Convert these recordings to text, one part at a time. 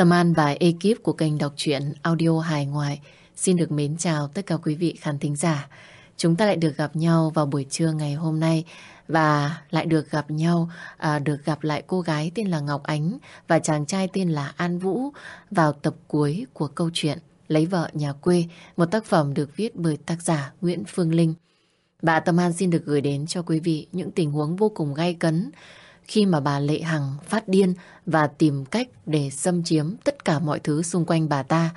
Tâm An và ekip của kênh đọc truyện audio hài ngoại xin được mến chào tất cả quý vị khán thính giả. Chúng ta lại được gặp nhau vào buổi trưa ngày hôm nay và lại được gặp nhau, à, được gặp lại cô gái tên là Ngọc Ánh và chàng trai tên là An Vũ vào tập cuối của câu chuyện Lấy vợ nhà quê, một tác phẩm được viết bởi tác giả Nguyễn Phương Linh. Bà Tâm An xin được gửi đến cho quý vị những tình huống vô cùng gay cấn khi mà bà Lệ Hằng phát điên và tìm cách để xâm chiếm tất cả mọi thứ xung quanh bà ta,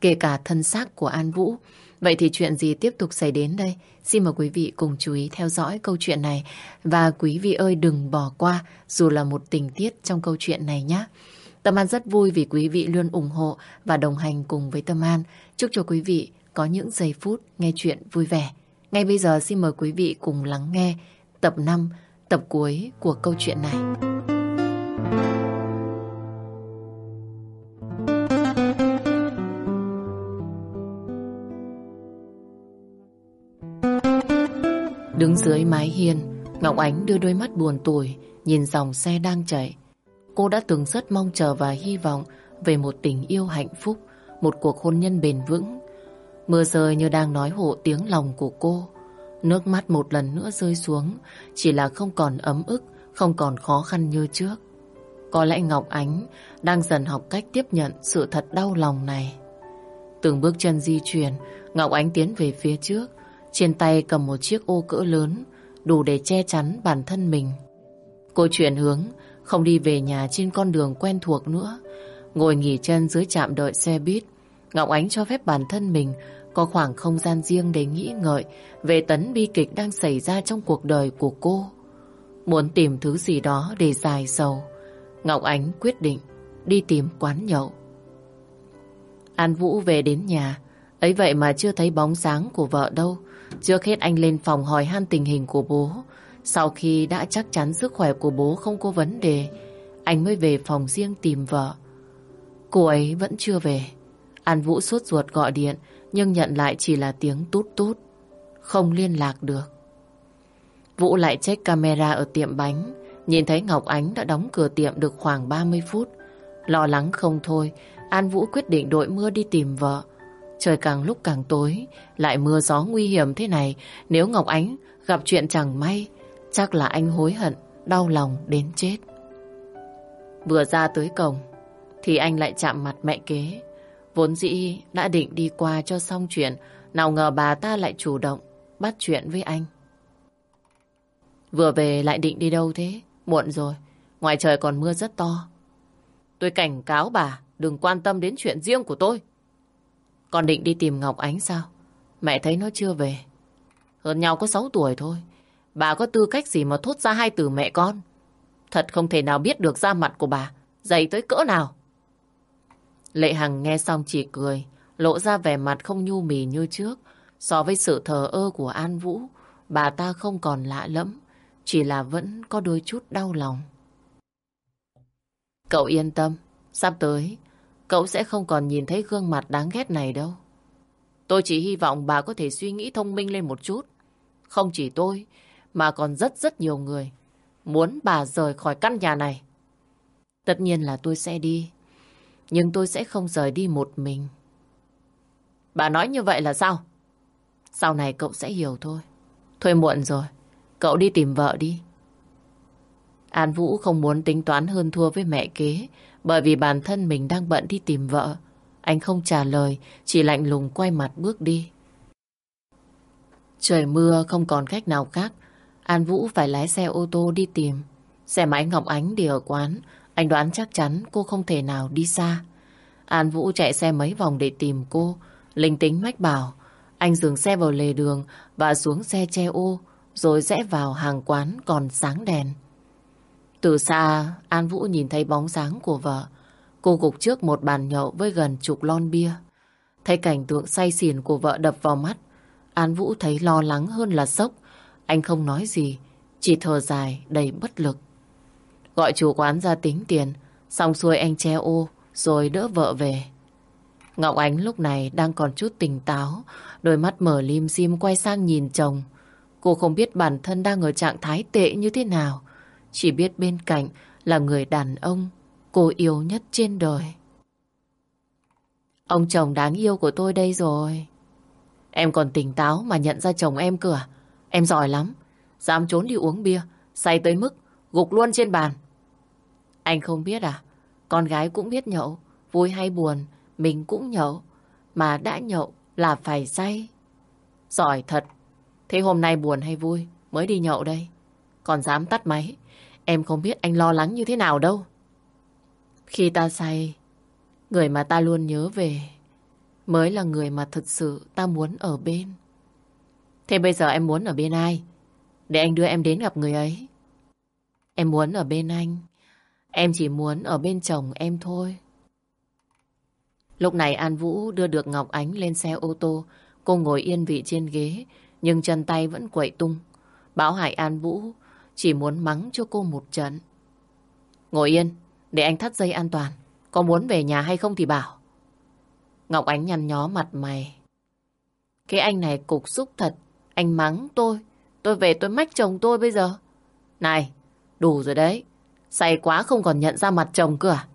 kể cả thân xác của An Vũ. Vậy thì chuyện gì tiếp tục xảy đến đây? Xin mời quý vị cùng chú ý theo dõi câu chuyện này. Và quý vị ơi đừng bỏ qua dù là một tình tiết trong câu chuyện này nhé. Tâm An rất vui vì quý vị luôn ủng hộ và đồng hành cùng với Tâm An. Chúc cho quý vị có những giây phút nghe chuyện vui vẻ. Ngay bây giờ xin mời quý vị cùng lắng nghe tập 5, tập cuối của câu chuyện này. Đứng dưới mái hiên, Ngọc Ánh đưa đôi mắt buồn tủi nhìn dòng xe đang chạy. Cô đã từng rất mong chờ và hy vọng về một tình yêu hạnh phúc, một cuộc hôn nhân bền vững. Mưa rơi như đang nói hộ tiếng lòng của cô. Nước mắt một lần nữa rơi xuống, chỉ là không còn ấm ức, không còn khó khăn như trước. Có lẽ Ngọc Ánh đang dần học cách tiếp nhận sự thật đau lòng này. Từng bước chân di chuyển, Ngọc Ánh tiến về phía trước, trên tay cầm một chiếc ô cỡ lớn, đủ để che chắn bản thân mình. Cô chuyển hướng, không đi về nhà trên con đường quen thuộc nữa. Ngồi nghỉ chân dưới trạm đợi xe buýt, Ngọc Ánh cho phép bản thân mình có khoảng không gian riêng để nghĩ ngợi về tấn bi kịch đang xảy ra trong cuộc đời của cô. Muốn tìm thứ gì đó để dài sầu, Ngọc Ánh quyết định đi tìm quán nhậu. An Vũ về đến nhà, ấy vậy mà chưa thấy bóng sáng của vợ đâu. Trước hết anh lên phòng hỏi han tình hình của bố. Sau khi đã chắc chắn sức khỏe của bố không có vấn đề, anh mới về phòng riêng tìm vợ. Cô ấy vẫn chưa về. An Vũ suốt ruột gọi điện, nhưng nhận lại chỉ là tiếng tút tút. Không liên lạc được. Vũ lại check camera ở tiệm bánh, nhìn thấy Ngọc Ánh đã đóng cửa tiệm được khoảng 30 phút. Lo lắng không thôi, An Vũ quyết định đội mưa đi tìm vợ. Trời càng lúc càng tối, lại mưa gió nguy hiểm thế này, nếu Ngọc Ánh gặp chuyện chẳng may, chắc là anh hối hận, đau lòng đến chết. Vừa ra tới cổng, thì anh lại chạm mặt mẹ kế. Vốn dĩ đã định đi qua cho xong chuyện, nào ngờ bà ta lại chủ động bắt chuyện với anh. Vừa về lại định đi đâu thế? Muộn rồi, ngoài trời còn mưa rất to. Tôi cảnh cáo bà đừng quan tâm đến chuyện riêng của tôi. Còn định đi tìm Ngọc Ánh sao? Mẹ thấy nó chưa về. Hơn nhau có 6 tuổi thôi. Bà có tư cách gì mà thốt ra hai từ mẹ con? Thật không thể nào biết được da mặt của bà dày tới cỡ nào. Lệ Hằng nghe xong chỉ cười, lộ ra vẻ mặt không nhu mì như trước. So với sự thờ ơ của An Vũ, bà ta không còn lạ lẫm, chỉ là vẫn có đôi chút đau lòng. Cậu yên tâm, sắp tới, cậu sẽ không còn nhìn thấy gương mặt đáng ghét này đâu. Tôi chỉ hy vọng bà có thể suy nghĩ thông minh lên một chút. Không chỉ tôi, mà còn rất rất nhiều người muốn bà rời khỏi căn nhà này. Tất nhiên là tôi sẽ đi, nhưng tôi sẽ không rời đi một mình. Bà nói như vậy là sao? Sau này cậu sẽ hiểu thôi. Thôi muộn rồi, cậu đi tìm vợ đi. An Vũ không muốn tính toán hơn thua với mẹ kế, bởi vì bản thân mình đang bận đi tìm vợ. Anh không trả lời, chỉ lạnh lùng quay mặt bước đi. Trời mưa không còn cách nào khác. An Vũ phải lái xe ô tô đi tìm. Xe máy Ngọc Ánh đi ở quán. Anh đoán chắc chắn cô không thể nào đi xa. An Vũ chạy xe mấy vòng để tìm cô. Linh tính mách bảo. Anh dừng xe vào lề đường và xuống xe che ô rồi rẽ vào hàng quán còn sáng đèn. Từ xa, An Vũ nhìn thấy bóng dáng của vợ. Cô gục trước một bàn nhậu với gần chục lon bia. Thấy cảnh tượng say xỉn của vợ đập vào mắt. An Vũ thấy lo lắng hơn là sốc. Anh không nói gì, chỉ thở dài đầy bất lực. Gọi chủ quán ra tính tiền, xong xuôi anh che ô, rồi đỡ vợ về. Ngọc Ánh lúc này đang còn chút tỉnh táo, đôi mắt mở lim dim quay sang nhìn chồng. Cô không biết bản thân đang ở trạng thái tệ như thế nào, chỉ biết bên cạnh là người đàn ông cô yêu nhất trên đời. Ông chồng đáng yêu của tôi đây rồi. Em còn tỉnh táo mà nhận ra chồng em cửa. À? Em giỏi lắm. Dám trốn đi uống bia, say tới mức gục luôn trên bàn. Anh không biết à? Con gái cũng biết nhậu. Vui hay buồn, mình cũng nhậu. Mà đã nhậu là phải say. Giỏi thật. Thế hôm nay buồn hay vui mới đi nhậu đây? Còn dám tắt máy. Em không biết anh lo lắng như thế nào đâu. Khi ta say, người mà ta luôn nhớ về mới là người mà thật sự ta muốn ở bên. Thế bây giờ em muốn ở bên ai? Để anh đưa em đến gặp người ấy. Em muốn ở bên anh. Em chỉ muốn ở bên chồng em thôi. Lúc này An Vũ đưa được Ngọc Ánh lên xe ô tô. Cô ngồi yên vị trên ghế, nhưng chân tay vẫn quậy tung. bảo Hải An Vũ chỉ muốn mắng cho cô một trận. Ngồi yên, để anh thắt dây an toàn. Có muốn về nhà hay không thì bảo. Ngọc Ánh nhăn nhó mặt mày. Cái anh này cục xúc thật. Anh mắng tôi. Tôi về tôi mách chồng tôi bây giờ. Này, đủ rồi đấy. Say quá không còn nhận ra mặt chồng cửa. À?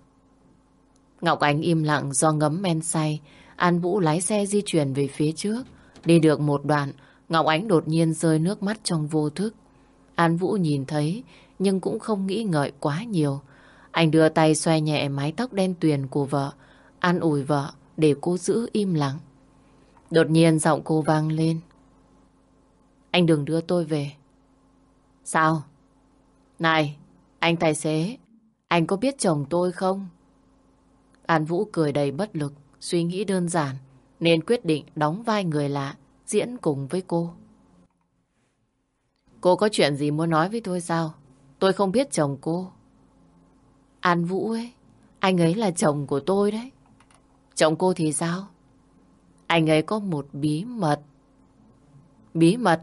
Ngọc Ánh im lặng do ngấm men say. An Vũ lái xe di chuyển về phía trước. Đi được một đoạn, Ngọc Ánh đột nhiên rơi nước mắt trong vô thức. An Vũ nhìn thấy, nhưng cũng không nghĩ ngợi quá nhiều. Anh đưa tay xoay nhẹ mái tóc đen tuyền của vợ, an ủi vợ để cô giữ im lặng. Đột nhiên giọng cô vang lên. Anh đừng đưa tôi về. Sao? Này, anh tài xế, anh có biết chồng tôi không? An Vũ cười đầy bất lực, suy nghĩ đơn giản, nên quyết định đóng vai người lạ, diễn cùng với cô. Cô có chuyện gì muốn nói với tôi sao? Tôi không biết chồng cô. An Vũ ấy, anh ấy là chồng của tôi đấy. Chồng cô thì sao? Anh ấy có một bí mật. Bí mật?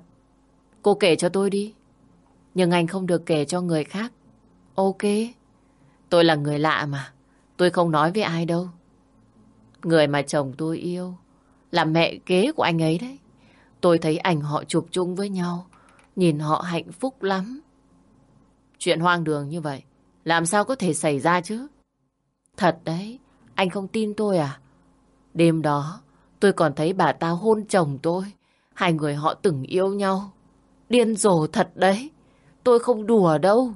Cô kể cho tôi đi. Nhưng anh không được kể cho người khác. Ok. Tôi là người lạ mà. Tôi không nói với ai đâu. Người mà chồng tôi yêu là mẹ kế của anh ấy đấy. Tôi thấy ảnh họ chụp chung với nhau. Nhìn họ hạnh phúc lắm. Chuyện hoang đường như vậy, làm sao có thể xảy ra chứ? Thật đấy, anh không tin tôi à? Đêm đó, tôi còn thấy bà ta hôn chồng tôi. Hai người họ từng yêu nhau. Điên rồ thật đấy. Tôi không đùa đâu.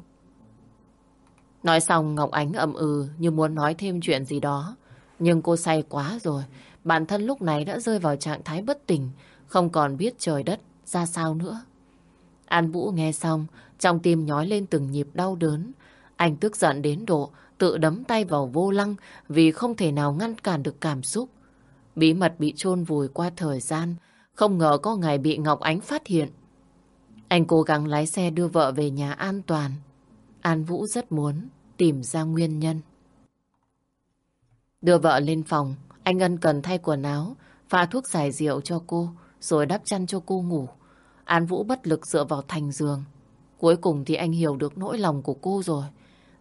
Nói xong Ngọc Ánh ậm ừ như muốn nói thêm chuyện gì đó. Nhưng cô say quá rồi. Bản thân lúc này đã rơi vào trạng thái bất tỉnh. Không còn biết trời đất ra sao nữa. An Vũ nghe xong, trong tim nhói lên từng nhịp đau đớn. Anh tức giận đến độ tự đấm tay vào vô lăng vì không thể nào ngăn cản được cảm xúc. Bí mật bị chôn vùi qua thời gian, không ngờ có ngày bị Ngọc Ánh phát hiện. Anh cố gắng lái xe đưa vợ về nhà an toàn. An Vũ rất muốn tìm ra nguyên nhân. Đưa vợ lên phòng, anh ân cần thay quần áo, pha thuốc giải rượu cho cô, rồi đắp chăn cho cô ngủ. An Vũ bất lực dựa vào thành giường. Cuối cùng thì anh hiểu được nỗi lòng của cô rồi.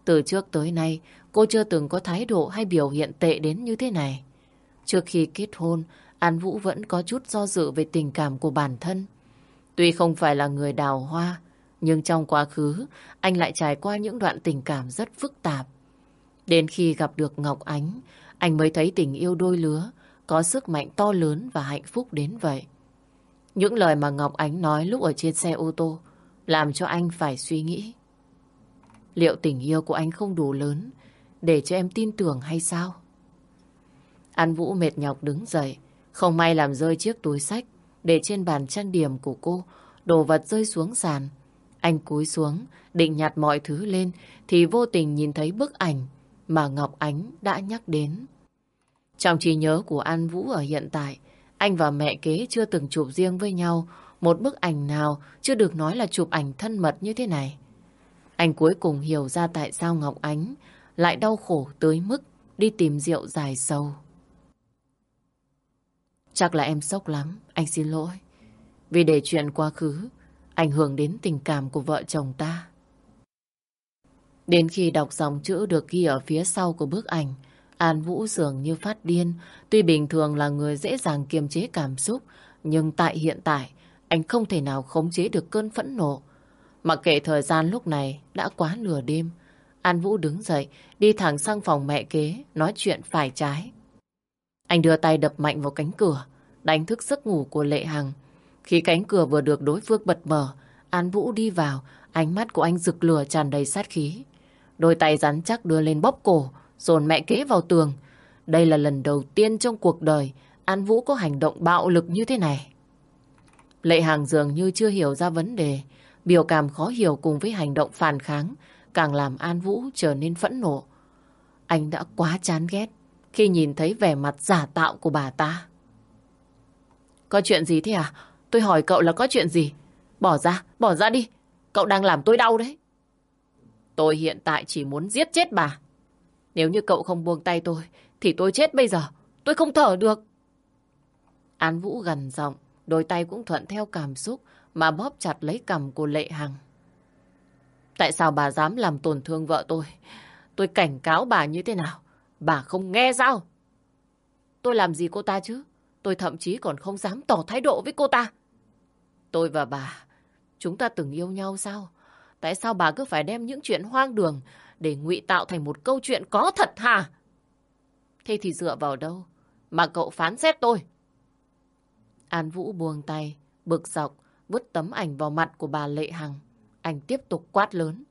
Từ trước tới nay, cô chưa từng có thái độ hay biểu hiện tệ đến như thế này. Trước khi kết hôn, An Vũ vẫn có chút do dự về tình cảm của bản thân. Tuy không phải là người đào hoa, nhưng trong quá khứ, anh lại trải qua những đoạn tình cảm rất phức tạp. Đến khi gặp được Ngọc Ánh, anh mới thấy tình yêu đôi lứa có sức mạnh to lớn và hạnh phúc đến vậy. Những lời mà Ngọc Ánh nói lúc ở trên xe ô tô làm cho anh phải suy nghĩ. Liệu tình yêu của anh không đủ lớn để cho em tin tưởng hay sao? An Vũ mệt nhọc đứng dậy, không may làm rơi chiếc túi sách để trên bàn trang điểm của cô, đồ vật rơi xuống sàn. Anh cúi xuống, định nhặt mọi thứ lên, thì vô tình nhìn thấy bức ảnh mà Ngọc Ánh đã nhắc đến. Trong trí nhớ của An Vũ ở hiện tại, anh và mẹ kế chưa từng chụp riêng với nhau một bức ảnh nào chưa được nói là chụp ảnh thân mật như thế này. Anh cuối cùng hiểu ra tại sao Ngọc Ánh lại đau khổ tới mức đi tìm rượu dài sâu. Chắc là em sốc lắm, anh xin lỗi. Vì để chuyện quá khứ ảnh hưởng đến tình cảm của vợ chồng ta. Đến khi đọc dòng chữ được ghi ở phía sau của bức ảnh, An Vũ dường như phát điên. Tuy bình thường là người dễ dàng kiềm chế cảm xúc, nhưng tại hiện tại, anh không thể nào khống chế được cơn phẫn nộ. Mặc kệ thời gian lúc này đã quá nửa đêm, An Vũ đứng dậy, đi thẳng sang phòng mẹ kế, nói chuyện phải trái. Anh đưa tay đập mạnh vào cánh cửa, đánh thức giấc ngủ của Lệ Hằng. Khi cánh cửa vừa được đối phương bật mở, An Vũ đi vào, ánh mắt của anh rực lửa tràn đầy sát khí. Đôi tay rắn chắc đưa lên bóp cổ, dồn mẹ kế vào tường. Đây là lần đầu tiên trong cuộc đời An Vũ có hành động bạo lực như thế này. Lệ Hằng dường như chưa hiểu ra vấn đề, biểu cảm khó hiểu cùng với hành động phản kháng, càng làm An Vũ trở nên phẫn nộ. Anh đã quá chán ghét khi nhìn thấy vẻ mặt giả tạo của bà ta. Có chuyện gì thế à? Tôi hỏi cậu là có chuyện gì? Bỏ ra, bỏ ra đi. Cậu đang làm tôi đau đấy. Tôi hiện tại chỉ muốn giết chết bà. Nếu như cậu không buông tay tôi, thì tôi chết bây giờ. Tôi không thở được. An Vũ gần giọng, đôi tay cũng thuận theo cảm xúc mà bóp chặt lấy cằm của Lệ Hằng. Tại sao bà dám làm tổn thương vợ tôi? Tôi cảnh cáo bà như thế nào? Bà không nghe sao? Tôi làm gì cô ta chứ? Tôi thậm chí còn không dám tỏ thái độ với cô ta. Tôi và bà, chúng ta từng yêu nhau sao? Tại sao bà cứ phải đem những chuyện hoang đường để ngụy tạo thành một câu chuyện có thật hả? Thế thì dựa vào đâu mà cậu phán xét tôi? An Vũ buông tay, bực dọc, vứt tấm ảnh vào mặt của bà Lệ Hằng. Anh tiếp tục quát lớn.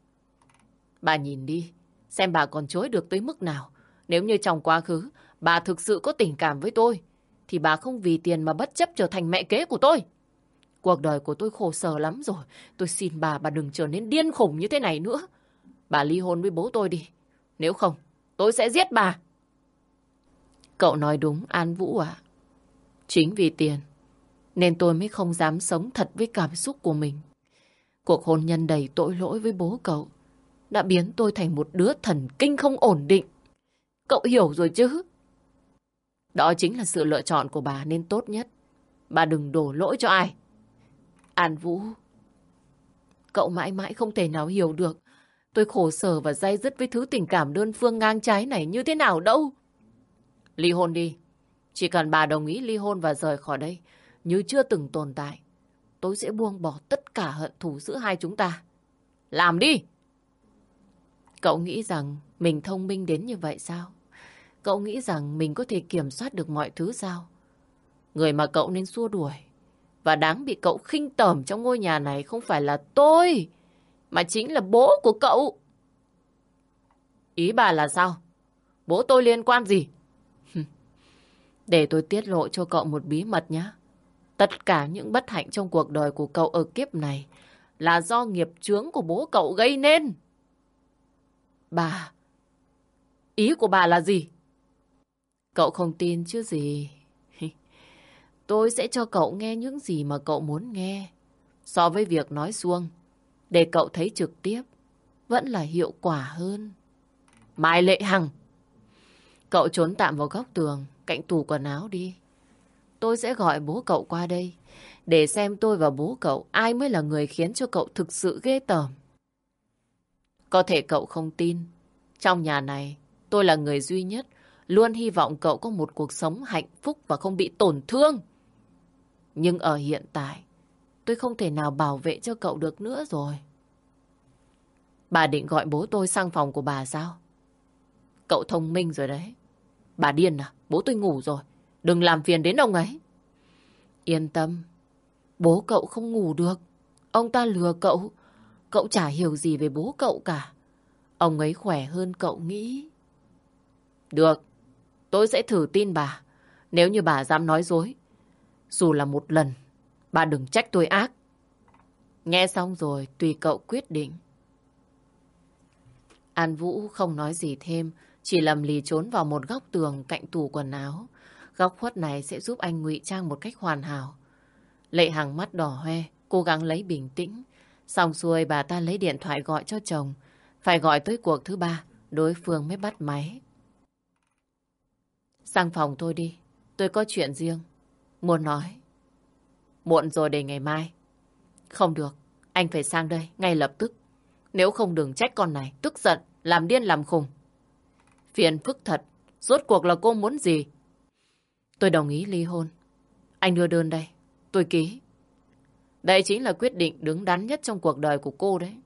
Bà nhìn đi, xem bà còn chối được tới mức nào. Nếu như trong quá khứ, bà thực sự có tình cảm với tôi, thì bà không vì tiền mà bất chấp trở thành mẹ kế của tôi. Cuộc đời của tôi khổ sở lắm rồi. Tôi xin bà, bà đừng trở nên điên khủng như thế này nữa. Bà ly hôn với bố tôi đi. Nếu không, tôi sẽ giết bà. Cậu nói đúng, An Vũ ạ. Chính vì tiền, nên tôi mới không dám sống thật với cảm xúc của mình. Cuộc hôn nhân đầy tội lỗi với bố cậu đã biến tôi thành một đứa thần kinh không ổn định. Cậu hiểu rồi chứ? Đó chính là sự lựa chọn của bà nên tốt nhất. Bà đừng đổ lỗi cho ai. An Vũ, cậu mãi mãi không thể nào hiểu được tôi khổ sở và dây dứt với thứ tình cảm đơn phương ngang trái này như thế nào đâu. Ly hôn đi. Chỉ cần bà đồng ý ly hôn và rời khỏi đây như chưa từng tồn tại, tôi sẽ buông bỏ tất cả hận thù giữa hai chúng ta. Làm đi! Cậu nghĩ rằng mình thông minh đến như vậy sao? Cậu nghĩ rằng mình có thể kiểm soát được mọi thứ sao? Người mà cậu nên xua đuổi và đáng bị cậu khinh tởm trong ngôi nhà này không phải là tôi, mà chính là bố của cậu. Ý bà là sao? Bố tôi liên quan gì? Để tôi tiết lộ cho cậu một bí mật nhé. Tất cả những bất hạnh trong cuộc đời của cậu ở kiếp này là do nghiệp chướng của bố cậu gây nên. Bà, ý của bà là gì? Cậu không tin chứ gì. Tôi sẽ cho cậu nghe những gì mà cậu muốn nghe. So với việc nói xuông, để cậu thấy trực tiếp, vẫn là hiệu quả hơn. Mai Lệ Hằng! Cậu trốn tạm vào góc tường, cạnh tủ quần áo đi. Tôi sẽ gọi bố cậu qua đây, để xem tôi và bố cậu ai mới là người khiến cho cậu thực sự ghê tởm. Có thể cậu không tin, trong nhà này tôi là người duy nhất luôn hy vọng cậu có một cuộc sống hạnh phúc và không bị tổn thương. Nhưng ở hiện tại, tôi không thể nào bảo vệ cho cậu được nữa rồi. Bà định gọi bố tôi sang phòng của bà sao? Cậu thông minh rồi đấy. Bà điên à? Bố tôi ngủ rồi. Đừng làm phiền đến ông ấy. Yên tâm. Bố cậu không ngủ được. Ông ta lừa cậu. Cậu chả hiểu gì về bố cậu cả. Ông ấy khỏe hơn cậu nghĩ. Được. Tôi sẽ thử tin bà. Nếu như bà dám nói dối. Dù là một lần. Bà đừng trách tôi ác. Nghe xong rồi tùy cậu quyết định. An Vũ không nói gì thêm, chỉ lầm lì trốn vào một góc tường cạnh tủ quần áo. Góc khuất này sẽ giúp anh ngụy trang một cách hoàn hảo. Lệ Hằng mắt đỏ hoe, cố gắng lấy bình tĩnh. Xong xuôi bà ta lấy điện thoại gọi cho chồng. Phải gọi tới cuộc thứ ba, đối phương mới bắt máy. Sang phòng tôi đi, tôi có chuyện riêng. Muốn nói. Muộn rồi để ngày mai. Không được, anh phải sang đây, ngay lập tức. Nếu không đừng trách con này, tức giận, làm điên làm khùng. Phiền phức thật, rốt cuộc là cô muốn gì? Tôi đồng ý ly hôn. Anh đưa đơn đây, tôi ký. Đây chính là quyết định đứng đắn nhất trong cuộc đời của cô đấy.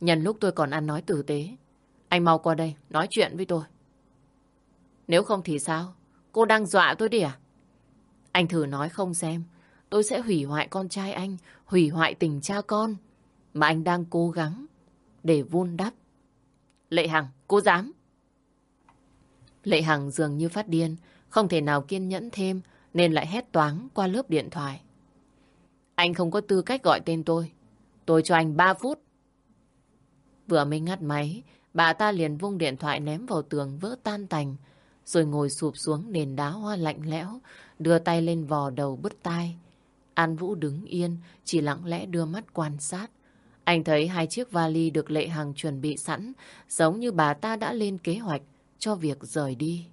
Nhân lúc tôi còn ăn nói tử tế, anh mau qua đây, nói chuyện với tôi. Nếu không thì sao? Cô đang dọa tôi đi à? Anh thử nói không xem. Tôi sẽ hủy hoại con trai anh, hủy hoại tình cha con. Mà anh đang cố gắng để vun đắp. Lệ Hằng, cô dám. Lệ Hằng dường như phát điên, không thể nào kiên nhẫn thêm, nên lại hét toáng qua lớp điện thoại. Anh không có tư cách gọi tên tôi. Tôi cho anh 3 phút. Vừa mới ngắt máy, bà ta liền vung điện thoại ném vào tường vỡ tan tành, rồi ngồi sụp xuống nền đá hoa lạnh lẽo, đưa tay lên vò đầu bứt tai. An Vũ đứng yên, chỉ lặng lẽ đưa mắt quan sát. Anh thấy hai chiếc vali được Lệ Hằng chuẩn bị sẵn, giống như bà ta đã lên kế hoạch cho việc rời đi.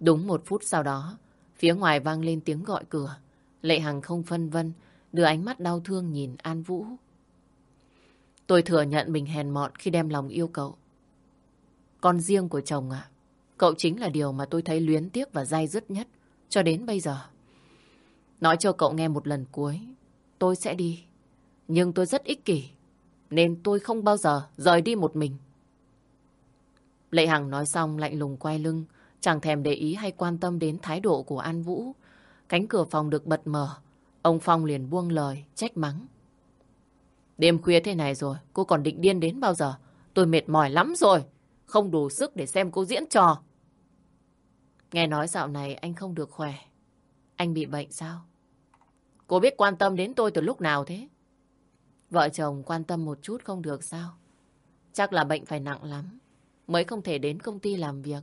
Đúng một phút sau đó, phía ngoài vang lên tiếng gọi cửa. Lệ Hằng không phân vân, đưa ánh mắt đau thương nhìn An Vũ. Tôi thừa nhận mình hèn mọn khi đem lòng yêu cậu. Con riêng của chồng à, cậu chính là điều mà tôi thấy luyến tiếc và dai dứt nhất cho đến bây giờ. Nói cho cậu nghe một lần cuối, tôi sẽ đi. Nhưng tôi rất ích kỷ, nên tôi không bao giờ rời đi một mình. Lệ Hằng nói xong lạnh lùng quay lưng, chẳng thèm để ý hay quan tâm đến thái độ của An Vũ. Cánh cửa phòng được bật mở, ông Phong liền buông lời, trách mắng. Đêm khuya thế này rồi, cô còn định điên đến bao giờ? Tôi mệt mỏi lắm rồi, không đủ sức để xem cô diễn trò. Nghe nói dạo này anh không được khỏe. Anh bị bệnh sao? Cô biết quan tâm đến tôi từ lúc nào thế? Vợ chồng quan tâm một chút không được sao? Chắc là bệnh phải nặng lắm, mới không thể đến công ty làm việc.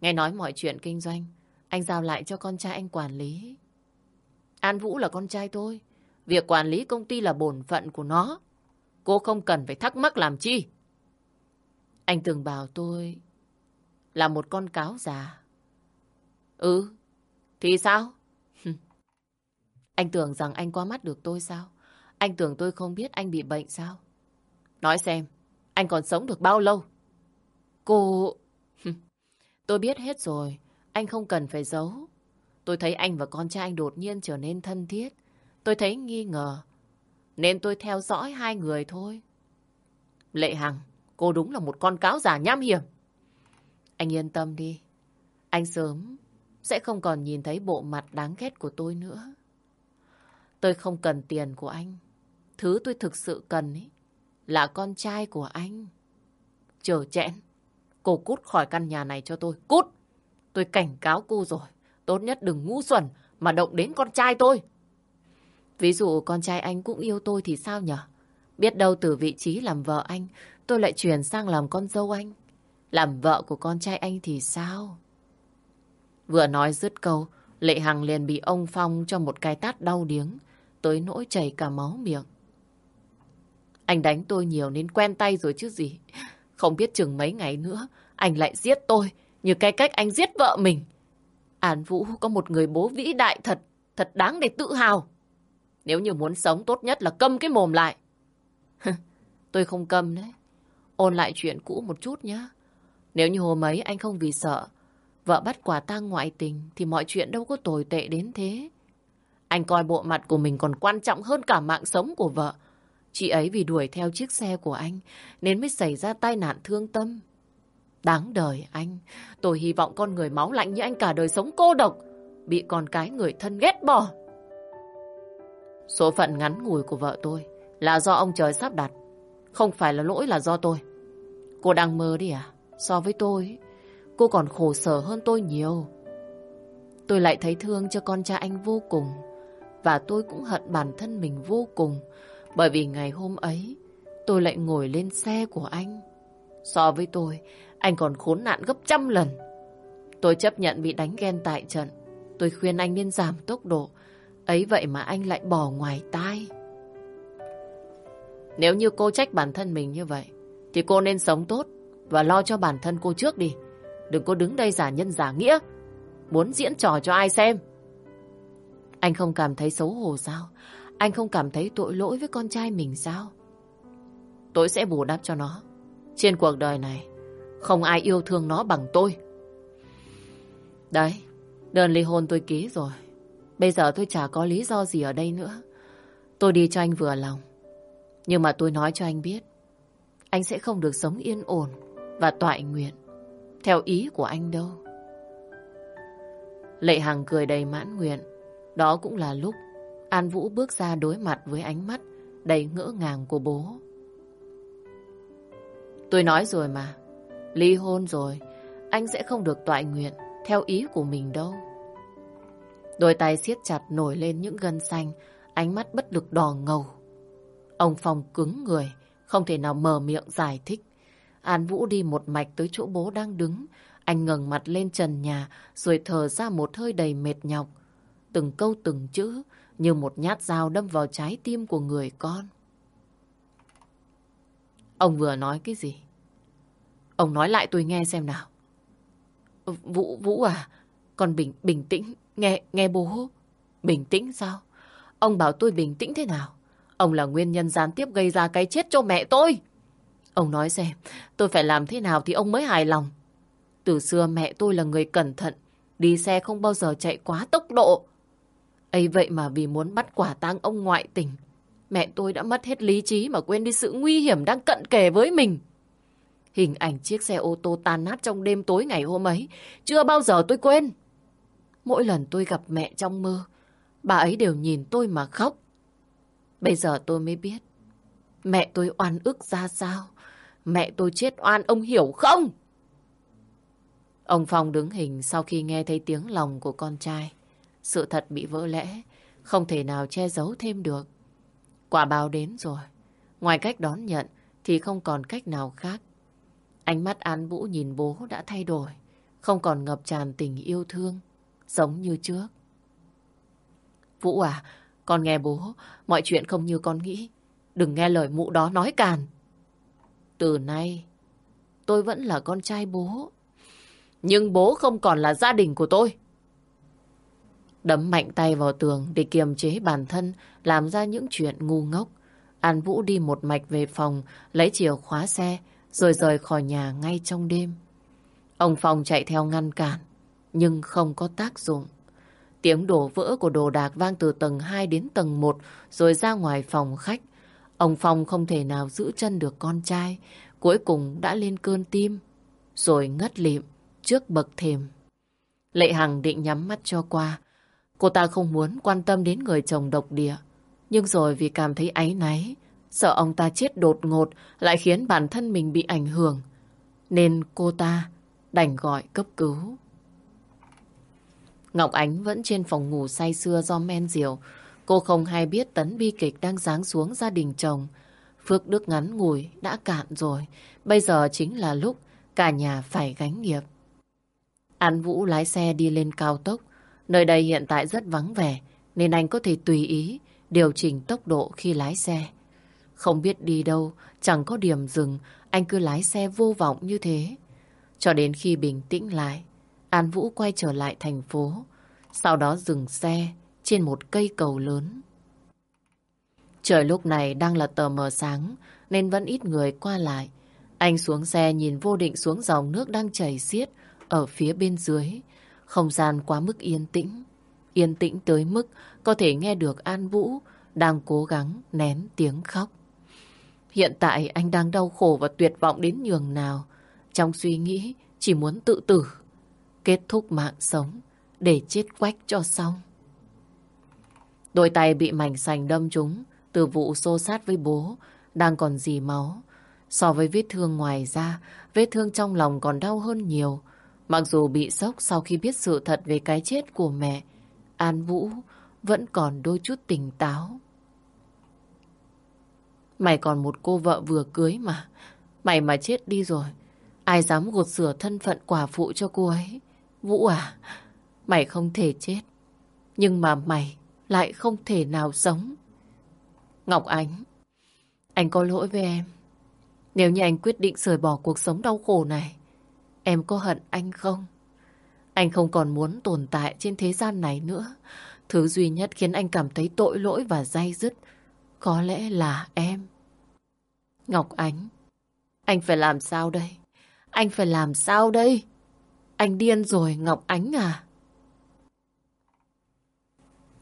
Nghe nói mọi chuyện kinh doanh, anh giao lại cho con trai anh quản lý. An Vũ là con trai tôi. Việc quản lý công ty là bổn phận của nó. Cô không cần phải thắc mắc làm chi. Anh từng bảo tôi là một con cáo già. Ừ, thì sao? anh tưởng rằng anh qua mắt được tôi sao? Anh tưởng tôi không biết anh bị bệnh sao? Nói xem, anh còn sống được bao lâu? Cô... tôi biết hết rồi, anh không cần phải giấu. Tôi thấy anh và con trai anh đột nhiên trở nên thân thiết. Tôi thấy nghi ngờ. Nên tôi theo dõi hai người thôi. Lệ Hằng, cô đúng là một con cáo giả nham hiểm. Anh yên tâm đi. Anh sớm sẽ không còn nhìn thấy bộ mặt đáng ghét của tôi nữa. Tôi không cần tiền của anh. Thứ tôi thực sự cần ấy là con trai của anh. Chờ chẽn. Cô cút khỏi căn nhà này cho tôi. Cút! Tôi cảnh cáo cô rồi. Tốt nhất đừng ngu xuẩn mà động đến con trai tôi. Ví dụ con trai anh cũng yêu tôi thì sao nhở? Biết đâu từ vị trí làm vợ anh, tôi lại chuyển sang làm con dâu anh. Làm vợ của con trai anh thì sao? Vừa nói dứt câu, Lệ Hằng liền bị ông Phong cho một cái tát đau điếng, tới nỗi chảy cả máu miệng. Anh đánh tôi nhiều nên quen tay rồi chứ gì. Không biết chừng mấy ngày nữa, anh lại giết tôi như cái cách anh giết vợ mình. An Vũ có một người bố vĩ đại thật, thật đáng để tự hào. Nếu như muốn sống tốt nhất là câm cái mồm lại. tôi không câm đấy. Ôn lại chuyện cũ một chút nhé. Nếu như hôm ấy anh không vì sợ, vợ bắt quả tang ngoại tình thì mọi chuyện đâu có tồi tệ đến thế. Anh coi bộ mặt của mình còn quan trọng hơn cả mạng sống của vợ. Chị ấy vì đuổi theo chiếc xe của anh nên mới xảy ra tai nạn thương tâm. Đáng đời anh, tôi hy vọng con người máu lạnh như anh cả đời sống cô độc, bị con cái người thân ghét bỏ. Số phận ngắn ngủi của vợ tôi là do ông trời sắp đặt, không phải là lỗi là do tôi. Cô đang mơ đi à? So với tôi, cô còn khổ sở hơn tôi nhiều. Tôi lại thấy thương cho con trai anh vô cùng, và tôi cũng hận bản thân mình vô cùng, bởi vì ngày hôm ấy, tôi lại ngồi lên xe của anh. So với tôi, anh còn khốn nạn gấp trăm lần. Tôi chấp nhận bị đánh ghen tại trận. Tôi khuyên anh nên giảm tốc độ. Ấy vậy mà anh lại bỏ ngoài tai. Nếu như cô trách bản thân mình như vậy, thì cô nên sống tốt và lo cho bản thân cô trước đi. Đừng có đứng đây giả nhân giả nghĩa. Muốn diễn trò cho ai xem. Anh không cảm thấy xấu hổ sao? Anh không cảm thấy tội lỗi với con trai mình sao? Tôi sẽ bù đắp cho nó. Trên cuộc đời này, không ai yêu thương nó bằng tôi. Đấy, đơn ly hôn tôi ký rồi. Bây giờ tôi chả có lý do gì ở đây nữa. Tôi đi cho anh vừa lòng. Nhưng mà tôi nói cho anh biết, anh sẽ không được sống yên ổn và toại nguyện theo ý của anh đâu. Lệ Hằng cười đầy mãn nguyện. Đó cũng là lúc An Vũ bước ra đối mặt với ánh mắt đầy ngỡ ngàng của bố. Tôi nói rồi mà, ly hôn rồi, anh sẽ không được toại nguyện theo ý của mình đâu. Đôi tay siết chặt nổi lên những gân xanh, ánh mắt bất lực đỏ ngầu. Ông Phong cứng người, không thể nào mở miệng giải thích. An Vũ đi một mạch tới chỗ bố đang đứng. Anh ngẩng mặt lên trần nhà rồi thở ra một hơi đầy mệt nhọc. Từng câu từng chữ như một nhát dao đâm vào trái tim của người con. Ông vừa nói cái gì? Ông nói lại tôi nghe xem nào. Vũ, Vũ à, con bình bình tĩnh, nghe nghe bố. Bình tĩnh sao? Ông bảo tôi bình tĩnh thế nào? Ông là nguyên nhân gián tiếp gây ra cái chết cho mẹ tôi. Ông nói xem, tôi phải làm thế nào thì ông mới hài lòng. Từ xưa mẹ tôi là người cẩn thận, đi xe không bao giờ chạy quá tốc độ. ấy vậy mà vì muốn bắt quả tang ông ngoại tình, mẹ tôi đã mất hết lý trí mà quên đi sự nguy hiểm đang cận kề với mình. Hình ảnh chiếc xe ô tô tan nát trong đêm tối ngày hôm ấy, chưa bao giờ tôi quên. Mỗi lần tôi gặp mẹ trong mơ, bà ấy đều nhìn tôi mà khóc. Bây giờ tôi mới biết, mẹ tôi oan ức ra sao. Mẹ tôi chết oan, ông hiểu không? Ông Phong đứng hình sau khi nghe thấy tiếng lòng của con trai. Sự thật bị vỡ lẽ, không thể nào che giấu thêm được. Quả báo đến rồi. Ngoài cách đón nhận thì không còn cách nào khác. Ánh mắt An Vũ nhìn bố đã thay đổi, không còn ngập tràn tình yêu thương, giống như trước. Vũ à, con nghe bố, mọi chuyện không như con nghĩ. Đừng nghe lời mụ đó nói càn. Từ nay, tôi vẫn là con trai bố. Nhưng bố không còn là gia đình của tôi. Đấm mạnh tay vào tường để kiềm chế bản thân, làm ra những chuyện ngu ngốc. An Vũ đi một mạch về phòng, lấy chìa khóa xe, rồi rời khỏi nhà ngay trong đêm. Ông Phong chạy theo ngăn cản, nhưng không có tác dụng. Tiếng đổ vỡ của đồ đạc vang từ tầng 2 đến tầng 1 rồi ra ngoài phòng khách. Ông Phong không thể nào giữ chân được con trai, cuối cùng đã lên cơn tim, rồi ngất lịm trước bậc thềm. Lệ Hằng định nhắm mắt cho qua. Cô ta không muốn quan tâm đến người chồng độc địa, nhưng rồi vì cảm thấy áy náy, sợ ông ta chết đột ngột lại khiến bản thân mình bị ảnh hưởng, nên cô ta đành gọi cấp cứu. Ngọc Ánh vẫn trên phòng ngủ say sưa do men rượu. Cô không hay biết tấn bi kịch đang giáng xuống gia đình chồng. Phước đức ngắn ngủi đã cạn rồi. Bây giờ chính là lúc cả nhà phải gánh nghiệp. An Vũ lái xe đi lên cao tốc. Nơi đây hiện tại rất vắng vẻ, nên anh có thể tùy ý điều chỉnh tốc độ khi lái xe. Không biết đi đâu, chẳng có điểm dừng, anh cứ lái xe vô vọng như thế. Cho đến khi bình tĩnh lại, An Vũ quay trở lại thành phố, sau đó dừng xe trên một cây cầu lớn. Trời lúc này đang là tờ mờ sáng, nên vẫn ít người qua lại. Anh xuống xe nhìn vô định xuống dòng nước đang chảy xiết ở phía bên dưới. Không gian quá mức yên tĩnh. Yên tĩnh tới mức có thể nghe được An Vũ đang cố gắng nén tiếng khóc. Hiện tại anh đang đau khổ và tuyệt vọng đến nhường nào. Trong suy nghĩ chỉ muốn tự tử kết thúc mạng sống để chết quách cho xong. Đôi tay bị mảnh sành đâm trúng từ vụ xô sát với bố đang còn dì máu. So với vết thương ngoài da, vết thương trong lòng còn đau hơn nhiều. Mặc dù bị sốc sau khi biết sự thật về cái chết của mẹ, An Vũ vẫn còn đôi chút tỉnh táo. Mày còn một cô vợ vừa cưới mà. Mày mà chết đi rồi, ai dám gột sửa thân phận quả phụ cho cô ấy. Vũ à, mày không thể chết. Nhưng mà mày lại không thể nào sống. Ngọc Ánh, anh có lỗi với em. Nếu như anh quyết định rời bỏ cuộc sống đau khổ này, em có hận anh không? Anh không còn muốn tồn tại trên thế gian này nữa. Thứ duy nhất khiến anh cảm thấy tội lỗi và dai dứt có lẽ là em. Ngọc Ánh, anh phải làm sao đây? Anh phải làm sao đây? Anh điên rồi Ngọc Ánh à?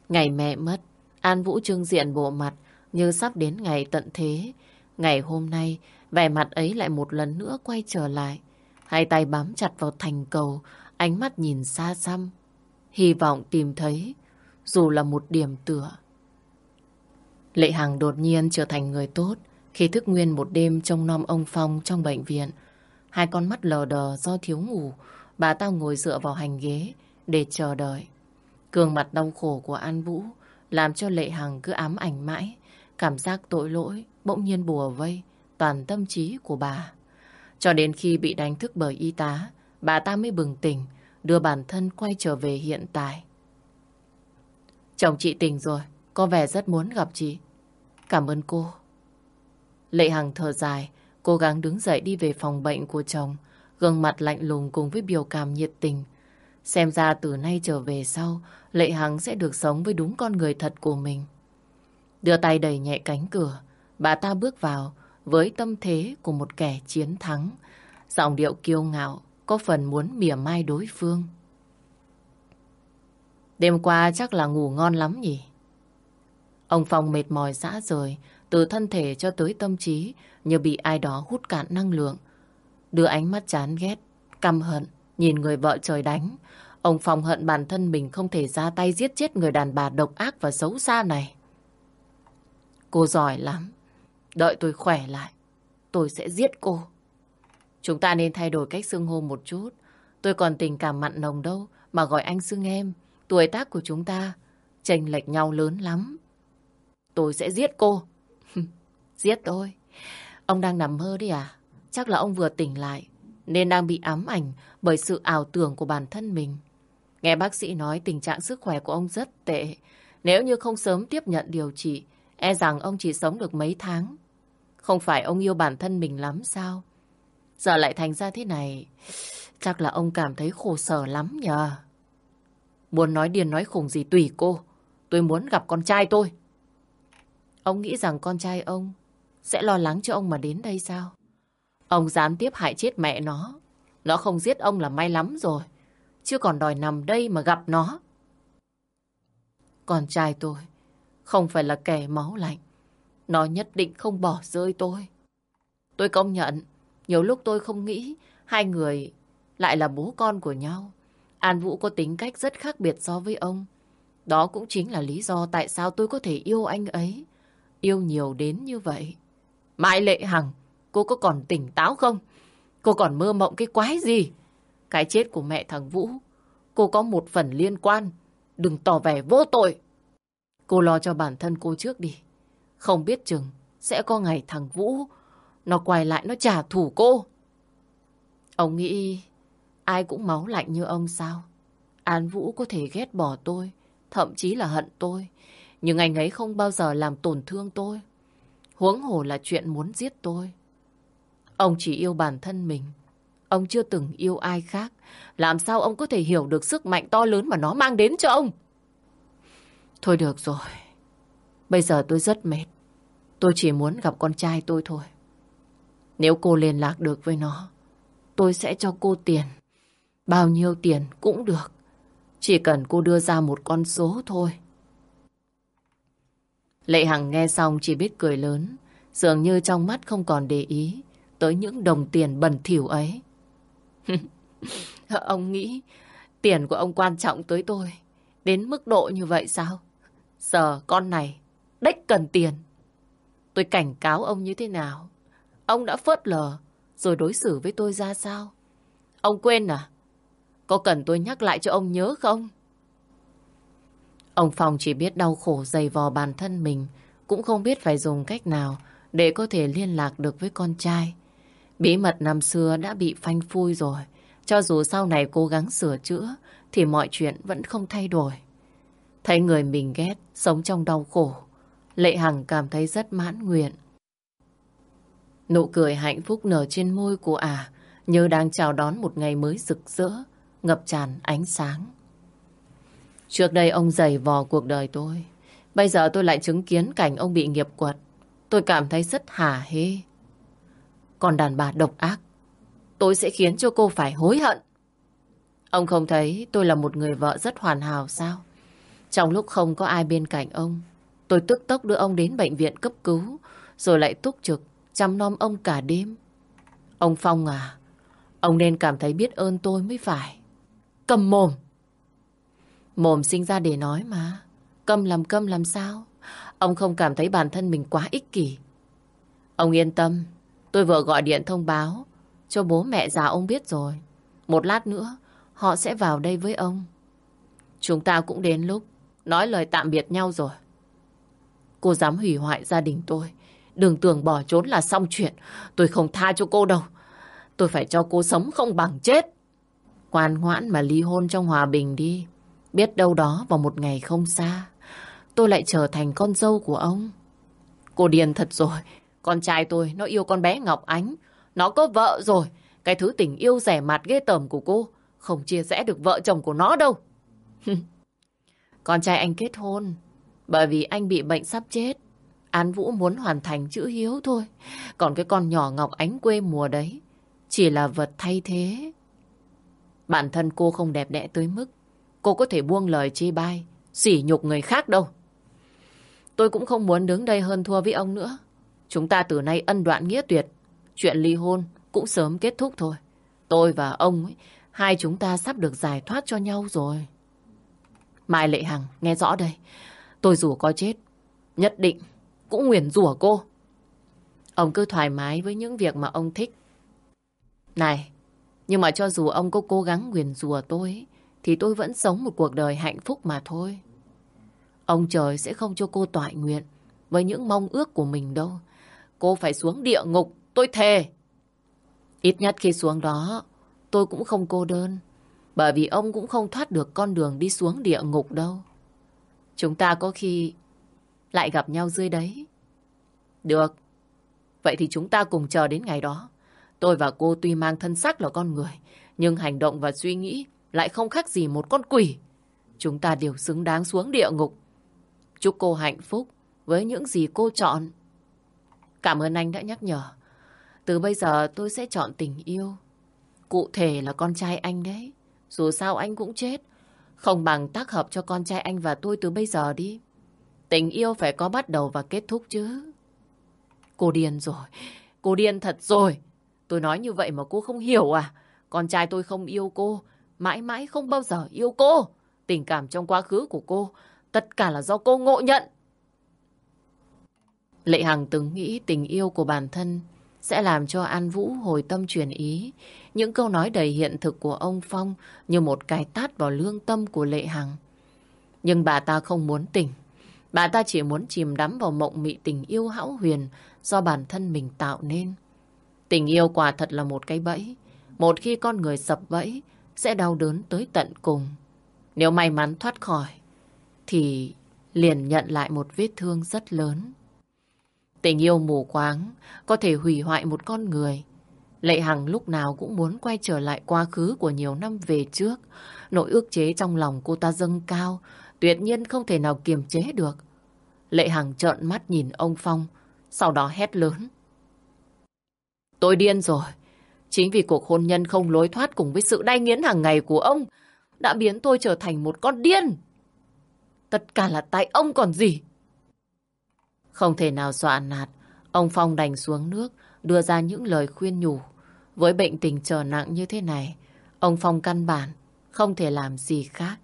Ngày mẹ mất, An Vũ trưng diện bộ mặt như sắp đến ngày tận thế. Ngày hôm nay, vẻ mặt ấy lại một lần nữa quay trở lại. Hai tay bám chặt vào thành cầu, ánh mắt nhìn xa xăm. hy vọng tìm thấy dù là một điểm tựa. Lệ Hằng đột nhiên trở thành người tốt khi thức nguyên một đêm trong nom ông Phong trong bệnh viện. Hai con mắt lờ đờ do thiếu ngủ, bà ta ngồi dựa vào hành ghế để chờ đợi. Cường mặt đau khổ của An Vũ làm cho Lệ Hằng cứ ám ảnh mãi. Cảm giác tội lỗi bỗng nhiên bùa vây toàn tâm trí của bà. Cho đến khi bị đánh thức bởi y tá, bà ta mới bừng tỉnh, đưa bản thân quay trở về hiện tại. Chồng chị tỉnh rồi, có vẻ rất muốn gặp chị. Cảm ơn cô. Lệ Hằng thở dài, cố gắng đứng dậy đi về phòng bệnh của chồng, gương mặt lạnh lùng cùng với biểu cảm nhiệt tình. Xem ra từ nay trở về sau, Lệ Hằng sẽ được sống với đúng con người thật của mình. Đưa tay đẩy nhẹ cánh cửa, bà ta bước vào với tâm thế của một kẻ chiến thắng. Giọng điệu kiêu ngạo, có phần muốn mỉa mai đối phương. Đêm qua chắc là ngủ ngon lắm nhỉ? Ông Phong mệt mỏi dã rời, từ thân thể cho tới tâm trí, như bị ai đó hút cạn năng lượng. Đưa ánh mắt chán ghét, căm hận, nhìn người vợ trời đánh. Ông Phong hận bản thân mình không thể ra tay giết chết người đàn bà độc ác và xấu xa này. Cô giỏi lắm. Đợi tôi khỏe lại, tôi sẽ giết cô. Chúng ta nên thay đổi cách xưng hô một chút. Tôi còn tình cảm mặn nồng đâu mà gọi anh xưng em. Tuổi tác của chúng ta chênh lệch nhau lớn lắm. Tôi sẽ giết cô. giết tôi. Ông đang nằm mơ đi à? Chắc là ông vừa tỉnh lại nên đang bị ám ảnh bởi sự ảo tưởng của bản thân mình. Nghe bác sĩ nói tình trạng sức khỏe của ông rất tệ. Nếu như không sớm tiếp nhận điều trị, e rằng ông chỉ sống được mấy tháng. Không phải ông yêu bản thân mình lắm sao? Giờ lại thành ra thế này, chắc là ông cảm thấy khổ sở lắm nhờ. Muốn nói điên nói khủng gì tùy cô. Tôi muốn gặp con trai tôi. Ông nghĩ rằng con trai ông sẽ lo lắng cho ông mà đến đây sao? Ông dám tiếp hại chết mẹ nó. Nó không giết ông là may lắm rồi. Chứ còn đòi nằm đây mà gặp nó. Con trai tôi không phải là kẻ máu lạnh. Nó nhất định không bỏ rơi tôi. Tôi công nhận, nhiều lúc tôi không nghĩ hai người lại là bố con của nhau. An Vũ có tính cách rất khác biệt so với ông. Đó cũng chính là lý do tại sao tôi có thể yêu anh ấy. Yêu nhiều đến như vậy. Mai Lệ Hằng, cô có còn tỉnh táo không? Cô còn mơ mộng cái quái gì? Cái chết của mẹ thằng Vũ, cô có một phần liên quan. Đừng tỏ vẻ vô tội. Cô lo cho bản thân cô trước đi. Không biết chừng sẽ có ngày thằng Vũ nó quay lại nó trả thù cô. Ông nghĩ ai cũng máu lạnh như ông sao? An Vũ có thể ghét bỏ tôi, thậm chí là hận tôi. Nhưng anh ấy không bao giờ làm tổn thương tôi. Huống hồ là chuyện muốn giết tôi. Ông chỉ yêu bản thân mình. Ông chưa từng yêu ai khác. Làm sao ông có thể hiểu được sức mạnh to lớn mà nó mang đến cho ông? Thôi được rồi. Bây giờ tôi rất mệt. Tôi chỉ muốn gặp con trai tôi thôi. Nếu cô liên lạc được với nó, tôi sẽ cho cô tiền. Bao nhiêu tiền cũng được. Chỉ cần cô đưa ra một con số thôi. Lệ Hằng nghe xong chỉ biết cười lớn, dường như trong mắt không còn để ý tới những đồng tiền bẩn thỉu ấy. ông nghĩ tiền của ông quan trọng tới tôi đến mức độ như vậy sao? Giờ con này đếch cần tiền. Tôi cảnh cáo ông như thế nào? Ông đã phớt lờ rồi đối xử với tôi ra sao? Ông quên à? Có cần tôi nhắc lại cho ông nhớ không? Ông Phong chỉ biết đau khổ dày vò bản thân mình, cũng không biết phải dùng cách nào để có thể liên lạc được với con trai. Bí mật năm xưa đã bị phanh phui rồi. Cho dù sau này cố gắng sửa chữa, thì mọi chuyện vẫn không thay đổi. Thấy người mình ghét, sống trong đau khổ, Lệ Hằng cảm thấy rất mãn nguyện. Nụ cười hạnh phúc nở trên môi của ả, à, như đang chào đón một ngày mới rực rỡ, ngập tràn ánh sáng. Trước đây ông dày vò cuộc đời tôi. Bây giờ tôi lại chứng kiến cảnh ông bị nghiệp quật. Tôi cảm thấy rất hả hê. Còn đàn bà độc ác, tôi sẽ khiến cho cô phải hối hận. Ông không thấy tôi là một người vợ rất hoàn hảo sao? Trong lúc không có ai bên cạnh ông, tôi tức tốc đưa ông đến bệnh viện cấp cứu, rồi lại túc trực, chăm nom ông cả đêm. Ông Phong à, ông nên cảm thấy biết ơn tôi mới phải. Cầm mồm! Mồm sinh ra để nói mà. cầm làm cầm làm sao? Ông không cảm thấy bản thân mình quá ích kỷ. Ông yên tâm, tôi vừa gọi điện thông báo cho bố mẹ già ông biết rồi. Một lát nữa, họ sẽ vào đây với ông. Chúng ta cũng đến lúc nói lời tạm biệt nhau rồi. Cô dám hủy hoại gia đình tôi. Đừng tưởng bỏ trốn là xong chuyện. Tôi không tha cho cô đâu. Tôi phải cho cô sống không bằng chết. Ngoan ngoãn mà ly hôn trong hòa bình đi. Biết đâu đó vào một ngày không xa, tôi lại trở thành con dâu của ông. Cô điền thật rồi. Con trai tôi nó yêu con bé Ngọc Ánh. Nó có vợ rồi. Cái thứ tình yêu rẻ mặt ghê tởm của cô không chia sẻ được vợ chồng của nó đâu. con trai anh kết hôn bởi vì anh bị bệnh sắp chết. An Vũ muốn hoàn thành chữ hiếu thôi. Còn cái con nhỏ Ngọc Ánh quê mùa đấy chỉ là vật thay thế. Bản thân cô không đẹp đẽ tới mức cô có thể buông lời chê bai, sỉ nhục người khác đâu. Tôi cũng không muốn đứng đây hơn thua với ông nữa. Chúng ta từ nay ân đoạn nghĩa tuyệt. Chuyện ly hôn cũng sớm kết thúc thôi. Tôi và ông ấy, hai chúng ta sắp được giải thoát cho nhau rồi. Mai Lệ Hằng, nghe rõ đây. Tôi dù có chết, nhất định cũng nguyền rủa cô. Ông cứ thoải mái với những việc mà ông thích. Này, nhưng mà cho dù ông có cố gắng nguyền rủa tôi, thì tôi vẫn sống một cuộc đời hạnh phúc mà thôi. Ông trời sẽ không cho cô tọa nguyện với những mong ước của mình đâu. Cô phải xuống địa ngục, tôi thề. Ít nhất khi xuống đó, tôi cũng không cô đơn. Bởi vì ông cũng không thoát được con đường đi xuống địa ngục đâu. Chúng ta có khi lại gặp nhau dưới đấy. Được. Vậy thì chúng ta cùng chờ đến ngày đó. Tôi và cô tuy mang thân xác là con người, nhưng hành động và suy nghĩ lại không khác gì một con quỷ. Chúng ta đều xứng đáng xuống địa ngục. Chúc cô hạnh phúc với những gì cô chọn. Cảm ơn anh đã nhắc nhở. Từ bây giờ tôi sẽ chọn tình yêu. Cụ thể là con trai anh đấy. Dù sao anh cũng chết. Không bằng tác hợp cho con trai anh và tôi từ bây giờ đi. Tình yêu phải có bắt đầu và kết thúc chứ. Cô điên rồi. Cô điên thật rồi. Tôi nói như vậy mà cô không hiểu à? Con trai tôi không yêu cô. Mãi mãi không bao giờ yêu cô. Tình cảm trong quá khứ của cô. Tất cả là do cô ngộ nhận. Lệ Hằng từng nghĩ tình yêu của bản thân sẽ làm cho An Vũ hồi tâm chuyển ý. Những câu nói đầy hiện thực của ông Phong như một cái tát vào lương tâm của Lệ Hằng. Nhưng bà ta không muốn tỉnh. Bà ta chỉ muốn chìm đắm vào mộng mị tình yêu hão huyền do bản thân mình tạo nên. Tình yêu quả thật là một cái bẫy. Một khi con người sập bẫy, sẽ đau đớn tới tận cùng. Nếu may mắn thoát khỏi, thì liền nhận lại một vết thương rất lớn. Tình yêu mù quáng có thể hủy hoại một con người. Lệ Hằng lúc nào cũng muốn quay trở lại quá khứ của nhiều năm về trước. Nỗi ước chế trong lòng cô ta dâng cao, tuyệt nhiên không thể nào kiềm chế được. Lệ Hằng trợn mắt nhìn ông Phong, sau đó hét lớn. Tôi điên rồi. Chính vì cuộc hôn nhân không lối thoát cùng với sự đai nghiến hàng ngày của ông đã biến tôi trở thành một con điên. Tất cả là tại ông còn gì. Không thể nào dọa nạt, ông Phong đành xuống nước, đưa ra những lời khuyên nhủ. Với bệnh tình trở nặng như thế này, ông Phong căn bản không thể làm gì khác.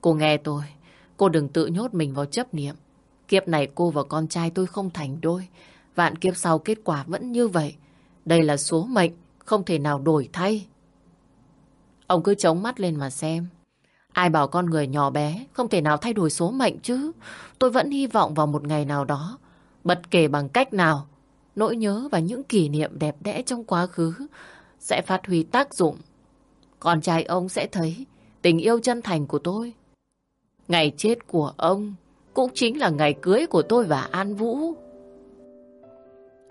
Cô nghe tôi, cô đừng tự nhốt mình vào chấp niệm. Kiếp này cô và con trai tôi không thành đôi. Vạn kiếp sau kết quả vẫn như vậy. Đây là số mệnh, không thể nào đổi thay. Ông cứ chống mắt lên mà xem. Ai bảo con người nhỏ bé không thể nào thay đổi số mệnh chứ. Tôi vẫn hy vọng vào một ngày nào đó, bất kể bằng cách nào, nỗi nhớ và những kỷ niệm đẹp đẽ trong quá khứ sẽ phát huy tác dụng. Con trai ông sẽ thấy tình yêu chân thành của tôi. Ngày chết của ông cũng chính là ngày cưới của tôi và An Vũ.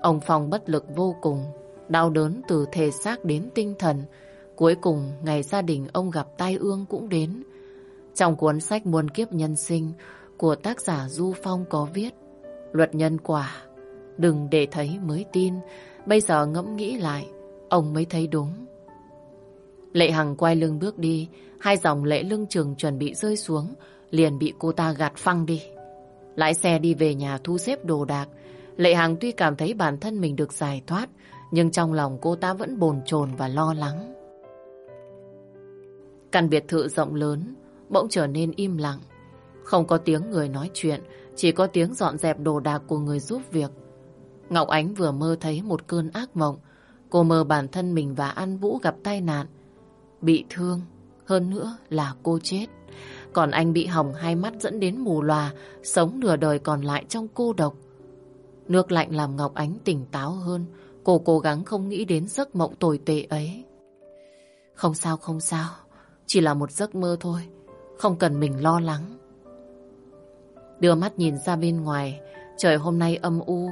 Ông Phong bất lực vô cùng, đau đớn từ thể xác đến tinh thần. Cuối cùng, ngày gia đình ông gặp tai ương cũng đến. Trong cuốn sách Muôn kiếp nhân sinh của tác giả Du Phong có viết Luật nhân quả, đừng để thấy mới tin, bây giờ ngẫm nghĩ lại, ông mới thấy đúng. Lệ Hằng quay lưng bước đi, hai dòng lệ lưng trường chuẩn bị rơi xuống, liền bị cô ta gạt phăng đi. Lái xe đi về nhà thu xếp đồ đạc, Lệ Hằng tuy cảm thấy bản thân mình được giải thoát, nhưng trong lòng cô ta vẫn bồn chồn và lo lắng. Căn biệt thự rộng lớn, bỗng trở nên im lặng. Không có tiếng người nói chuyện, chỉ có tiếng dọn dẹp đồ đạc của người giúp việc. Ngọc Ánh vừa mơ thấy một cơn ác mộng. Cô mơ bản thân mình và An Vũ gặp tai nạn. Bị thương, hơn nữa là cô chết. Còn anh bị hỏng hai mắt dẫn đến mù lòa, sống nửa đời còn lại trong cô độc. Nước lạnh làm Ngọc Ánh tỉnh táo hơn. Cô cố gắng không nghĩ đến giấc mộng tồi tệ ấy. Không sao, không sao. Chỉ là một giấc mơ thôi. Không cần mình lo lắng. Đưa mắt nhìn ra bên ngoài, trời hôm nay âm u,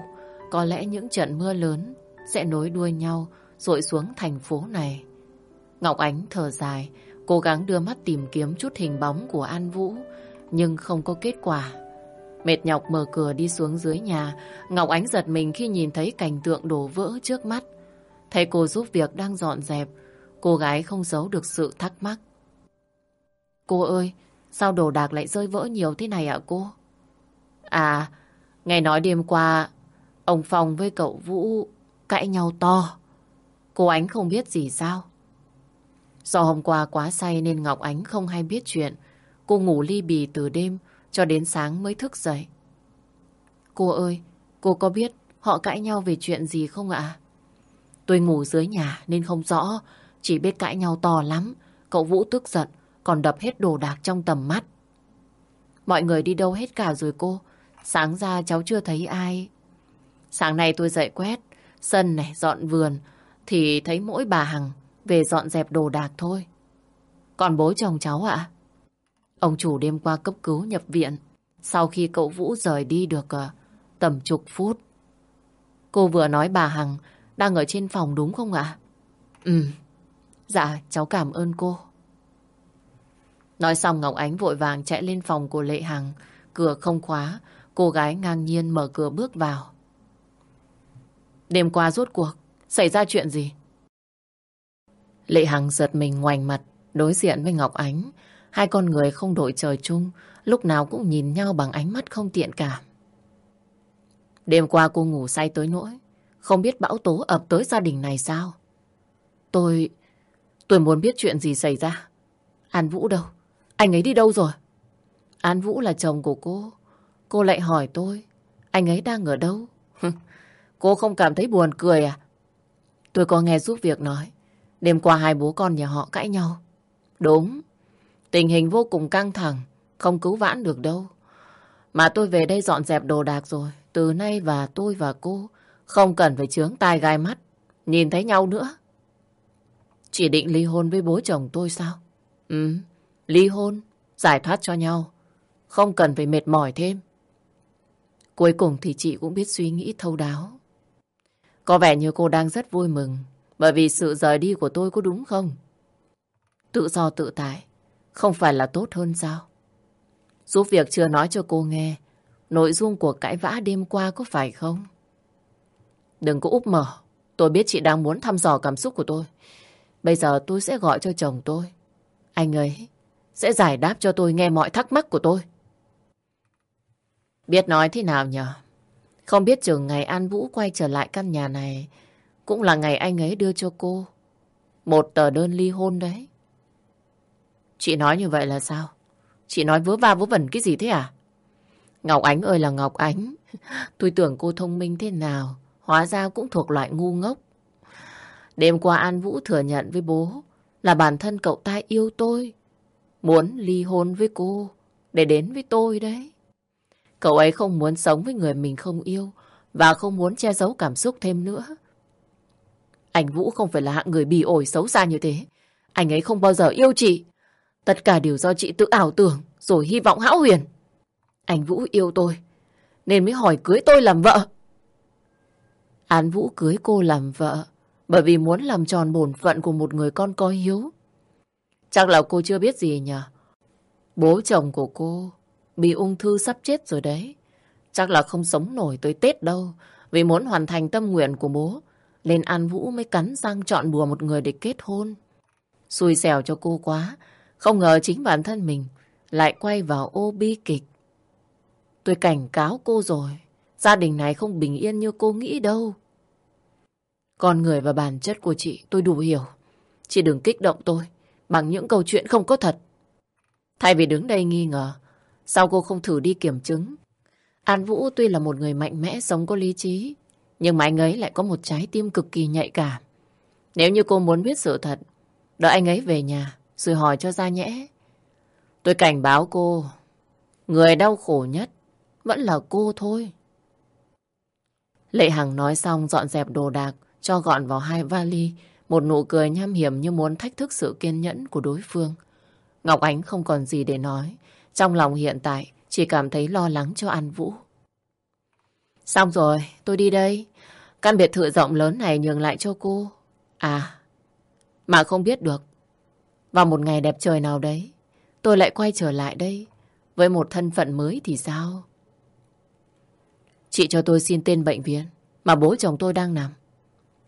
có lẽ những trận mưa lớn sẽ nối đuôi nhau rội xuống thành phố này. Ngọc Ánh thở dài, cố gắng đưa mắt tìm kiếm chút hình bóng của An Vũ, nhưng không có kết quả. Mệt nhọc mở cửa đi xuống dưới nhà, Ngọc Ánh giật mình khi nhìn thấy cảnh tượng đổ vỡ trước mắt. Thấy cô giúp việc đang dọn dẹp, cô gái không giấu được sự thắc mắc. Cô ơi, sao đồ đạc lại rơi vỡ nhiều thế này ạ cô? À, nghe nói đêm qua, ông Phong với cậu Vũ cãi nhau to. Cô Ánh không biết gì sao? Do hôm qua quá say nên Ngọc Ánh không hay biết chuyện. Cô ngủ ly bì từ đêm cho đến sáng mới thức dậy. Cô ơi, cô có biết họ cãi nhau về chuyện gì không ạ? Tôi ngủ dưới nhà nên không rõ, chỉ biết cãi nhau to lắm. Cậu Vũ tức giận, còn đập hết đồ đạc trong tầm mắt. Mọi người đi đâu hết cả rồi cô? Sáng ra cháu chưa thấy ai. Sáng nay tôi dậy quét, sân này, dọn vườn, thì thấy mỗi bà Hằng về dọn dẹp đồ đạc thôi. Còn bố chồng cháu ạ? Ông chủ đêm qua cấp cứu nhập viện, sau khi cậu Vũ rời đi được uh, tầm chục phút. Cô vừa nói bà Hằng đang ở trên phòng đúng không ạ? Ừ, dạ cháu cảm ơn cô. Nói xong Ngọc Ánh vội vàng chạy lên phòng của Lệ Hằng, cửa không khóa, cô gái ngang nhiên mở cửa bước vào. Đêm qua rốt cuộc, xảy ra chuyện gì? Lệ Hằng giật mình ngoảnh mặt, đối diện với Ngọc Ánh. Hai con người không đổi trời chung, lúc nào cũng nhìn nhau bằng ánh mắt không tiện cảm. Đêm qua cô ngủ say tới nỗi, không biết bão tố ập tới gia đình này sao? Tôi... tôi muốn biết chuyện gì xảy ra. An Vũ đâu? Anh ấy đi đâu rồi? An Vũ là chồng của cô. Cô lại hỏi tôi, anh ấy đang ở đâu? cô không cảm thấy buồn cười à? Tôi có nghe giúp việc nói, đêm qua hai bố con nhà họ cãi nhau. Đúng, tình hình vô cùng căng thẳng, không cứu vãn được đâu. Mà tôi về đây dọn dẹp đồ đạc rồi, từ nay và tôi và cô không cần phải chướng tai gai mắt, nhìn thấy nhau nữa. Chỉ định ly hôn với bố chồng tôi sao? Ừ, ly hôn, giải thoát cho nhau. Không cần phải mệt mỏi thêm. Cuối cùng thì chị cũng biết suy nghĩ thâu đáo. Có vẻ như cô đang rất vui mừng bởi vì sự rời đi của tôi có đúng không? Tự do tự tại không phải là tốt hơn sao? Giúp việc chưa nói cho cô nghe nội dung của cãi vã đêm qua có phải không? Đừng có úp mở. Tôi biết chị đang muốn thăm dò cảm xúc của tôi. Bây giờ tôi sẽ gọi cho chồng tôi. Anh ấy sẽ giải đáp cho tôi nghe mọi thắc mắc của tôi. Biết nói thế nào nhờ? Không biết chừng ngày An Vũ quay trở lại căn nhà này cũng là ngày anh ấy đưa cho cô một tờ đơn ly hôn đấy. Chị nói như vậy là sao? Chị nói vớ va vớ vẩn cái gì thế à? Ngọc Ánh ơi là Ngọc Ánh. Tôi tưởng cô thông minh thế nào. Hóa ra cũng thuộc loại ngu ngốc. Đêm qua An Vũ thừa nhận với bố là bản thân cậu ta yêu tôi. Muốn ly hôn với cô, để đến với tôi đấy. Cậu ấy không muốn sống với người mình không yêu và không muốn che giấu cảm xúc thêm nữa. Anh Vũ không phải là hạng người bì ổi xấu xa như thế. Anh ấy không bao giờ yêu chị. Tất cả đều do chị tự ảo tưởng, rồi hy vọng hão huyền. Anh Vũ yêu tôi, nên mới hỏi cưới tôi làm vợ. An Vũ cưới cô làm vợ bởi vì muốn làm tròn bổn phận của một người con có hiếu. Chắc là cô chưa biết gì nhỉ? Bố chồng của cô bị ung thư sắp chết rồi đấy. Chắc là không sống nổi tới Tết đâu. Vì muốn hoàn thành tâm nguyện của bố. Lên An Vũ mới cắn răng chọn bùa một người để kết hôn. Xui xẻo cho cô quá. Không ngờ chính bản thân mình lại quay vào ô bi kịch. Tôi cảnh cáo cô rồi. Gia đình này không bình yên như cô nghĩ đâu. Con người và bản chất của chị tôi đủ hiểu. Chị đừng kích động tôi bằng những câu chuyện không có thật. Thay vì đứng đây nghi ngờ, sao cô không thử đi kiểm chứng? An Vũ tuy là một người mạnh mẽ, sống có lý trí, nhưng mà anh ấy lại có một trái tim cực kỳ nhạy cảm. Nếu như cô muốn biết sự thật, đợi anh ấy về nhà, rồi hỏi cho ra nhẽ. Tôi cảnh báo cô, người đau khổ nhất vẫn là cô thôi. Lệ Hằng nói xong dọn dẹp đồ đạc, cho gọn vào hai vali, một nụ cười nham hiểm như muốn thách thức sự kiên nhẫn của đối phương. Ngọc Ánh không còn gì để nói, trong lòng hiện tại chỉ cảm thấy lo lắng cho An Vũ. Xong rồi, tôi đi đây. Căn biệt thự rộng lớn này nhường lại cho cô. À, mà không biết được. Vào một ngày đẹp trời nào đấy, tôi lại quay trở lại đây. Với một thân phận mới thì sao? Chị cho tôi xin tên bệnh viện mà bố chồng tôi đang nằm.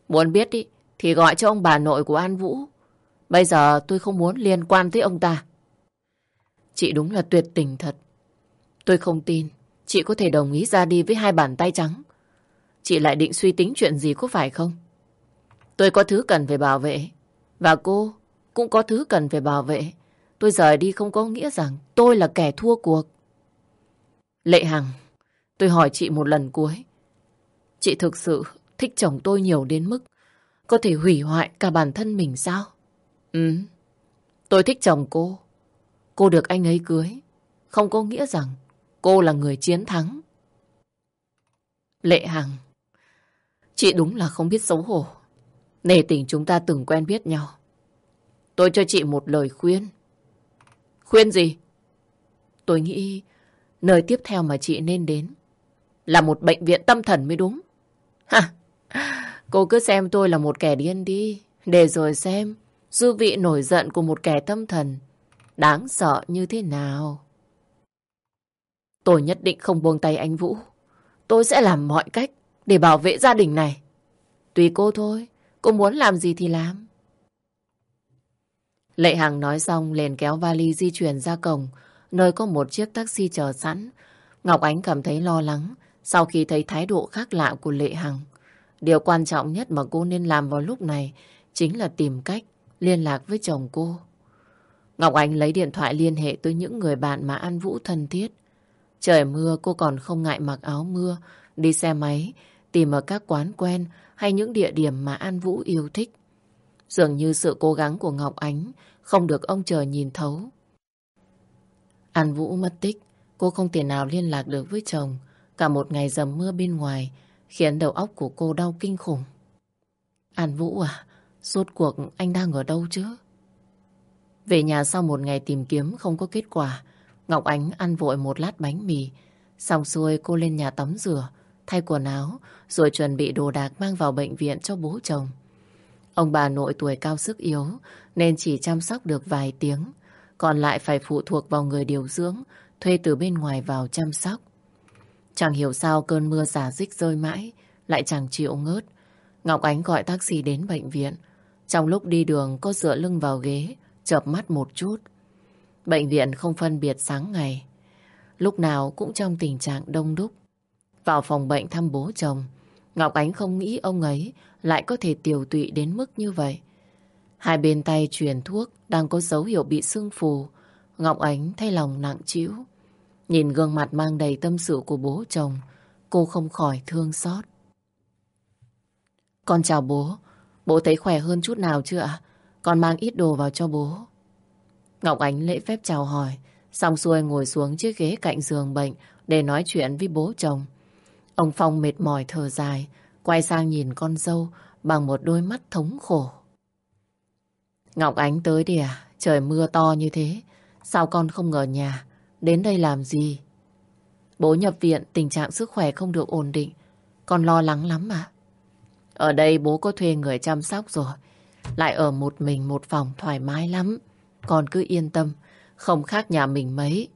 Muốn biết đi, thì gọi cho ông bà nội của An Vũ. Bây giờ tôi không muốn liên quan tới ông ta. Chị đúng là tuyệt tình thật. Tôi không tin chị có thể đồng ý ra đi với hai bàn tay trắng. Chị lại định suy tính chuyện gì có phải không? Tôi có thứ cần phải bảo vệ. Và cô cũng có thứ cần phải bảo vệ. Tôi rời đi không có nghĩa rằng tôi là kẻ thua cuộc. Lệ Hằng, tôi hỏi chị một lần cuối. Chị thực sự thích chồng tôi nhiều đến mức có thể hủy hoại cả bản thân mình sao? Ừ, tôi thích chồng cô. Cô được anh ấy cưới. Không có nghĩa rằng cô là người chiến thắng. Lệ Hằng, chị đúng là không biết xấu hổ. Nề tình chúng ta từng quen biết nhau. Tôi cho chị một lời khuyên. Khuyên gì? Tôi nghĩ nơi tiếp theo mà chị nên đến là một bệnh viện tâm thần mới đúng. Ha! Cô cứ xem tôi là một kẻ điên đi, để rồi xem dư vị nổi giận của một kẻ tâm thần đáng sợ như thế nào. Tôi nhất định không buông tay anh Vũ. Tôi sẽ làm mọi cách để bảo vệ gia đình này. Tùy cô thôi, cô muốn làm gì thì làm. Lệ Hằng nói xong liền kéo vali di chuyển ra cổng, nơi có một chiếc taxi chờ sẵn. Ngọc Ánh cảm thấy lo lắng sau khi thấy thái độ khác lạ của Lệ Hằng. Điều quan trọng nhất mà cô nên làm vào lúc này chính là tìm cách liên lạc với chồng cô. Ngọc Ánh lấy điện thoại liên hệ tới những người bạn mà An Vũ thân thiết. Trời mưa cô còn không ngại mặc áo mưa, đi xe máy, tìm ở các quán quen hay những địa điểm mà An Vũ yêu thích. Dường như sự cố gắng của Ngọc Ánh không được ông trời nhìn thấu. An Vũ mất tích, cô không thể nào liên lạc được với chồng. Cả một ngày dầm mưa bên ngoài khiến đầu óc của cô đau kinh khủng. An Vũ à, rốt cuộc anh đang ở đâu chứ? Về nhà sau một ngày tìm kiếm không có kết quả, Ngọc Ánh ăn vội một lát bánh mì. Xong xuôi cô lên nhà tắm rửa, thay quần áo, rồi chuẩn bị đồ đạc mang vào bệnh viện cho bố chồng. Ông bà nội tuổi cao sức yếu nên chỉ chăm sóc được vài tiếng, còn lại phải phụ thuộc vào người điều dưỡng, thuê từ bên ngoài vào chăm sóc. Chẳng hiểu sao cơn mưa giả dích rơi mãi, lại chẳng chịu ngớt. Ngọc Ánh gọi taxi đến bệnh viện. Trong lúc đi đường cô dựa lưng vào ghế, chợp mắt một chút. Bệnh viện không phân biệt sáng ngày. Lúc nào cũng trong tình trạng đông đúc. Vào phòng bệnh thăm bố chồng, Ngọc Ánh không nghĩ ông ấy lại có thể tiểu tụy đến mức như vậy. Hai bên tay truyền thuốc đang có dấu hiệu bị sưng phù. Ngọc Ánh thay lòng nặng trĩu. Nhìn gương mặt mang đầy tâm sự của bố chồng, cô không khỏi thương xót. Con chào bố, bố thấy khỏe hơn chút nào chưa ạ? Con mang ít đồ vào cho bố. Ngọc Ánh lễ phép chào hỏi, xong xuôi ngồi xuống chiếc ghế cạnh giường bệnh để nói chuyện với bố chồng. Ông Phong mệt mỏi thở dài, quay sang nhìn con dâu bằng một đôi mắt thống khổ. Ngọc Ánh tới đi à? Trời mưa to như thế, sao con không ở nhà? Đến đây làm gì? Bố nhập viện, tình trạng sức khỏe không được ổn định. Con lo lắng lắm mà. Ở đây bố có thuê người chăm sóc rồi. Lại ở một mình một phòng thoải mái lắm. Con cứ yên tâm, không khác nhà mình mấy.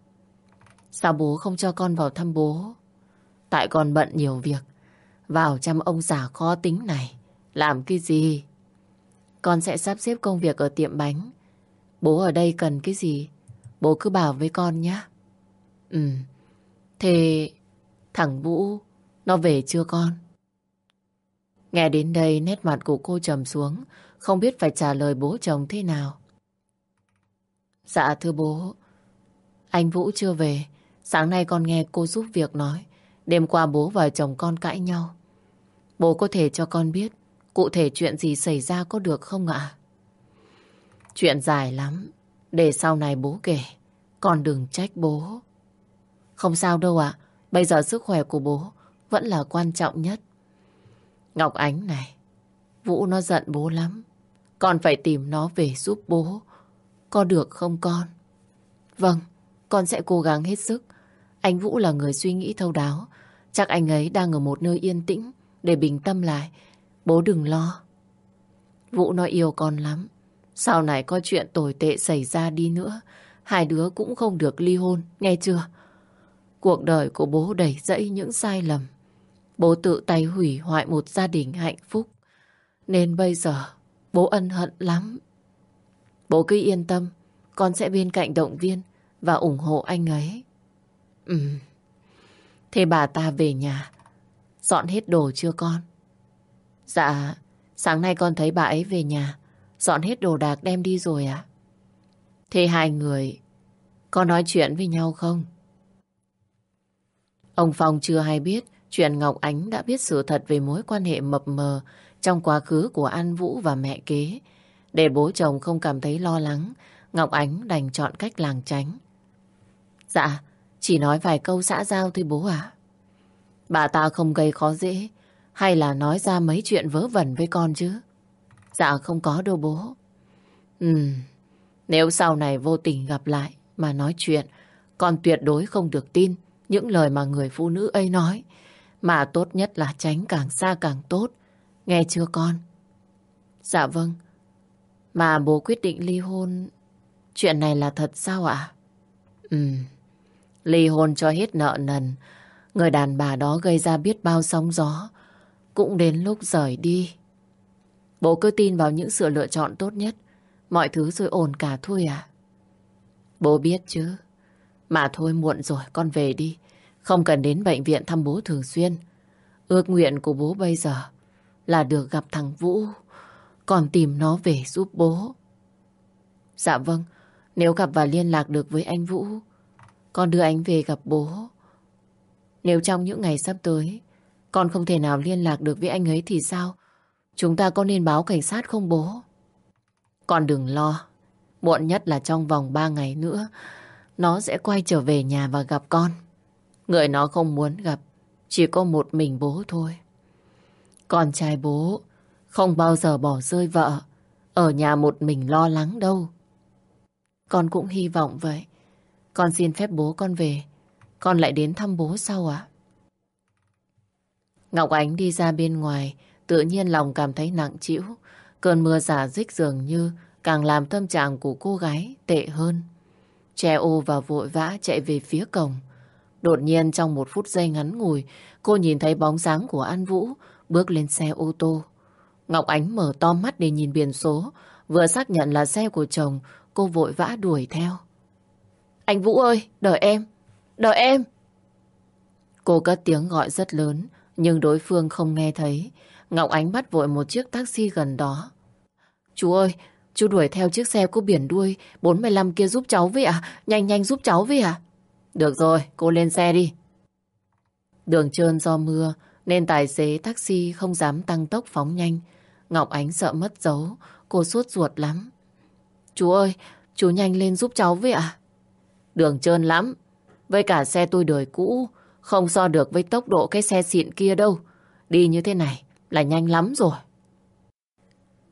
Sao bố không cho con vào thăm bố? Tại con bận nhiều việc. Vào chăm ông già khó tính này. Làm cái gì? Con sẽ sắp xếp công việc ở tiệm bánh. Bố ở đây cần cái gì? Bố cứ bảo với con nhé. Ừ. Thế thằng Vũ nó về chưa con? Nghe đến đây nét mặt của cô trầm xuống, không biết phải trả lời bố chồng thế nào. Dạ thưa bố, anh Vũ chưa về. Sáng nay con nghe cô giúp việc nói. Đêm qua bố và chồng con cãi nhau. Bố có thể cho con biết cụ thể chuyện gì xảy ra có được không ạ? Chuyện dài lắm. Để sau này bố kể. Con đừng trách bố. Không sao đâu ạ. Bây giờ sức khỏe của bố vẫn là quan trọng nhất. Ngọc Ánh này, Vũ nó giận bố lắm. Con phải tìm nó về giúp bố. Có được không con? Vâng, con sẽ cố gắng hết sức. Anh Vũ là người suy nghĩ thâu đáo. Chắc anh ấy đang ở một nơi yên tĩnh để bình tâm lại. Bố đừng lo. Vũ nó yêu con lắm. Sau này có chuyện tồi tệ xảy ra đi nữa, hai đứa cũng không được ly hôn, nghe chưa? Cuộc đời của bố đầy dẫy những sai lầm. Bố tự tay hủy hoại một gia đình hạnh phúc. Nên bây giờ bố ân hận lắm. Bố cứ yên tâm, con sẽ bên cạnh động viên và ủng hộ anh ấy. Ừ. Thế bà ta về nhà, dọn hết đồ chưa con? Dạ, sáng nay con thấy bà ấy về nhà, dọn hết đồ đạc đem đi rồi ạ. Thế hai người có nói chuyện với nhau không? Ông Phong chưa hay biết chuyện Ngọc Ánh đã biết sự thật về mối quan hệ mập mờ trong quá khứ của An Vũ và mẹ kế. Để bố chồng không cảm thấy lo lắng, Ngọc Ánh đành chọn cách làng tránh. Dạ, chỉ nói vài câu xã giao thôi bố ạ. Bà ta không gây khó dễ, hay là nói ra mấy chuyện vớ vẩn với con chứ? Dạ không có đâu bố. Ừm, nếu sau này vô tình gặp lại mà nói chuyện, con tuyệt đối không được tin những lời mà người phụ nữ ấy nói. Mà tốt nhất là tránh càng xa càng tốt. Nghe chưa con? Dạ vâng. Mà bố quyết định ly hôn... Chuyện này là thật sao ạ? Ừm. Ly hôn cho hết nợ nần. Người đàn bà đó gây ra biết bao sóng gió. Cũng đến lúc rời đi. Bố cứ tin vào những sự lựa chọn tốt nhất. Mọi thứ rồi ổn cả thôi à? Bố biết chứ. Mà thôi muộn rồi, con về đi. Không cần đến bệnh viện thăm bố thường xuyên. Ước nguyện của bố bây giờ là được gặp thằng Vũ. Còn tìm nó về giúp bố. Dạ vâng, nếu gặp và liên lạc được với anh Vũ, con đưa anh về gặp bố. Nếu trong những ngày sắp tới, con không thể nào liên lạc được với anh ấy thì sao? Chúng ta có nên báo cảnh sát không bố? Con đừng lo. Muộn nhất là trong vòng 3 ngày nữa, nó sẽ quay trở về nhà và gặp con. Người nó không muốn gặp, chỉ có một mình bố thôi. Con trai bố không bao giờ bỏ rơi vợ, ở nhà một mình lo lắng đâu. Con cũng hy vọng vậy. Con xin phép bố con về, con lại đến thăm bố sau ạ. Ngọc Ánh đi ra bên ngoài, tự nhiên lòng cảm thấy nặng trĩu. Cơn mưa giả dích dường như càng làm tâm trạng của cô gái tệ hơn. Che ô và vội vã chạy về phía cổng. Đột nhiên trong một phút giây ngắn ngủi, cô nhìn thấy bóng dáng của An Vũ bước lên xe ô tô. Ngọc Ánh mở to mắt để nhìn biển số, vừa xác nhận là xe của chồng, cô vội vã đuổi theo. Anh Vũ ơi, đợi em, đợi em. Cô cất tiếng gọi rất lớn, nhưng đối phương không nghe thấy. Ngọc Ánh bắt vội một chiếc taxi gần đó. Chú ơi, chú đuổi theo chiếc xe có biển đuôi 45 kia giúp cháu với à? Nhanh nhanh giúp cháu với à? Được rồi, cô lên xe đi. Đường trơn do mưa nên tài xế taxi không dám tăng tốc phóng nhanh. Ngọc Ánh sợ mất dấu, cô suốt ruột lắm. Chú ơi, chú nhanh lên giúp cháu với ạ. Đường trơn lắm, với cả xe tôi đời cũ, không so được với tốc độ cái xe xịn kia đâu. Đi như thế này là nhanh lắm rồi.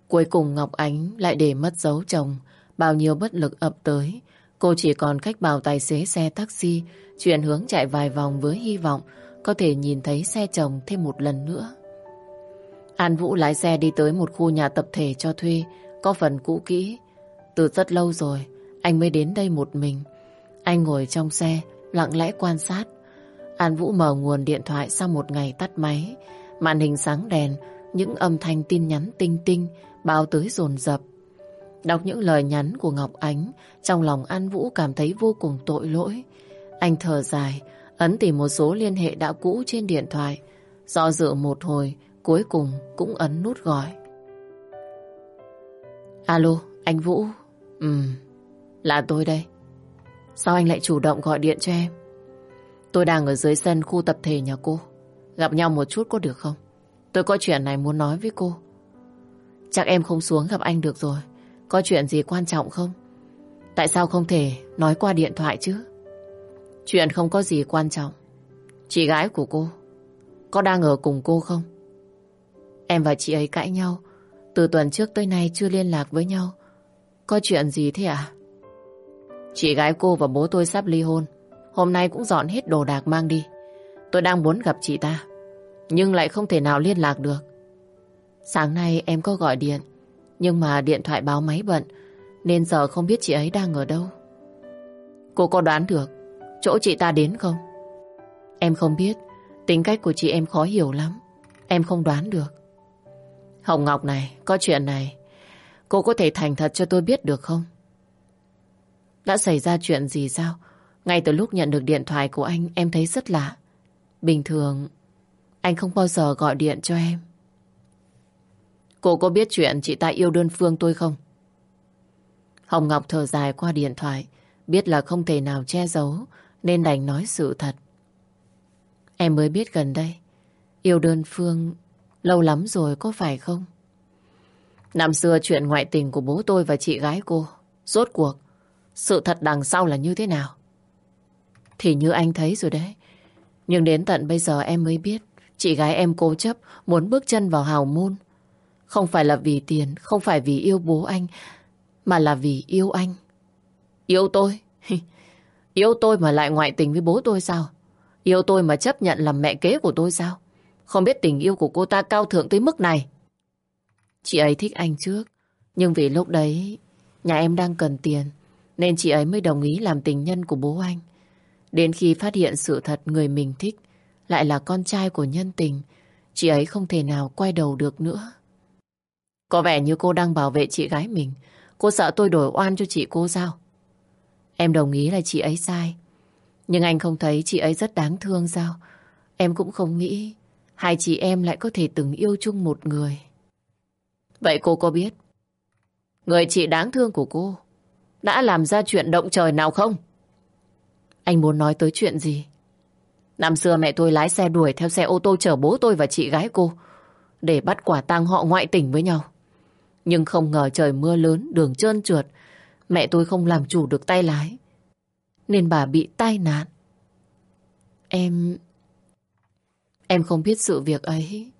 Cuối cùng Ngọc Ánh lại để mất dấu chồng, bao nhiêu bất lực ập tới. Cô chỉ còn cách bảo tài xế xe taxi chuyển hướng chạy vài vòng với hy vọng có thể nhìn thấy xe chồng thêm một lần nữa. An Vũ lái xe đi tới một khu nhà tập thể cho thuê, có phần cũ kỹ. Từ rất lâu rồi, anh mới đến đây một mình. Anh ngồi trong xe, lặng lẽ quan sát. An Vũ mở nguồn điện thoại sau một ngày tắt máy. Màn hình sáng đèn, những âm thanh tin nhắn tinh tinh bao tới dồn dập. Đọc những lời nhắn của Ngọc Ánh, trong lòng An Vũ cảm thấy vô cùng tội lỗi. Anh thở dài, ấn tìm một số liên hệ đã cũ trên điện thoại. Do dự một hồi, cuối cùng cũng ấn nút gọi. Alo, anh Vũ. Ừm, Là tôi đây. Sao anh lại chủ động gọi điện cho em? Tôi đang ở dưới sân khu tập thể nhà cô. Gặp nhau một chút có được không? Tôi có chuyện này muốn nói với cô. Chắc em không xuống gặp anh được rồi. Có chuyện gì quan trọng không? Tại sao không thể nói qua điện thoại chứ? Chuyện không có gì quan trọng. Chị gái của cô, có đang ở cùng cô không? Em và chị ấy cãi nhau. Từ tuần trước tới nay chưa liên lạc với nhau. Có chuyện gì thế ạ? À? Chị gái cô và bố tôi sắp ly hôn. Hôm nay cũng dọn hết đồ đạc mang đi. Tôi đang muốn gặp chị ta. Nhưng lại không thể nào liên lạc được. Sáng nay em có gọi điện. Nhưng mà điện thoại báo máy bận. Nên giờ không biết chị ấy đang ở đâu. Cô có đoán được chỗ chị ta đến không? Em không biết. Tính cách của chị em khó hiểu lắm. Em không đoán được. Hồng Ngọc này, có chuyện này. Cô có thể thành thật cho tôi biết được không? Đã xảy ra chuyện gì sao? Ngay từ lúc nhận được điện thoại của anh em thấy rất lạ. Bình thường anh không bao giờ gọi điện cho em. Cô có biết chuyện chị ta yêu đơn phương tôi không? Hồng Ngọc thở dài qua điện thoại. Biết là không thể nào che giấu, nên đành nói sự thật. Em mới biết gần đây, yêu đơn phương lâu lắm rồi có phải không? Năm xưa chuyện ngoại tình của bố tôi và chị gái cô, rốt cuộc, sự thật đằng sau là như thế nào? Thì như anh thấy rồi đấy. Nhưng đến tận bây giờ em mới biết, chị gái em cố chấp muốn bước chân vào hào môn. Không phải là vì tiền, không phải vì yêu bố anh, mà là vì yêu anh. Yêu tôi? yêu tôi mà lại ngoại tình với bố tôi sao? Yêu tôi mà chấp nhận làm mẹ kế của tôi sao? Không biết tình yêu của cô ta cao thượng tới mức này. Chị ấy thích anh trước, nhưng vì lúc đấy nhà em đang cần tiền, nên chị ấy mới đồng ý làm tình nhân của bố anh. Đến khi phát hiện sự thật người mình thích lại là con trai của nhân tình, chị ấy không thể nào quay đầu được nữa. Có vẻ như cô đang bảo vệ chị gái mình. Cô sợ tôi đổi oan cho chị cô sao? Em đồng ý là chị ấy sai. Nhưng anh không thấy chị ấy rất đáng thương sao? Em cũng không nghĩ hai chị em lại có thể từng yêu chung một người. Vậy cô có biết người chị đáng thương của cô đã làm ra chuyện động trời nào không? Anh muốn nói tới chuyện gì? Năm xưa mẹ tôi lái xe đuổi theo xe ô tô chở bố tôi và chị gái cô để bắt quả tang họ ngoại tình với nhau. Nhưng không ngờ trời mưa lớn, đường trơn trượt, mẹ tôi không làm chủ được tay lái. Nên bà bị tai nạn. Em... Em không biết sự việc ấy.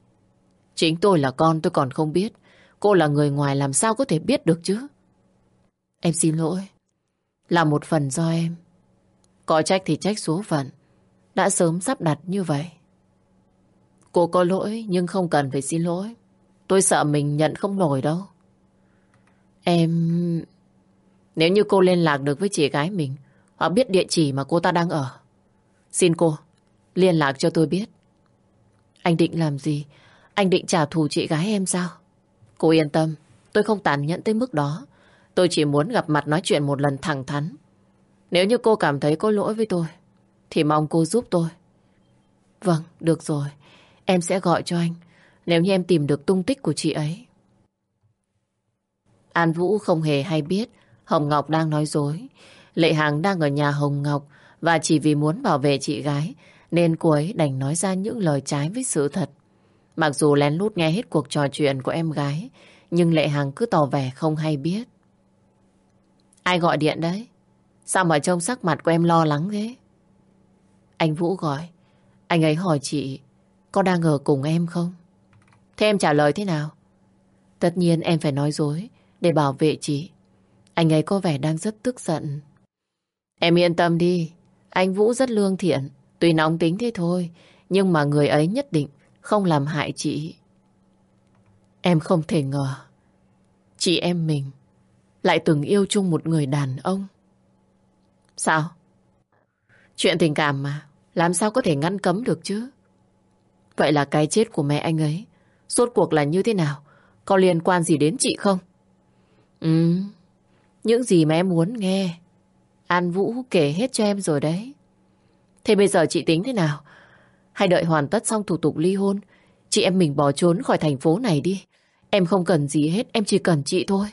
Chính tôi là con tôi còn không biết. Cô là người ngoài làm sao có thể biết được chứ? Em xin lỗi. Là một phần do em. Có trách thì trách số phận. Đã sớm sắp đặt như vậy. Cô có lỗi nhưng không cần phải xin lỗi. Tôi sợ mình nhận không nổi đâu. Em... Nếu như cô liên lạc được với chị gái mình hoặc biết địa chỉ mà cô ta đang ở xin cô liên lạc cho tôi biết. Anh định làm gì? Anh định trả thù chị gái em sao? Cô yên tâm, tôi không tàn nhẫn tới mức đó. Tôi chỉ muốn gặp mặt nói chuyện một lần thẳng thắn. Nếu như cô cảm thấy có lỗi với tôi, thì mong cô giúp tôi. Vâng, được rồi. Em sẽ gọi cho anh nếu như em tìm được tung tích của chị ấy. An Vũ không hề hay biết Hồng Ngọc đang nói dối. Lệ Hằng đang ở nhà Hồng Ngọc và chỉ vì muốn bảo vệ chị gái, nên cô ấy đành nói ra những lời trái với sự thật. Mặc dù lén lút nghe hết cuộc trò chuyện của em gái, nhưng Lệ Hằng cứ tỏ vẻ không hay biết. Ai gọi điện đấy? Sao mà trông sắc mặt của em lo lắng thế? Anh Vũ gọi. Anh ấy hỏi chị, có đang ở cùng em không? Thế em trả lời thế nào? Tất nhiên em phải nói dối để bảo vệ chị. Anh ấy có vẻ đang rất tức giận. Em yên tâm đi. Anh Vũ rất lương thiện. Tuy nóng tính thế thôi. Nhưng mà người ấy nhất định không làm hại chị. Em không thể ngờ. Chị em mình lại từng yêu chung một người đàn ông. Sao? Chuyện tình cảm mà. Làm sao có thể ngăn cấm được chứ? Vậy là cái chết của mẹ anh ấy, Suốt cuộc là như thế nào? Có liên quan gì đến chị không? Ừ, những gì mà em muốn nghe. An Vũ kể hết cho em rồi đấy. Thế bây giờ chị tính thế nào? Hay đợi hoàn tất xong thủ tục ly hôn, chị em mình bỏ trốn khỏi thành phố này đi. Em không cần gì hết, em chỉ cần chị thôi.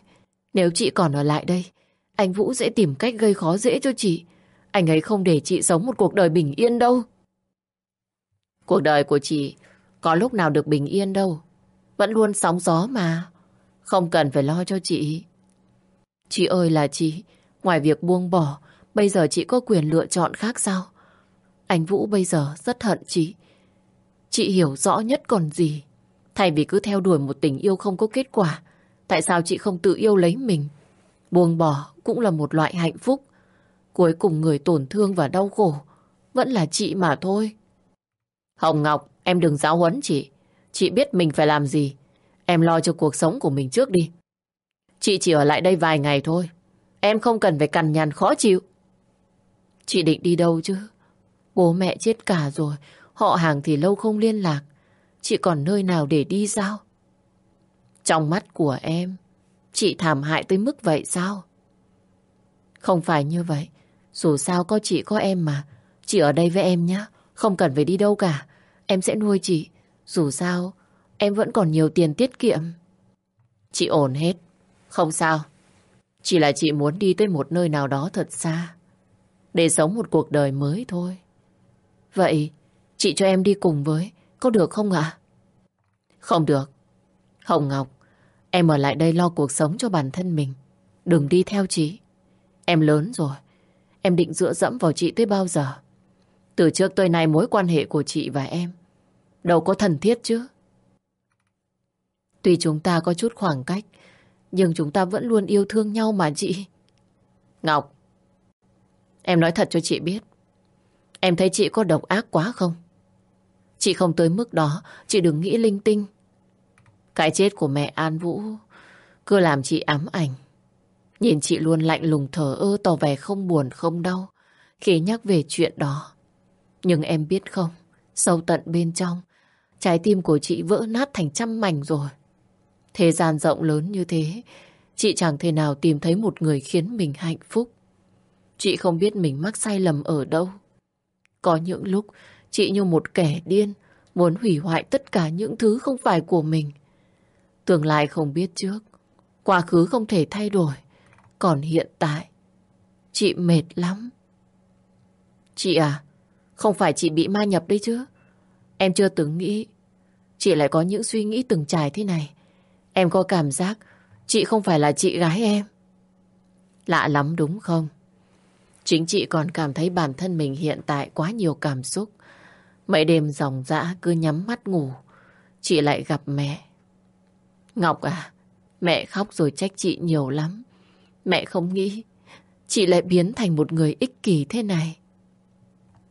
Nếu chị còn ở lại đây, anh Vũ sẽ tìm cách gây khó dễ cho chị. Anh ấy không để chị sống một cuộc đời bình yên đâu. Cuộc đời của chị có lúc nào được bình yên đâu. Vẫn luôn sóng gió mà. Không cần phải lo cho chị. Chị ơi là chị, ngoài việc buông bỏ, bây giờ chị có quyền lựa chọn khác sao? Anh Vũ bây giờ rất hận chị. Chị hiểu rõ nhất còn gì. Thay vì cứ theo đuổi một tình yêu không có kết quả, tại sao chị không tự yêu lấy mình? Buông bỏ cũng là một loại hạnh phúc. Cuối cùng người tổn thương và đau khổ vẫn là chị mà thôi. Hồng Ngọc, em đừng giáo huấn chị. Chị biết mình phải làm gì. Em lo cho cuộc sống của mình trước đi. Chị chỉ ở lại đây vài ngày thôi. Em không cần phải cằn nhằn khó chịu. Chị định đi đâu chứ? Bố mẹ chết cả rồi. Họ hàng thì lâu không liên lạc. Chị còn nơi nào để đi sao? Trong mắt của em, chị thảm hại tới mức vậy sao? Không phải như vậy. Dù sao có chị có em mà. Chị ở đây với em nhé. Không cần phải đi đâu cả. Em sẽ nuôi chị. Dù sao, em vẫn còn nhiều tiền tiết kiệm. Chị ổn hết. Không sao. Chỉ là chị muốn đi tới một nơi nào đó thật xa. Để sống một cuộc đời mới thôi. Vậy, chị cho em đi cùng với. Có được không ạ? Không được. Hồng Ngọc, em ở lại đây lo cuộc sống cho bản thân mình. Đừng đi theo chị. Em lớn rồi. Em định dựa dẫm vào chị tới bao giờ? Từ trước tới nay mối quan hệ của chị và em đâu có thân thiết chứ. Tuy chúng ta có chút khoảng cách, nhưng chúng ta vẫn luôn yêu thương nhau mà chị. Ngọc, em nói thật cho chị biết. Em thấy chị có độc ác quá không? Chị không tới mức đó, chị đừng nghĩ linh tinh. Cái chết của mẹ An Vũ cứ làm chị ám ảnh. Nhìn chị luôn lạnh lùng thở ơ tỏ vẻ không buồn không đau khi nhắc về chuyện đó. Nhưng em biết không, sâu tận bên trong, trái tim của chị vỡ nát thành trăm mảnh rồi. Thế gian rộng lớn như thế, chị chẳng thể nào tìm thấy một người khiến mình hạnh phúc. Chị không biết mình mắc sai lầm ở đâu. Có những lúc chị như một kẻ điên, muốn hủy hoại tất cả những thứ không phải của mình. Tương lai không biết trước, quá khứ không thể thay đổi. Còn hiện tại, chị mệt lắm. Chị à, không phải chị bị ma nhập đấy chứ. Em chưa từng nghĩ, chị lại có những suy nghĩ từng trải thế này. Em có cảm giác chị không phải là chị gái em. Lạ lắm đúng không? Chính chị còn cảm thấy bản thân mình hiện tại quá nhiều cảm xúc. Mấy đêm dòng dã cứ nhắm mắt ngủ. Chị lại gặp mẹ. Ngọc à, mẹ khóc rồi trách chị nhiều lắm. Mẹ không nghĩ chị lại biến thành một người ích kỷ thế này.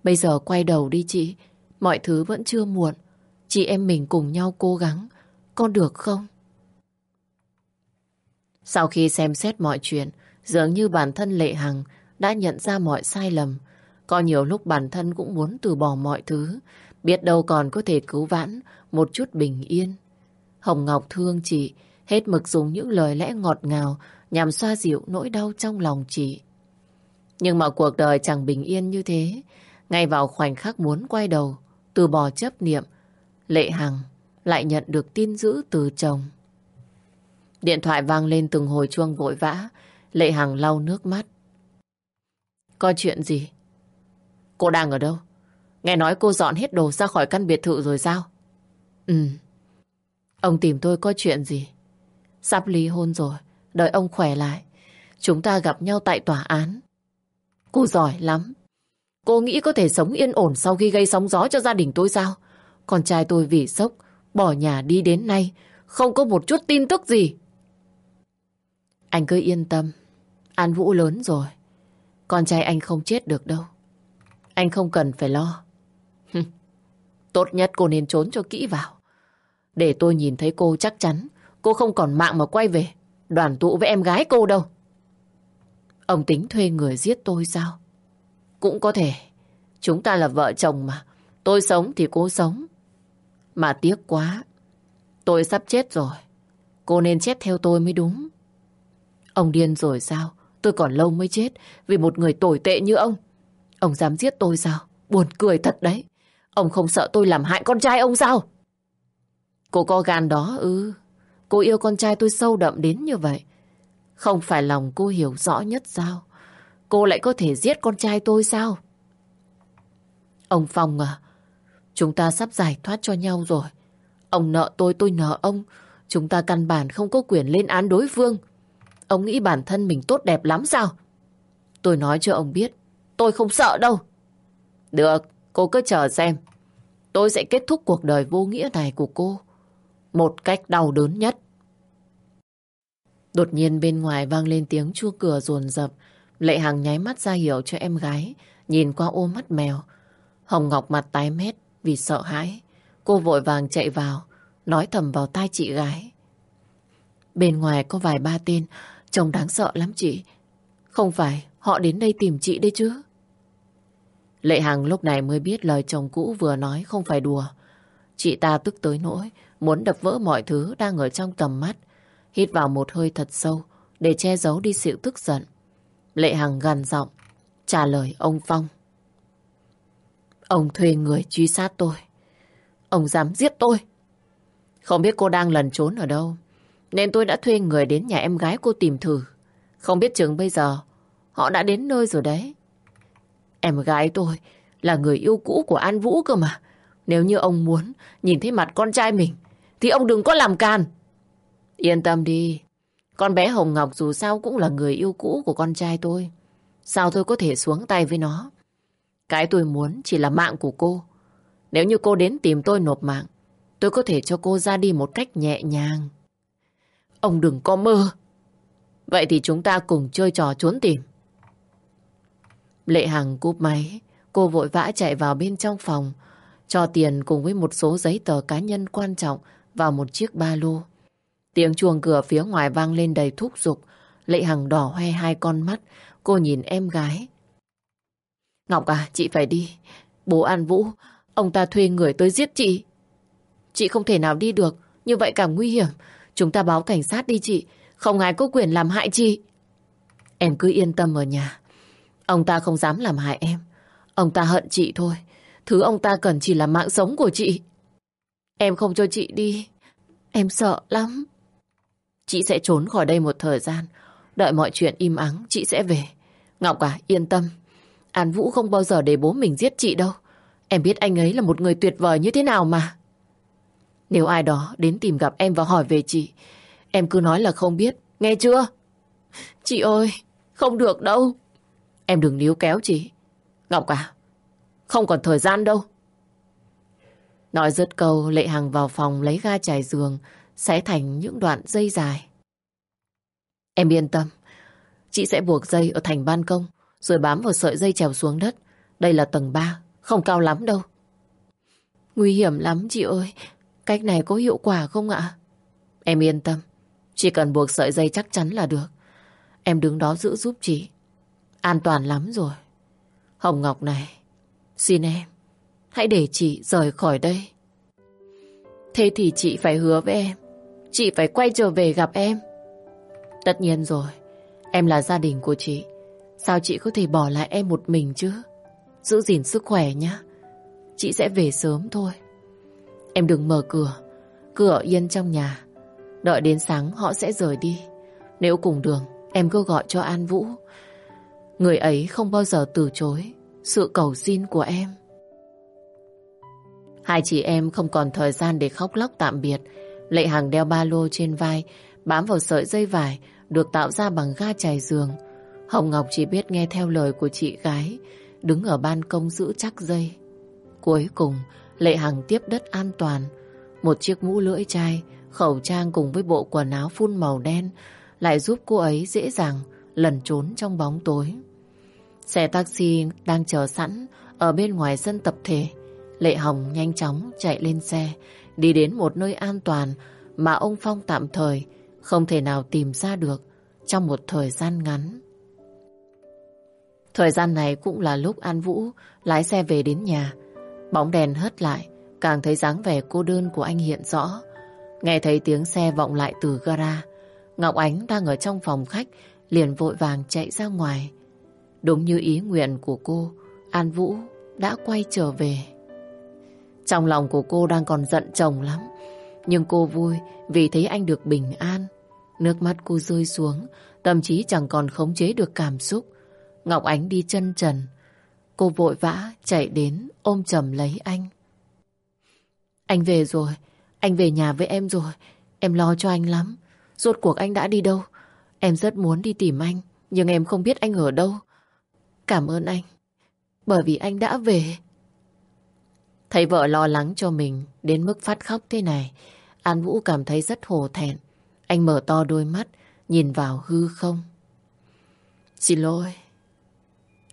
Bây giờ quay đầu đi chị, mọi thứ vẫn chưa muộn. Chị em mình cùng nhau cố gắng, con được không? Sau khi xem xét mọi chuyện, dường như bản thân Lệ Hằng đã nhận ra mọi sai lầm. Có nhiều lúc bản thân cũng muốn từ bỏ mọi thứ, biết đâu còn có thể cứu vãn một chút bình yên. Hồng Ngọc thương chị, hết mực dùng những lời lẽ ngọt ngào nhằm xoa dịu nỗi đau trong lòng chị. Nhưng mà cuộc đời chẳng bình yên như thế. Ngay vào khoảnh khắc muốn quay đầu, từ bỏ chấp niệm, Lệ Hằng lại nhận được tin dữ từ chồng. Điện thoại vang lên từng hồi chuông vội vã, Lệ Hằng lau nước mắt. Có chuyện gì? Cô đang ở đâu? Nghe nói cô dọn hết đồ ra khỏi căn biệt thự rồi sao? Ừ. Ông tìm tôi có chuyện gì? Sắp ly hôn rồi, đợi ông khỏe lại. Chúng ta gặp nhau tại tòa án. Cô giỏi lắm. Cô nghĩ có thể sống yên ổn sau khi gây sóng gió cho gia đình tôi sao? Con trai tôi vì sốc, bỏ nhà đi đến nay, không có một chút tin tức gì. Anh cứ yên tâm, An Vũ lớn rồi. Con trai anh không chết được đâu. Anh không cần phải lo. Tốt nhất cô nên trốn cho kỹ vào. Để tôi nhìn thấy cô chắc chắn cô không còn mạng mà quay về đoàn tụ với em gái cô đâu. Ông tính thuê người giết tôi sao? Cũng có thể. Chúng ta là vợ chồng mà. Tôi sống thì cô sống. Mà tiếc quá. Tôi sắp chết rồi. Cô nên chết theo tôi mới đúng. Ông điên rồi sao? Tôi còn lâu mới chết vì một người tồi tệ như ông. Ông dám giết tôi sao? Buồn cười thật đấy. Ông không sợ tôi làm hại con trai ông sao? Cô có gan đó ư? Cô yêu con trai tôi sâu đậm đến như vậy. Không phải lòng cô hiểu rõ nhất sao? Cô lại có thể giết con trai tôi sao? Ông Phong à, chúng ta sắp giải thoát cho nhau rồi. Ông nợ tôi, tôi nợ ông. Chúng ta căn bản không có quyền lên án đối phương. Ông nghĩ bản thân mình tốt đẹp lắm sao? Tôi nói cho ông biết, tôi không sợ đâu. Được, cô cứ chờ xem. Tôi sẽ kết thúc cuộc đời vô nghĩa này của cô. Một cách đau đớn nhất. Đột nhiên bên ngoài vang lên tiếng chua cửa rồn rập. Lệ Hằng nháy mắt ra hiểu cho em gái, nhìn qua ô mắt mèo. Hồng Ngọc mặt tái mét vì sợ hãi. Cô vội vàng chạy vào, nói thầm vào tai chị gái. Bên ngoài có vài ba tên, trông đáng sợ lắm chị. Không phải họ đến đây tìm chị đây chứ? Lệ Hằng lúc này mới biết lời chồng cũ vừa nói không phải đùa. Chị ta tức tới nỗi, muốn đập vỡ mọi thứ đang ở trong tầm mắt. Hít vào một hơi thật sâu, để che giấu đi sự tức giận. Lệ Hằng gằn giọng, trả lời ông Phong. Ông thuê người truy sát tôi. Ông dám giết tôi. Không biết cô đang lẩn trốn ở đâu. Nên tôi đã thuê người đến nhà em gái cô tìm thử. Không biết chừng bây giờ họ đã đến nơi rồi đấy. Em gái tôi là người yêu cũ của An Vũ cơ mà. Nếu như ông muốn nhìn thấy mặt con trai mình thì ông đừng có làm can. Yên tâm đi. Con bé Hồng Ngọc dù sao cũng là người yêu cũ của con trai tôi. Sao tôi có thể xuống tay với nó? Cái tôi muốn chỉ là mạng của cô. Nếu như cô đến tìm tôi nộp mạng, tôi có thể cho cô ra đi một cách nhẹ nhàng. Ông đừng có mơ. Vậy thì chúng ta cùng chơi trò trốn tìm. Lệ Hằng cúp máy, cô vội vã chạy vào bên trong phòng, cho tiền cùng với một số giấy tờ cá nhân quan trọng vào một chiếc ba lô. Tiếng chuông cửa phía ngoài vang lên đầy thúc giục. Lệ Hằng đỏ hoe hai con mắt. Cô nhìn em gái. Ngọc à, chị phải đi. Bố An Vũ, ông ta thuê người tới giết chị. Chị không thể nào đi được. Như vậy càng nguy hiểm. Chúng ta báo cảnh sát đi chị. Không ai có quyền làm hại chị. Em cứ yên tâm ở nhà. Ông ta không dám làm hại em. Ông ta hận chị thôi. Thứ ông ta cần chỉ là mạng sống của chị. Em không cho chị đi. Em sợ lắm. Chị sẽ trốn khỏi đây một thời gian. Đợi mọi chuyện im ắng, chị sẽ về. Ngọc à, yên tâm. An Vũ không bao giờ để bố mình giết chị đâu. Em biết anh ấy là một người tuyệt vời như thế nào mà. Nếu ai đó đến tìm gặp em và hỏi về chị, em cứ nói là không biết, nghe chưa? Chị ơi, không được đâu. Em đừng níu kéo chị. Ngọc à, không còn thời gian đâu. Nói dứt câu, Lệ Hằng vào phòng lấy ga trải giường, xé thành những đoạn dây dài. Em yên tâm, chị sẽ buộc dây ở thành ban công, rồi bám vào sợi dây trèo xuống đất. Đây là tầng 3, không cao lắm đâu. Nguy hiểm lắm chị ơi, cách này có hiệu quả không ạ? Em yên tâm, chỉ cần buộc sợi dây chắc chắn là được. Em đứng đó giữ giúp chị. An toàn lắm rồi. Hồng Ngọc này, xin em, hãy để chị rời khỏi đây. Thế thì chị phải hứa với em Chị phải quay trở về gặp em Tất nhiên rồi Em là gia đình của chị Sao chị có thể bỏ lại em một mình chứ Giữ gìn sức khỏe nhé Chị sẽ về sớm thôi Em đừng mở cửa. Cửa yên trong nhà. Đợi đến sáng họ sẽ rời đi. Nếu cùng đường Em cứ gọi cho An Vũ. Người ấy không bao giờ từ chối Sự cầu xin của em. Hai chị em không còn thời gian để khóc lóc tạm biệt. Lệ Hằng đeo ba lô trên vai, bám vào sợi dây vải được tạo ra bằng ga trải giường. Hồng Ngọc chỉ biết nghe theo lời của chị gái, đứng ở ban công giữ chắc dây. Cuối cùng, Lệ Hằng tiếp đất an toàn. Một chiếc mũ lưỡi chai, khẩu trang cùng với bộ quần áo phun màu đen lại giúp cô ấy dễ dàng lẩn trốn trong bóng tối. Xe taxi đang chờ sẵn ở bên ngoài sân tập thể. Lệ Hồng nhanh chóng chạy lên xe, đi đến một nơi an toàn mà ông Phong tạm thời không thể nào tìm ra được trong một thời gian ngắn. Thời gian này cũng là lúc An Vũ lái xe về đến nhà. Bóng đèn hất lại, càng thấy dáng vẻ cô đơn của anh hiện rõ. Nghe thấy tiếng xe vọng lại từ gara. Ngọc Ánh đang ở trong phòng khách, liền vội vàng chạy ra ngoài. Đúng như ý nguyện của cô, An Vũ đã quay trở về. Trong lòng của cô đang còn giận chồng lắm. Nhưng cô vui vì thấy anh được bình an. Nước mắt cô rơi xuống, tâm trí chẳng còn khống chế được cảm xúc. Ngọc Ánh đi chân trần. Cô vội vã chạy đến ôm chầm lấy anh. Anh về rồi, anh về nhà với em rồi. Em lo cho anh lắm. Rốt cuộc anh đã đi đâu? Em rất muốn đi tìm anh, nhưng em không biết anh ở đâu. Cảm ơn anh, bởi vì anh đã về. Thấy vợ lo lắng cho mình đến mức phát khóc thế này, An Vũ cảm thấy rất hổ thẹn. Anh mở to đôi mắt, nhìn vào hư không. Xin lỗi.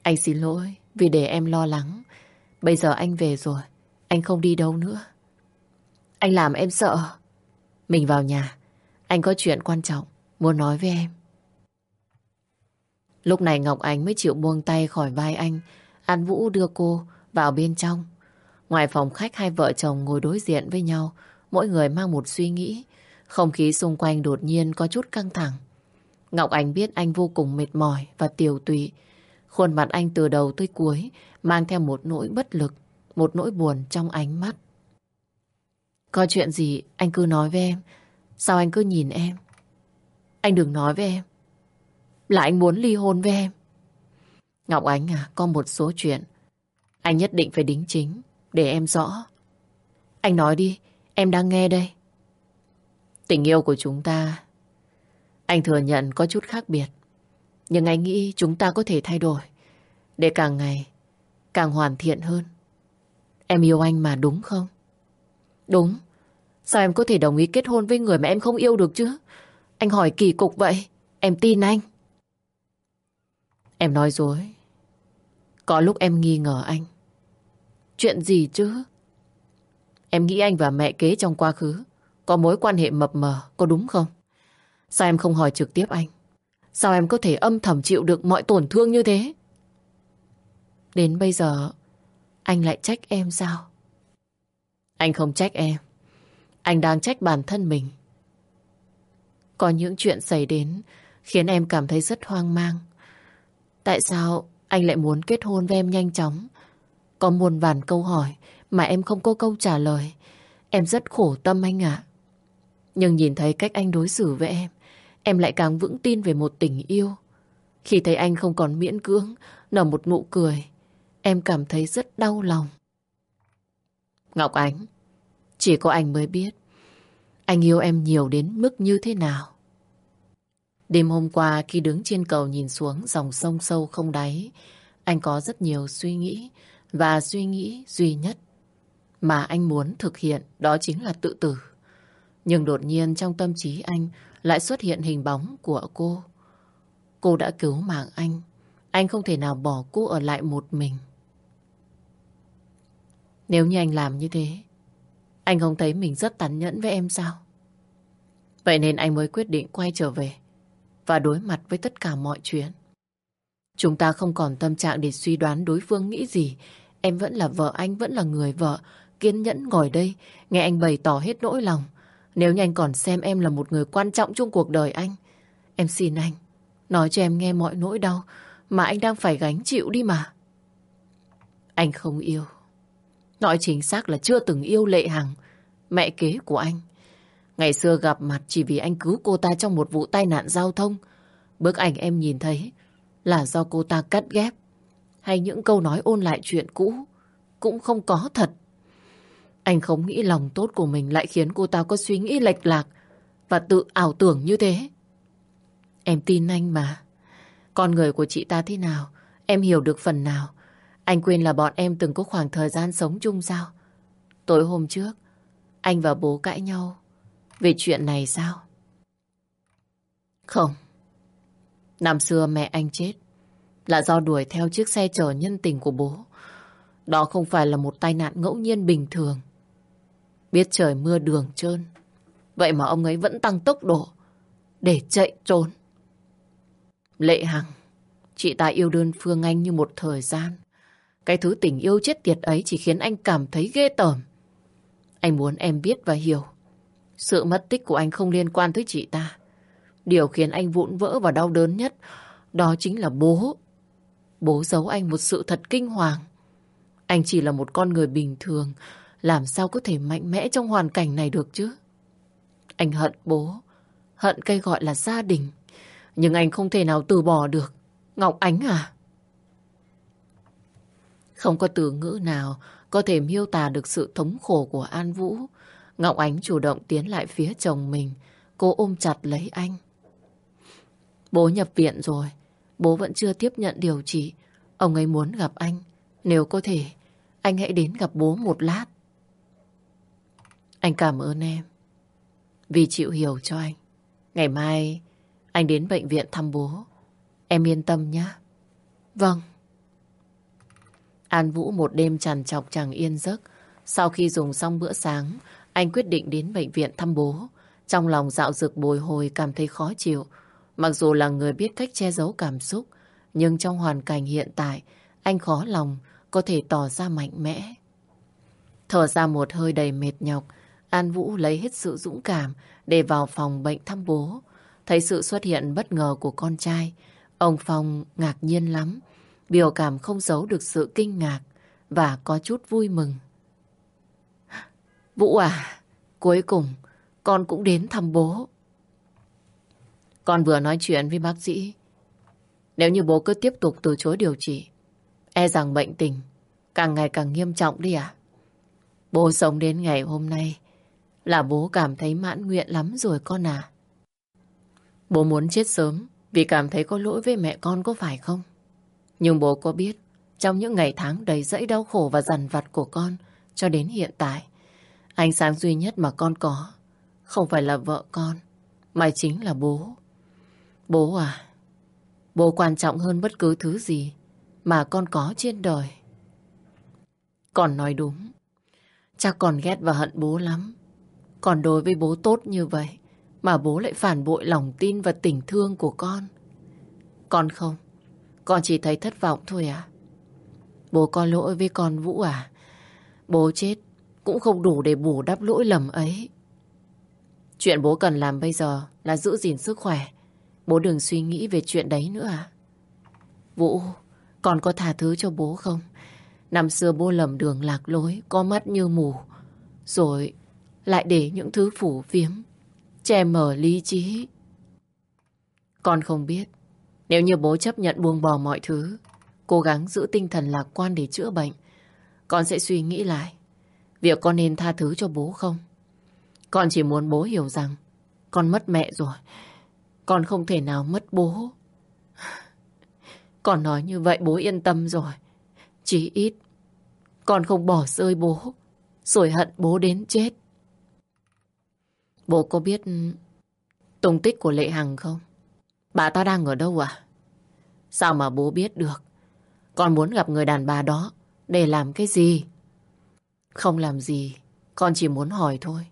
Anh xin lỗi vì để em lo lắng. Bây giờ anh về rồi, anh không đi đâu nữa. Anh làm em sợ. Mình vào nhà, anh có chuyện quan trọng muốn nói với em. Lúc này Ngọc Ánh mới chịu buông tay khỏi vai anh. An Vũ đưa cô vào bên trong. Ngoài phòng khách hai vợ chồng ngồi đối diện với nhau, mỗi người mang một suy nghĩ. Không khí xung quanh đột nhiên có chút căng thẳng. Ngọc Ánh biết anh vô cùng mệt mỏi và tiều tụy. Khuôn mặt anh từ đầu tới cuối mang theo một nỗi bất lực, một nỗi buồn trong ánh mắt. Có chuyện gì anh cứ nói với em. Sao anh cứ nhìn em? Anh đừng nói với em. Là anh muốn ly hôn với em. Ngọc Ánh à, có một số chuyện anh nhất định phải đính chính để em rõ. Anh nói đi, em đang nghe đây. Tình yêu của chúng ta, anh thừa nhận có chút khác biệt. Nhưng anh nghĩ chúng ta có thể thay đổi để càng ngày càng hoàn thiện hơn. Em yêu anh mà đúng không? Đúng. Sao em có thể đồng ý kết hôn với người mà em không yêu được chứ? Anh hỏi kỳ cục vậy. Em tin anh. Em nói dối. Có lúc em nghi ngờ anh. Chuyện gì chứ? Em nghĩ anh và mẹ kế trong quá khứ có mối quan hệ mập mờ, có đúng không? Sao em không hỏi trực tiếp anh? Sao em có thể âm thầm chịu được mọi tổn thương như thế? Đến bây giờ, anh lại trách em sao? Anh không trách em. Anh đang trách bản thân mình. Có những chuyện xảy đến khiến em cảm thấy rất hoang mang. Tại sao anh lại muốn kết hôn với em nhanh chóng? Có muôn vàn câu hỏi mà em không có câu trả lời. Em rất khổ tâm anh ạ. Nhưng nhìn thấy cách anh đối xử với em, em lại càng vững tin về một tình yêu. Khi thấy anh không còn miễn cưỡng, nở một nụ cười, em cảm thấy rất đau lòng. Ngọc Ánh, chỉ có anh mới biết anh yêu em nhiều đến mức như thế nào. Đêm hôm qua khi đứng trên cầu nhìn xuống dòng sông sâu không đáy, anh có rất nhiều suy nghĩ và suy nghĩ duy nhất mà anh muốn thực hiện đó chính là tự tử. Nhưng đột nhiên trong tâm trí anh lại xuất hiện hình bóng của cô. Cô đã cứu mạng anh. Anh không thể nào bỏ cô ở lại một mình. Nếu như anh làm như thế, anh không thấy mình rất tàn nhẫn với em sao? Vậy nên anh mới quyết định quay trở về và đối mặt với tất cả mọi chuyện. Chúng ta không còn tâm trạng để suy đoán đối phương nghĩ gì. Em vẫn là vợ anh, vẫn là người vợ. Kiên nhẫn ngồi đây, nghe anh bày tỏ hết nỗi lòng. Nếu như anh còn xem em là một người quan trọng trong cuộc đời anh, em xin anh, nói cho em nghe mọi nỗi đau mà anh đang phải gánh chịu đi mà. Anh không yêu. Nói chính xác là chưa từng yêu Lệ Hằng, mẹ kế của anh. Ngày xưa gặp mặt chỉ vì anh cứu cô ta trong một vụ tai nạn giao thông. Bức ảnh em nhìn thấy là do cô ta cắt ghép. Hay những câu nói ôn lại chuyện cũ cũng không có thật. Anh không nghĩ lòng tốt của mình lại khiến cô ta có suy nghĩ lệch lạc và tự ảo tưởng như thế. Em tin anh mà. Con người của chị ta thế nào, em hiểu được phần nào. Anh quên là bọn em từng có khoảng thời gian sống chung sao? Tối hôm trước, anh và bố cãi nhau về chuyện này sao? Không. Năm xưa mẹ anh chết là do đuổi theo chiếc xe chở nhân tình của bố. Đó không phải là một tai nạn ngẫu nhiên bình thường. Biết trời mưa đường trơn. Vậy mà ông ấy vẫn tăng tốc độ để chạy trốn. Lệ Hằng, chị ta yêu đơn Phương Anh như một thời gian. Cái thứ tình yêu chết tiệt ấy chỉ khiến anh cảm thấy ghê tởm. Anh muốn em biết và hiểu. Sự mất tích của anh không liên quan tới chị ta. Điều khiến anh vụn vỡ và đau đớn nhất đó chính là bố. Bố giấu anh một sự thật kinh hoàng. Anh chỉ là một con người bình thường, làm sao có thể mạnh mẽ trong hoàn cảnh này được chứ? Anh hận bố, hận cây gọi là gia đình. Nhưng anh không thể nào từ bỏ được. Ngọc Ánh à? Không có từ ngữ nào có thể miêu tả được sự thống khổ của An Vũ. Ngọc Ánh chủ động tiến lại phía chồng mình. Cô ôm chặt lấy anh. Bố nhập viện rồi. Bố vẫn chưa tiếp nhận điều trị. Ông ấy muốn gặp anh. Nếu có thể, anh hãy đến gặp bố một lát. Anh cảm ơn em. Vì chịu hiểu cho anh. Ngày mai anh đến bệnh viện thăm bố. Em yên tâm nhé. Vâng. An Vũ một đêm trằn trọc chẳng yên giấc. Sau khi dùng xong bữa sáng, anh quyết định đến bệnh viện thăm bố. Trong lòng dạo dực bồi hồi cảm thấy khó chịu. Mặc dù là người biết cách che giấu cảm xúc, nhưng trong hoàn cảnh hiện tại, anh khó lòng có thể tỏ ra mạnh mẽ. Thở ra một hơi đầy mệt nhọc, An Vũ lấy hết sự dũng cảm để vào phòng bệnh thăm bố. Thấy sự xuất hiện bất ngờ của con trai, ông Phong ngạc nhiên lắm. Biểu cảm không giấu được sự kinh ngạc và có chút vui mừng. Vũ à, cuối cùng con cũng đến thăm bố. Con vừa nói chuyện với bác sĩ. Nếu như bố cứ tiếp tục từ chối điều trị, e rằng bệnh tình càng ngày càng nghiêm trọng đi à? Bố sống đến ngày hôm nay là bố cảm thấy mãn nguyện lắm rồi con à. Bố muốn chết sớm vì cảm thấy có lỗi với mẹ con có phải không? Nhưng bố có biết trong những ngày tháng đầy dẫy đau khổ và dằn vặt của con cho đến hiện tại, ánh sáng duy nhất mà con có không phải là vợ con, mà chính là bố. Bố à, bố quan trọng hơn bất cứ thứ gì mà con có trên đời. Con nói đúng, cha còn ghét và hận bố lắm. Còn đối với bố tốt như vậy, mà bố lại phản bội lòng tin và tình thương của con. Con không, con chỉ thấy thất vọng thôi à. Bố có lỗi với con Vũ à? Bố chết cũng không đủ để bù đắp lỗi lầm ấy. Chuyện bố cần làm bây giờ là giữ gìn sức khỏe. Bố đừng suy nghĩ về chuyện đấy nữa à? Vũ, con có tha thứ cho bố không? Năm xưa bố lầm đường lạc lối, có mắt như mù. Rồi lại để những thứ phủ phiếm, che mờ lý trí. Con không biết, nếu như bố chấp nhận buông bỏ mọi thứ, cố gắng giữ tinh thần lạc quan để chữa bệnh, con sẽ suy nghĩ lại việc con nên tha thứ cho bố không. Con chỉ muốn bố hiểu rằng con mất mẹ rồi. Con không thể nào mất bố. Con nói như vậy bố yên tâm rồi. Chỉ ít, con không bỏ rơi bố, rồi hận bố đến chết. Bố có biết tung tích của Lệ Hằng không? Bà ta đang ở đâu à? Sao mà bố biết được? Con muốn gặp người đàn bà đó để làm cái gì? Không làm gì, con chỉ muốn hỏi thôi.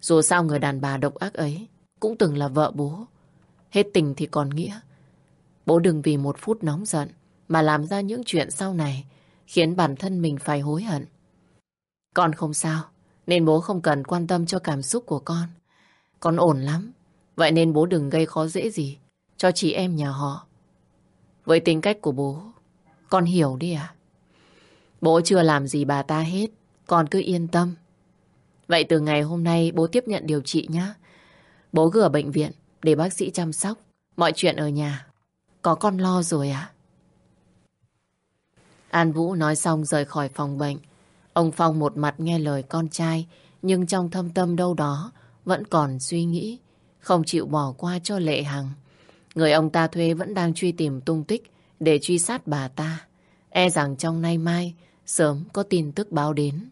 Dù sao người đàn bà độc ác ấy cũng từng là vợ bố. Hết tình thì còn nghĩa. Bố đừng vì một phút nóng giận mà làm ra những chuyện sau này khiến bản thân mình phải hối hận. Con không sao, nên bố không cần quan tâm cho cảm xúc của con. Con ổn lắm, vậy nên bố đừng gây khó dễ gì cho chị em nhà họ. Với tính cách của bố, con hiểu đi à? Bố chưa làm gì bà ta hết, con cứ yên tâm. Vậy từ ngày hôm nay bố tiếp nhận điều trị nhé. Bố gửi ở bệnh viện để bác sĩ chăm sóc. Mọi chuyện ở nhà. Có con lo rồi à? An Vũ nói xong rời khỏi phòng bệnh. Ông Phong một mặt nghe lời con trai, nhưng trong thâm tâm đâu đó vẫn còn suy nghĩ, không chịu bỏ qua cho Lệ Hằng. Người ông ta thuê vẫn đang truy tìm tung tích để truy sát bà ta. E rằng trong nay mai, sớm có tin tức báo đến.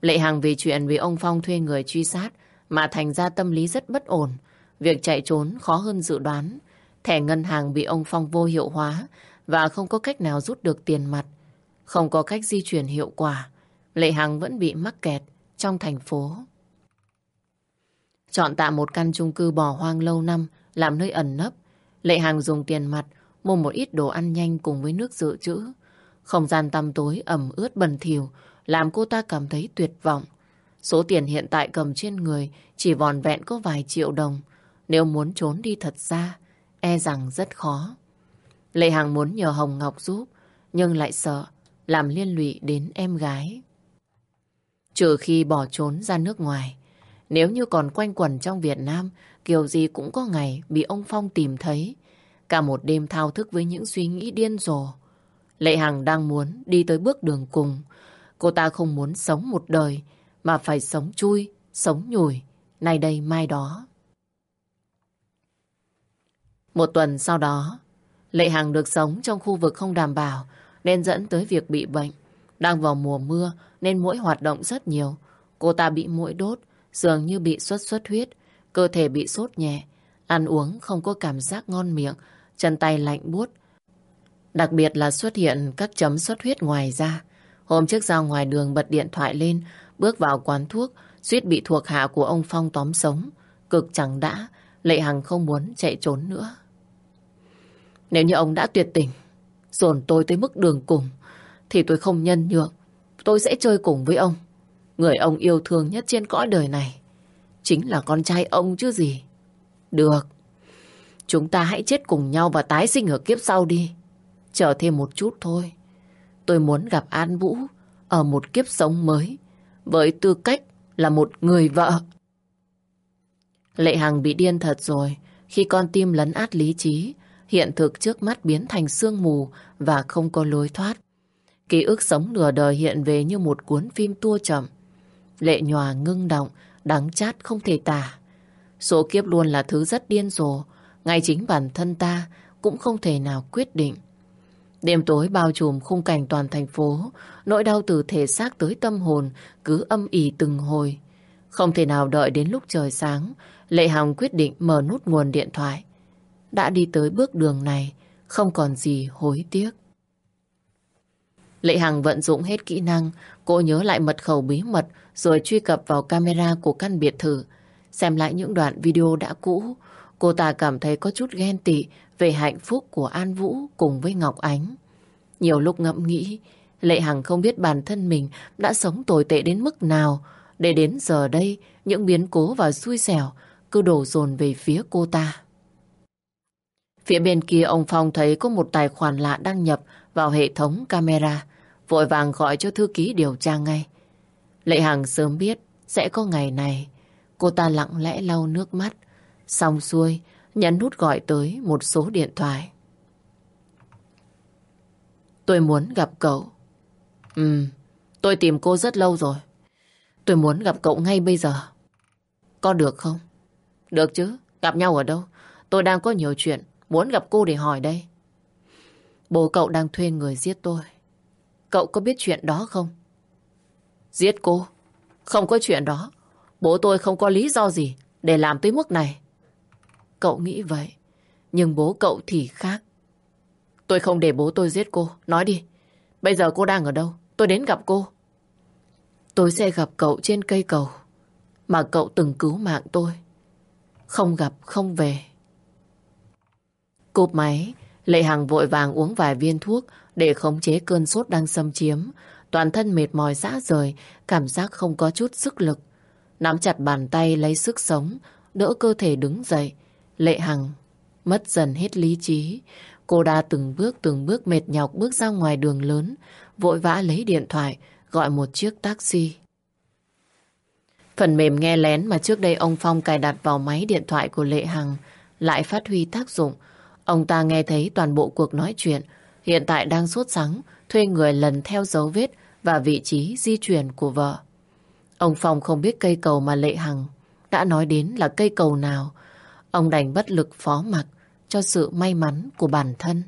Lệ Hằng vì chuyện vì ông Phong thuê người truy sát mà thành ra tâm lý rất bất ổn. Việc chạy trốn khó hơn dự đoán. Thẻ ngân hàng bị ông Phong vô hiệu hóa và không có cách nào rút được tiền mặt. Không có cách di chuyển hiệu quả. Lệ Hằng vẫn bị mắc kẹt trong thành phố. Chọn tạm một căn chung cư bỏ hoang lâu năm làm nơi ẩn nấp. Lệ Hằng dùng tiền mặt mua một ít đồ ăn nhanh cùng với nước dự trữ. Không gian tăm tối ẩm ướt bẩn thỉu làm cô ta cảm thấy tuyệt vọng. Số tiền hiện tại cầm trên người chỉ vòn vẹn có vài triệu đồng. Nếu muốn trốn đi thật ra, e rằng rất khó. Lệ Hằng muốn nhờ Hồng Ngọc giúp, nhưng lại sợ làm liên lụy đến em gái. Trừ khi bỏ trốn ra nước ngoài, nếu như còn quanh quẩn trong Việt Nam, kiểu gì cũng có ngày bị ông Phong tìm thấy. Cả một đêm thao thức với những suy nghĩ điên rồ. Lệ Hằng đang muốn đi tới bước đường cùng. Cô ta không muốn sống một đời, mà phải sống chui, sống nhủi, nay đây mai đó. Một tuần sau đó, Lệ Hằng được sống trong khu vực không đảm bảo, nên dẫn tới việc bị bệnh. Đang vào mùa mưa nên mũi hoạt động rất nhiều. Cô ta bị mũi đốt, dường như bị xuất xuất huyết, cơ thể bị sốt nhẹ, ăn uống không có cảm giác ngon miệng, chân tay lạnh buốt. Đặc biệt là xuất hiện các chấm xuất huyết ngoài da. Hôm trước ra ngoài đường bật điện thoại lên, bước vào quán thuốc, suýt bị thuộc hạ của ông Phong tóm sống. Cực chẳng đã, Lệ Hằng không muốn chạy trốn nữa. Nếu như ông đã tuyệt tình, dồn tôi tới mức đường cùng, thì tôi không nhân nhượng. Tôi sẽ chơi cùng với ông. Người ông yêu thương nhất trên cõi đời này chính là con trai ông chứ gì. Được. Chúng ta hãy chết cùng nhau và tái sinh ở kiếp sau đi. Chờ thêm một chút thôi. Tôi muốn gặp An Vũ ở một kiếp sống mới với tư cách là một người vợ. Lệ Hằng bị điên thật rồi khi con tim lấn át lý trí, hiện thực trước mắt biến thành sương mù và không có lối thoát. Ký ức sống nửa đời hiện về như một cuốn phim tua chậm. Lệ nhòa ngưng động, đắng chát không thể tả. Số kiếp luôn là thứ rất điên rồ, ngay chính bản thân ta cũng không thể nào quyết định. Đêm tối bao trùm khung cảnh toàn thành phố, nỗi đau từ thể xác tới tâm hồn cứ âm ỉ từng hồi. Không thể nào đợi đến lúc trời sáng, Lệ Hằng quyết định mở nút nguồn điện thoại. Đã đi tới bước đường này, không còn gì hối tiếc. Lệ Hằng vận dụng hết kỹ năng, cô nhớ lại mật khẩu bí mật rồi truy cập vào camera của căn biệt thự. Xem lại những đoạn video đã cũ, cô ta cảm thấy có chút ghen tị về hạnh phúc của An Vũ cùng với Ngọc Ánh. Nhiều lúc ngẫm nghĩ, Lệ Hằng không biết bản thân mình đã sống tồi tệ đến mức nào để đến giờ đây những biến cố và xui xẻo cứ đổ dồn về phía cô ta. Phía bên kia ông Phong thấy có một tài khoản lạ đăng nhập vào hệ thống camera, vội vàng gọi cho thư ký điều tra ngay. Lệ Hằng sớm biết sẽ có ngày này, cô ta lặng lẽ lau nước mắt, xong xuôi nhấn nút gọi tới một số điện thoại. Tôi muốn gặp cậu. Ừ, tôi tìm cô rất lâu rồi. Tôi muốn gặp cậu ngay bây giờ. Có được không? Được chứ, gặp nhau ở đâu? Tôi đang có nhiều chuyện, muốn gặp cô để hỏi đây. Bố cậu đang thuê người giết tôi. Cậu có biết chuyện đó không? Giết cô? Không có chuyện đó. Bố tôi không có lý do gì để làm tới mức này. Cậu nghĩ vậy, nhưng bố cậu thì khác. Tôi không để bố tôi giết cô. Nói đi, bây giờ cô đang ở đâu? Tôi đến gặp cô. Tôi sẽ gặp cậu trên cây cầu mà cậu từng cứu mạng tôi. Không gặp, không về. Cụp máy, Lệ Hằng vội vàng uống vài viên thuốc để khống chế cơn sốt đang xâm chiếm. Toàn thân mệt mỏi rã rời, cảm giác không có chút sức lực. Nắm chặt bàn tay lấy sức sống, đỡ cơ thể đứng dậy. Lệ Hằng mất dần hết lý trí. Cô đã từng bước từng bước mệt nhọc bước ra ngoài đường lớn, vội vã lấy điện thoại, gọi một chiếc taxi. Phần mềm nghe lén mà trước đây ông Phong cài đặt vào máy điện thoại của Lệ Hằng lại phát huy tác dụng. Ông ta nghe thấy toàn bộ cuộc nói chuyện, hiện tại đang sốt sắng, thuê người lần theo dấu vết và vị trí di chuyển của vợ. Ông Phong không biết cây cầu mà Lệ Hằng đã nói đến là cây cầu nào. Ông đành bất lực phó mặc cho sự may mắn của bản thân.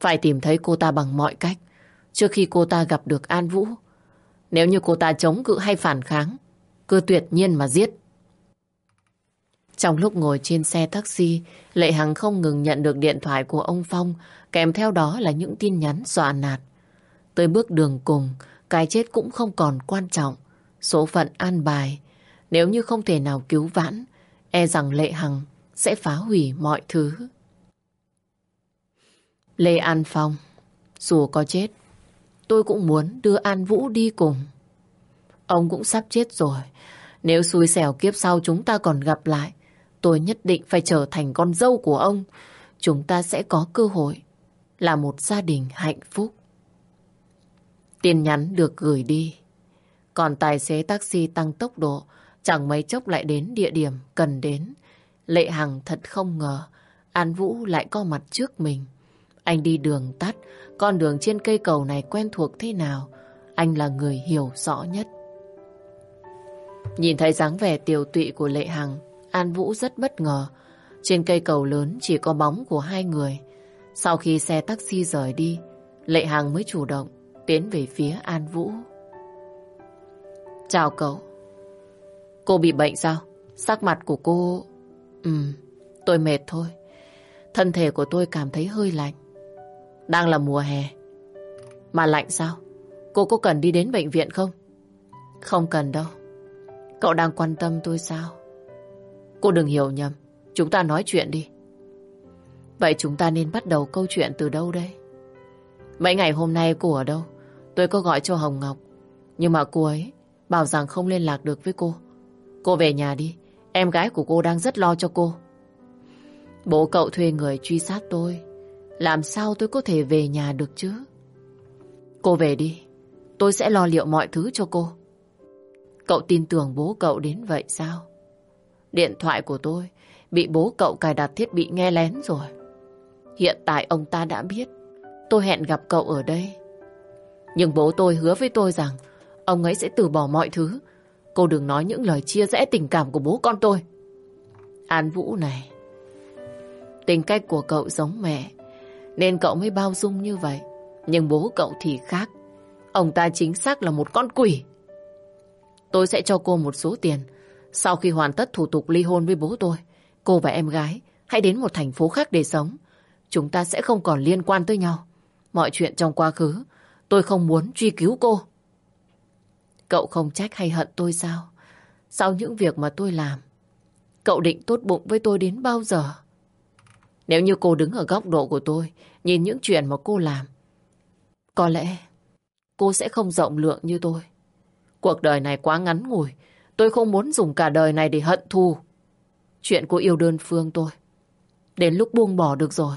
Phải tìm thấy cô ta bằng mọi cách trước khi cô ta gặp được An Vũ. Nếu như cô ta chống cự hay phản kháng, cứ tuyệt nhiên mà giết. Trong lúc ngồi trên xe taxi, Lệ Hằng không ngừng nhận được điện thoại của ông Phong, kèm theo đó là những tin nhắn dọa nạt. Tới bước đường cùng, cái chết cũng không còn quan trọng. Số phận an bài, nếu như không thể nào cứu vãn, e rằng Lệ Hằng sẽ phá hủy mọi thứ. Lê An Phong, dù có chết, tôi cũng muốn đưa An Vũ đi cùng. Ông cũng sắp chết rồi. Nếu xui xẻo kiếp sau chúng ta còn gặp lại, tôi nhất định phải trở thành con dâu của ông. Chúng ta sẽ có cơ hội là một gia đình hạnh phúc. Tin nhắn được gửi đi. Còn tài xế taxi tăng tốc độ, chẳng mấy chốc lại đến địa điểm cần đến. Lệ Hằng thật không ngờ, An Vũ lại có mặt trước mình. Anh đi đường tắt, con đường trên cây cầu này quen thuộc thế nào, anh là người hiểu rõ nhất. Nhìn thấy dáng vẻ tiều tụy của Lệ Hằng, An Vũ rất bất ngờ. Trên cây cầu lớn chỉ có bóng của hai người. Sau khi xe taxi rời đi, Lệ Hằng mới chủ động tiến về phía An Vũ. Chào cậu. Cô bị bệnh sao? Sắc mặt của cô... Ừ, tôi mệt thôi. Thân thể của tôi cảm thấy hơi lạnh. Đang là mùa hè. Mà lạnh sao? Cô có cần đi đến bệnh viện không? Không cần đâu. Cậu đang quan tâm tôi sao? Cô đừng hiểu nhầm. Chúng ta nói chuyện đi. Vậy chúng ta nên bắt đầu câu chuyện từ đâu đây? Mấy ngày hôm nay cô ở đâu? Tôi có gọi cho Hồng Ngọc. Nhưng mà cô ấy bảo rằng không liên lạc được với cô. Cô về nhà đi. Em gái của cô đang rất lo cho cô. Bố cậu thuê người truy sát tôi. Làm sao tôi có thể về nhà được chứ? Cô về đi. Tôi sẽ lo liệu mọi thứ cho cô. Cậu tin tưởng bố cậu đến vậy sao? Điện thoại của tôi bị bố cậu cài đặt thiết bị nghe lén rồi. Hiện tại ông ta đã biết tôi hẹn gặp cậu ở đây. Nhưng bố tôi hứa với tôi rằng ông ấy sẽ từ bỏ mọi thứ. Cô đừng nói những lời chia rẽ tình cảm của bố con tôi. An Vũ này, tính cách của cậu giống mẹ, nên cậu mới bao dung như vậy. Nhưng bố cậu thì khác. Ông ta chính xác là một con quỷ. Tôi sẽ cho cô một số tiền. Sau khi hoàn tất thủ tục ly hôn với bố tôi, cô và em gái hãy đến một thành phố khác để sống. Chúng ta sẽ không còn liên quan tới nhau. Mọi chuyện trong quá khứ, tôi không muốn truy cứu cô. Cậu không trách hay hận tôi sao? Sau những việc mà tôi làm, cậu định tốt bụng với tôi đến bao giờ? Nếu như cô đứng ở góc độ của tôi, nhìn những chuyện mà cô làm, có lẽ cô sẽ không rộng lượng như tôi. Cuộc đời này quá ngắn ngủi, tôi không muốn dùng cả đời này để hận thù. Chuyện cô yêu đơn phương tôi, đến lúc buông bỏ được rồi.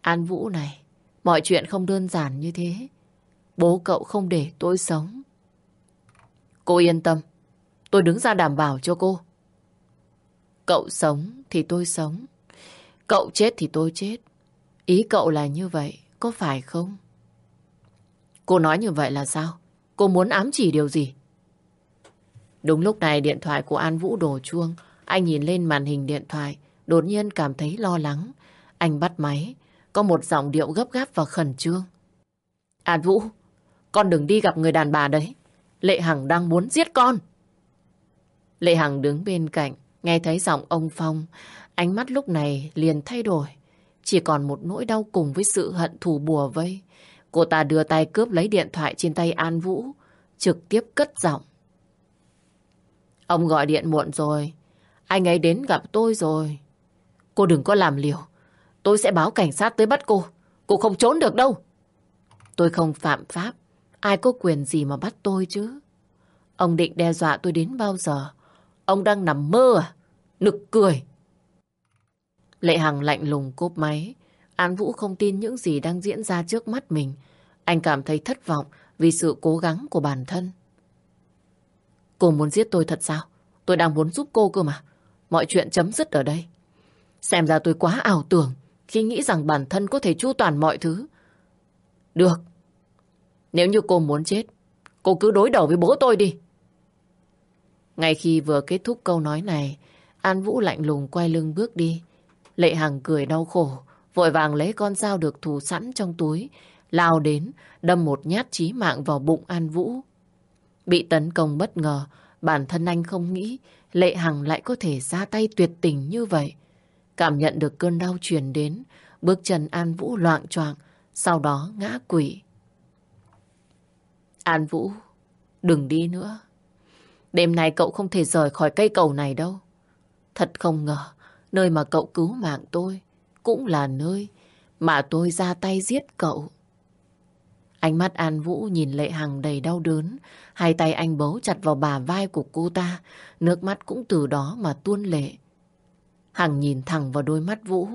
An Vũ này, mọi chuyện không đơn giản như thế. Bố cậu không để tôi sống. Cô yên tâm, tôi đứng ra đảm bảo cho cô. Cậu sống thì tôi sống. Cậu chết thì tôi chết. Ý cậu là như vậy, có phải không? Cô nói như vậy là sao? Cô muốn ám chỉ điều gì? Đúng lúc này điện thoại của An Vũ đổ chuông. Anh nhìn lên màn hình điện thoại, đột nhiên cảm thấy lo lắng. Anh bắt máy, có một giọng điệu gấp gáp và khẩn trương. An Vũ, con đừng đi gặp người đàn bà đấy. Lệ Hằng đang muốn giết con. Lệ Hằng đứng bên cạnh, nghe thấy giọng ông Phong. Ánh mắt lúc này liền thay đổi. Chỉ còn một nỗi đau cùng với sự hận thù bùa vây. Cô ta đưa tay cướp lấy điện thoại trên tay An Vũ, trực tiếp cất giọng. Ông gọi điện muộn rồi, anh ấy đến gặp tôi rồi. Cô đừng có làm liều, tôi sẽ báo cảnh sát tới bắt cô. Cô không trốn được đâu. Tôi không phạm pháp, ai có quyền gì mà bắt tôi chứ. Ông định đe dọa tôi đến bao giờ? Ông đang nằm mơ à? Nực cười. Lệ Hằng lạnh lùng cốp máy. An Vũ không tin những gì đang diễn ra trước mắt mình. Anh cảm thấy thất vọng vì sự cố gắng của bản thân. Cô muốn giết tôi thật sao? Tôi đang muốn giúp cô cơ mà. Mọi chuyện chấm dứt ở đây. Xem ra tôi quá ảo tưởng khi nghĩ rằng bản thân có thể chu toàn mọi thứ. Được. Nếu như cô muốn chết, cô cứ đối đầu với bố tôi đi. Ngay khi vừa kết thúc câu nói này, An Vũ lạnh lùng quay lưng bước đi. Lệ Hằng cười đau khổ, vội vàng lấy con dao được thù sẵn trong túi, lao đến, đâm một nhát chí mạng vào bụng An Vũ. Bị tấn công bất ngờ, bản thân anh không nghĩ Lệ Hằng lại có thể ra tay tuyệt tình như vậy. Cảm nhận được cơn đau truyền đến, bước chân An Vũ loạn choạng, sau đó ngã quỵ. An Vũ, đừng đi nữa. Đêm nay cậu không thể rời khỏi cây cầu này đâu. Thật không ngờ, nơi mà cậu cứu mạng tôi cũng là nơi mà tôi ra tay giết cậu. Ánh mắt An Vũ nhìn Lệ Hằng đầy đau đớn, hai tay anh bấu chặt vào bà vai của cô ta, nước mắt cũng từ đó mà tuôn lệ. Hằng nhìn thẳng vào đôi mắt Vũ,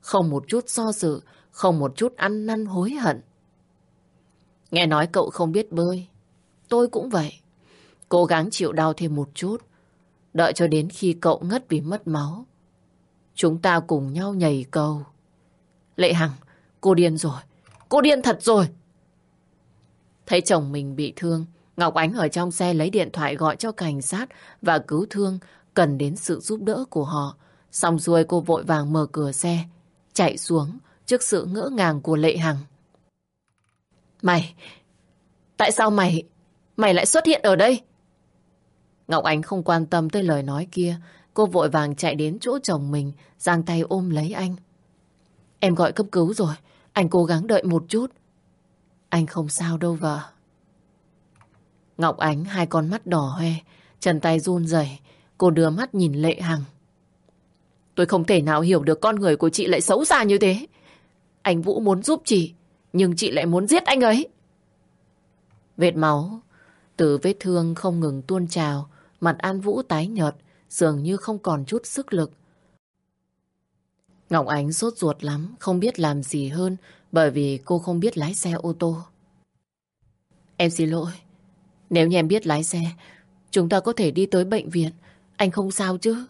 không một chút do dự, không một chút ăn năn hối hận. Nghe nói cậu không biết bơi, tôi cũng vậy. Cố gắng chịu đau thêm một chút. Đợi cho đến khi cậu ngất vì mất máu. Chúng ta cùng nhau nhảy cầu. Lệ Hằng, cô điên rồi. Cô điên thật rồi. Thấy chồng mình bị thương, Ngọc Ánh ở trong xe lấy điện thoại gọi cho cảnh sát và cứu thương cần đến sự giúp đỡ của họ. Xong xuôi cô vội vàng mở cửa xe, chạy xuống trước sự ngỡ ngàng của Lệ Hằng. Mày, tại sao mày, mày lại xuất hiện ở đây? Ngọc Ánh không quan tâm tới lời nói kia, cô vội vàng chạy đến chỗ chồng mình, giang tay ôm lấy anh. Em gọi cấp cứu rồi, anh cố gắng đợi một chút. Anh không sao đâu vợ. Ngọc Ánh hai con mắt đỏ hoe, chân tay run rẩy, cô đưa mắt nhìn Lệ Hằng. Tôi không thể nào hiểu được con người của chị lại xấu xa như thế. Anh Vũ muốn giúp chị, nhưng chị lại muốn giết anh ấy. Vết máu từ vết thương không ngừng tuôn trào, mặt An Vũ tái nhợt, dường như không còn chút sức lực. Ngọc Ánh sốt ruột lắm, không biết làm gì hơn bởi vì cô không biết lái xe ô tô. Em xin lỗi, nếu như em biết lái xe, chúng ta có thể đi tới bệnh viện. Anh không sao chứ?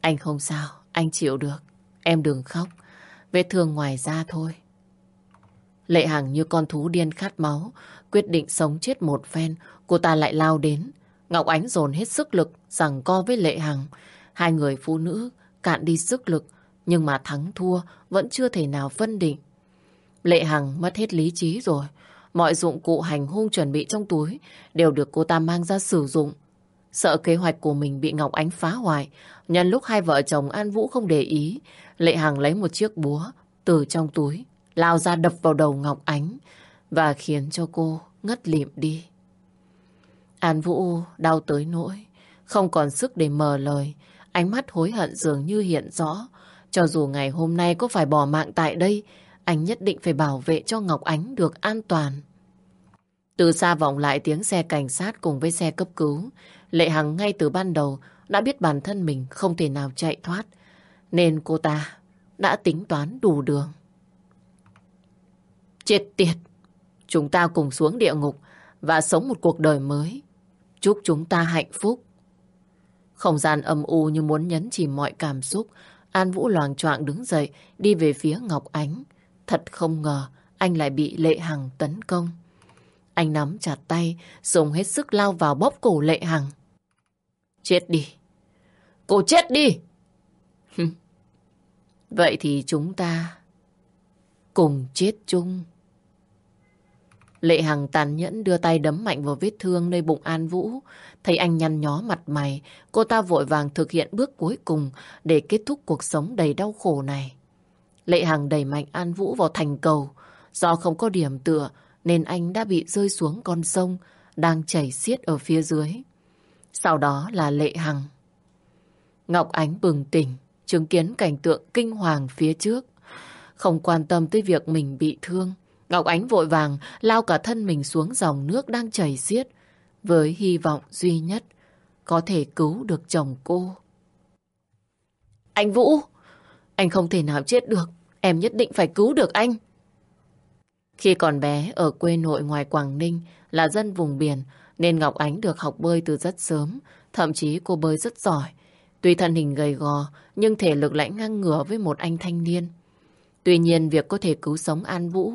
Anh không sao, anh chịu được. Em đừng khóc, vết thương ngoài da thôi. Lệ Hằng như con thú điên khát máu, quyết định sống chết một phen, cô ta lại lao đến. Ngọc Ánh dồn hết sức lực, rằng co với Lệ Hằng. Hai người phụ nữ cạn đi sức lực, nhưng mà thắng thua vẫn chưa thể nào phân định. Lệ Hằng mất hết lý trí rồi. Mọi dụng cụ hành hung chuẩn bị trong túi đều được cô ta mang ra sử dụng. Sợ kế hoạch của mình bị Ngọc Ánh phá hoại, nhân lúc hai vợ chồng An Vũ không để ý, Lệ Hằng lấy một chiếc búa từ trong túi, lao ra đập vào đầu Ngọc Ánh và khiến cho cô ngất lịm đi. An Vũ đau tới nỗi, không còn sức để mờ lời, ánh mắt hối hận dường như hiện rõ. Cho dù ngày hôm nay có phải bỏ mạng tại đây, anh nhất định phải bảo vệ cho Ngọc Ánh được an toàn. Từ xa vọng lại tiếng xe cảnh sát cùng với xe cấp cứu. Lệ Hằng ngay từ ban đầu đã biết bản thân mình không thể nào chạy thoát. Nên cô ta đã tính toán đủ đường. Chết tiệt! Chúng ta cùng xuống địa ngục và sống một cuộc đời mới. Chúc chúng ta hạnh phúc. Không gian âm u như muốn nhấn chìm mọi cảm xúc. An Vũ loàng choạng đứng dậy, đi về phía Ngọc Ánh. Thật không ngờ anh lại bị Lệ Hằng tấn công. Anh nắm chặt tay, dùng hết sức lao vào bóp cổ Lệ Hằng. Chết đi! Cô chết đi! Vậy thì chúng ta cùng chết chung. Lệ Hằng tàn nhẫn đưa tay đấm mạnh vào vết thương nơi bụng An Vũ. Thấy anh nhăn nhó mặt mày, cô ta vội vàng thực hiện bước cuối cùng để kết thúc cuộc sống đầy đau khổ này. Lệ Hằng đẩy mạnh An Vũ vào thành cầu. Do không có điểm tựa nên anh đã bị rơi xuống con sông đang chảy xiết ở phía dưới. Sau đó là Lệ Hằng. Ngọc Ánh bừng tỉnh, chứng kiến cảnh tượng kinh hoàng phía trước. Không quan tâm tới việc mình bị thương. Ngọc Ánh vội vàng lao cả thân mình xuống dòng nước đang chảy xiết với hy vọng duy nhất có thể cứu được chồng cô. Anh Vũ, anh không thể nào chết được. Em nhất định phải cứu được anh. Khi còn bé ở quê nội ngoài Quảng Ninh là dân vùng biển nên Ngọc Ánh được học bơi từ rất sớm. Thậm chí cô bơi rất giỏi. Tuy thân hình gầy gò nhưng thể lực lại ngang ngửa với một anh thanh niên. Tuy nhiên việc có thể cứu sống An Vũ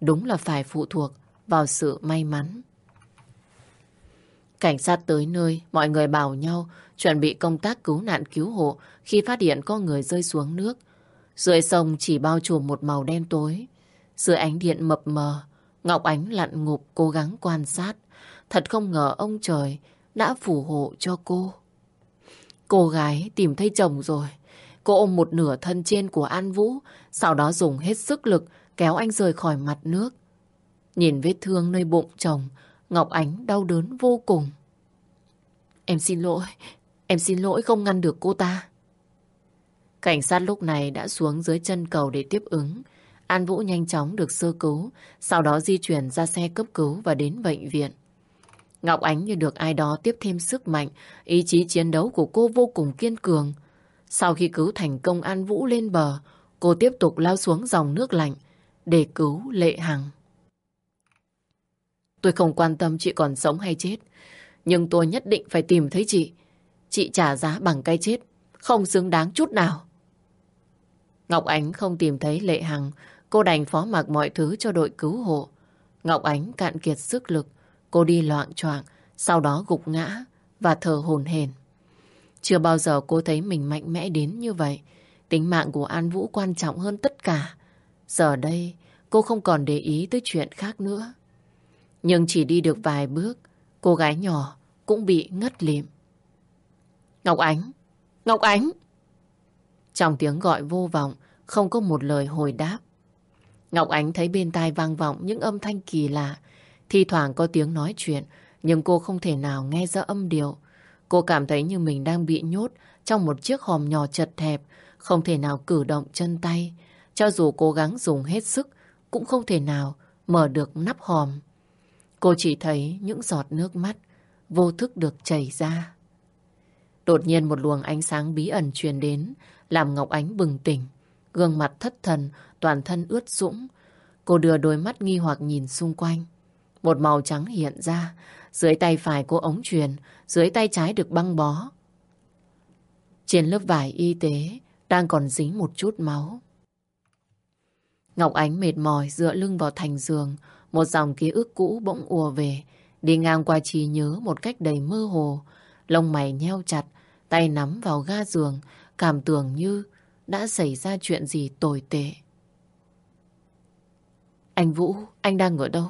đúng là phải phụ thuộc vào sự may mắn. Cảnh sát tới nơi, mọi người bảo nhau chuẩn bị công tác cứu nạn cứu hộ khi phát hiện có người rơi xuống nước. Dưới sông chỉ bao trùm một màu đen tối. Dưới ánh điện mập mờ, Ngọc Ánh lặn ngục cố gắng quan sát. Thật không ngờ ông trời đã phù hộ cho cô. Cô gái tìm thấy chồng rồi. Cô ôm một nửa thân trên của An Vũ, sau đó dùng hết sức lực kéo anh rời khỏi mặt nước. Nhìn vết thương nơi bụng chồng, Ngọc Ánh đau đớn vô cùng. Em xin lỗi, em xin lỗi không ngăn được cô ta. Cảnh sát lúc này đã xuống dưới chân cầu để tiếp ứng. An Vũ nhanh chóng được sơ cứu, sau đó di chuyển ra xe cấp cứu và đến bệnh viện. Ngọc Ánh như được ai đó tiếp thêm sức mạnh, ý chí chiến đấu của cô vô cùng kiên cường. Sau khi cứu thành công An Vũ lên bờ, cô tiếp tục lao xuống dòng nước lạnh để cứu Lệ Hằng. Tôi không quan tâm chị còn sống hay chết. Nhưng tôi nhất định phải tìm thấy chị. Chị trả giá bằng cái chết. Không xứng đáng chút nào. Ngọc Ánh không tìm thấy Lệ Hằng. Cô đành phó mặc mọi thứ cho đội cứu hộ. Ngọc Ánh cạn kiệt sức lực. Cô đi loạn choạng, sau đó gục ngã và thở hổn hển. Chưa bao giờ cô thấy mình mạnh mẽ đến như vậy. Tính mạng của An Vũ quan trọng hơn tất cả. Giờ đây, cô không còn để ý tới chuyện khác nữa. Nhưng chỉ đi được vài bước, cô gái nhỏ cũng bị ngất lịm. Ngọc Ánh! Ngọc Ánh! Trong tiếng gọi vô vọng, không có một lời hồi đáp. Ngọc Ánh thấy bên tai vang vọng những âm thanh kỳ lạ. Thi thoảng có tiếng nói chuyện, nhưng cô không thể nào nghe ra âm điệu. Cô cảm thấy như mình đang bị nhốt trong một chiếc hòm nhỏ chật hẹp, không thể nào cử động chân tay. Cho dù cố gắng dùng hết sức, cũng không thể nào mở được nắp hòm. Cô chỉ thấy những giọt nước mắt vô thức được chảy ra. Đột nhiên một luồng ánh sáng bí ẩn truyền đến, làm Ngọc Ánh bừng tỉnh. Gương mặt thất thần, toàn thân ướt sũng. Cô đưa đôi mắt nghi hoặc nhìn xung quanh. Một màu trắng hiện ra, dưới tay phải cô ống truyền, dưới tay trái được băng bó. Trên lớp vải y tế đang còn dính một chút máu. Ngọc Ánh mệt mỏi dựa lưng vào thành giường, một dòng ký ức cũ bỗng ùa về, đi ngang qua trí nhớ một cách đầy mơ hồ. Lông mày nheo chặt, tay nắm vào ga giường, cảm tưởng như đã xảy ra chuyện gì tồi tệ. Anh Vũ, anh đang ở đâu?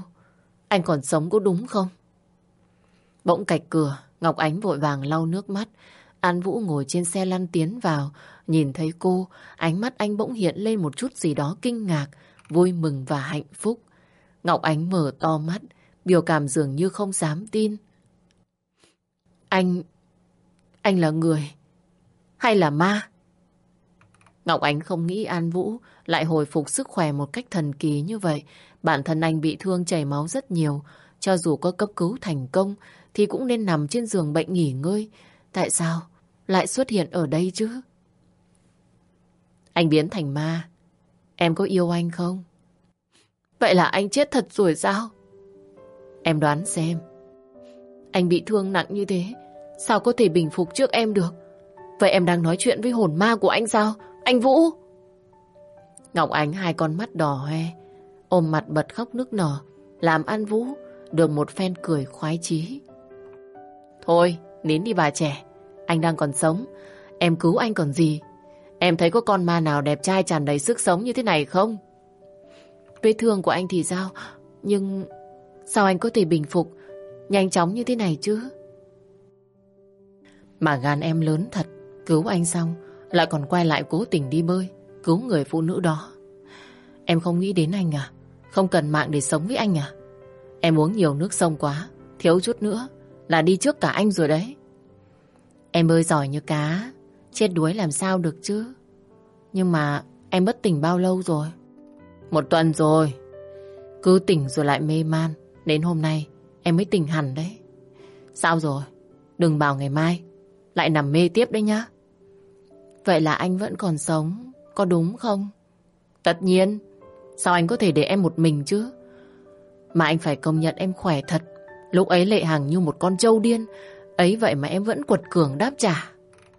Anh còn sống có đúng không? Bỗng cạch cửa, Ngọc Ánh vội vàng lau nước mắt. An Vũ ngồi trên xe lăn tiến vào, nhìn thấy cô, ánh mắt anh bỗng hiện lên một chút gì đó kinh ngạc, vui mừng và hạnh phúc. Ngọc Ánh mở to mắt, biểu cảm dường như không dám tin. Anh... anh là người hay là ma? Ngọc Ánh không nghĩ An Vũ lại hồi phục sức khỏe một cách thần kỳ như vậy. Bản thân anh bị thương chảy máu rất nhiều. Cho dù có cấp cứu thành công thì cũng nên nằm trên giường bệnh nghỉ ngơi. Tại sao lại xuất hiện ở đây chứ? Anh biến thành ma. Em có yêu anh không? Vậy là anh chết thật rồi sao? Em đoán xem. Anh bị thương nặng như thế, sao có thể bình phục trước em được? Vậy em đang nói chuyện với hồn ma của anh sao? Anh Vũ! Ngọc Ánh hai con mắt đỏ hoe, ôm mặt bật khóc nức nở, làm An Vũ được một phen cười khoái chí. Thôi, nín đi bà trẻ, anh đang còn sống, em cứu anh còn gì. Em thấy có con ma nào đẹp trai tràn đầy sức sống như thế này không? Vết thương của anh thì sao? Nhưng sao anh có thể bình phục nhanh chóng như thế này chứ? Mà gan em lớn thật, cứu anh xong lại còn quay lại cố tình đi bơi, cứu người phụ nữ đó. Em không nghĩ đến anh à? Không cần mạng để sống với anh à? Em uống nhiều nước sông quá, thiếu chút nữa là đi trước cả anh rồi đấy. Em bơi giỏi như cá, chết đuối làm sao được chứ? Nhưng mà em bất tỉnh bao lâu rồi? Một tuần rồi. Cứ tỉnh rồi lại mê man. Đến hôm nay em mới tỉnh hẳn đấy. Sao rồi? Đừng bảo ngày mai. Lại nằm mê tiếp đấy nhá. Vậy là anh vẫn còn sống. Có đúng không? Tất nhiên. Sao anh có thể để em một mình chứ? Mà anh phải công nhận em khỏe thật. Lúc ấy Lệ Hằng như một con trâu điên. Ấy vậy mà em vẫn quật cường đáp trả.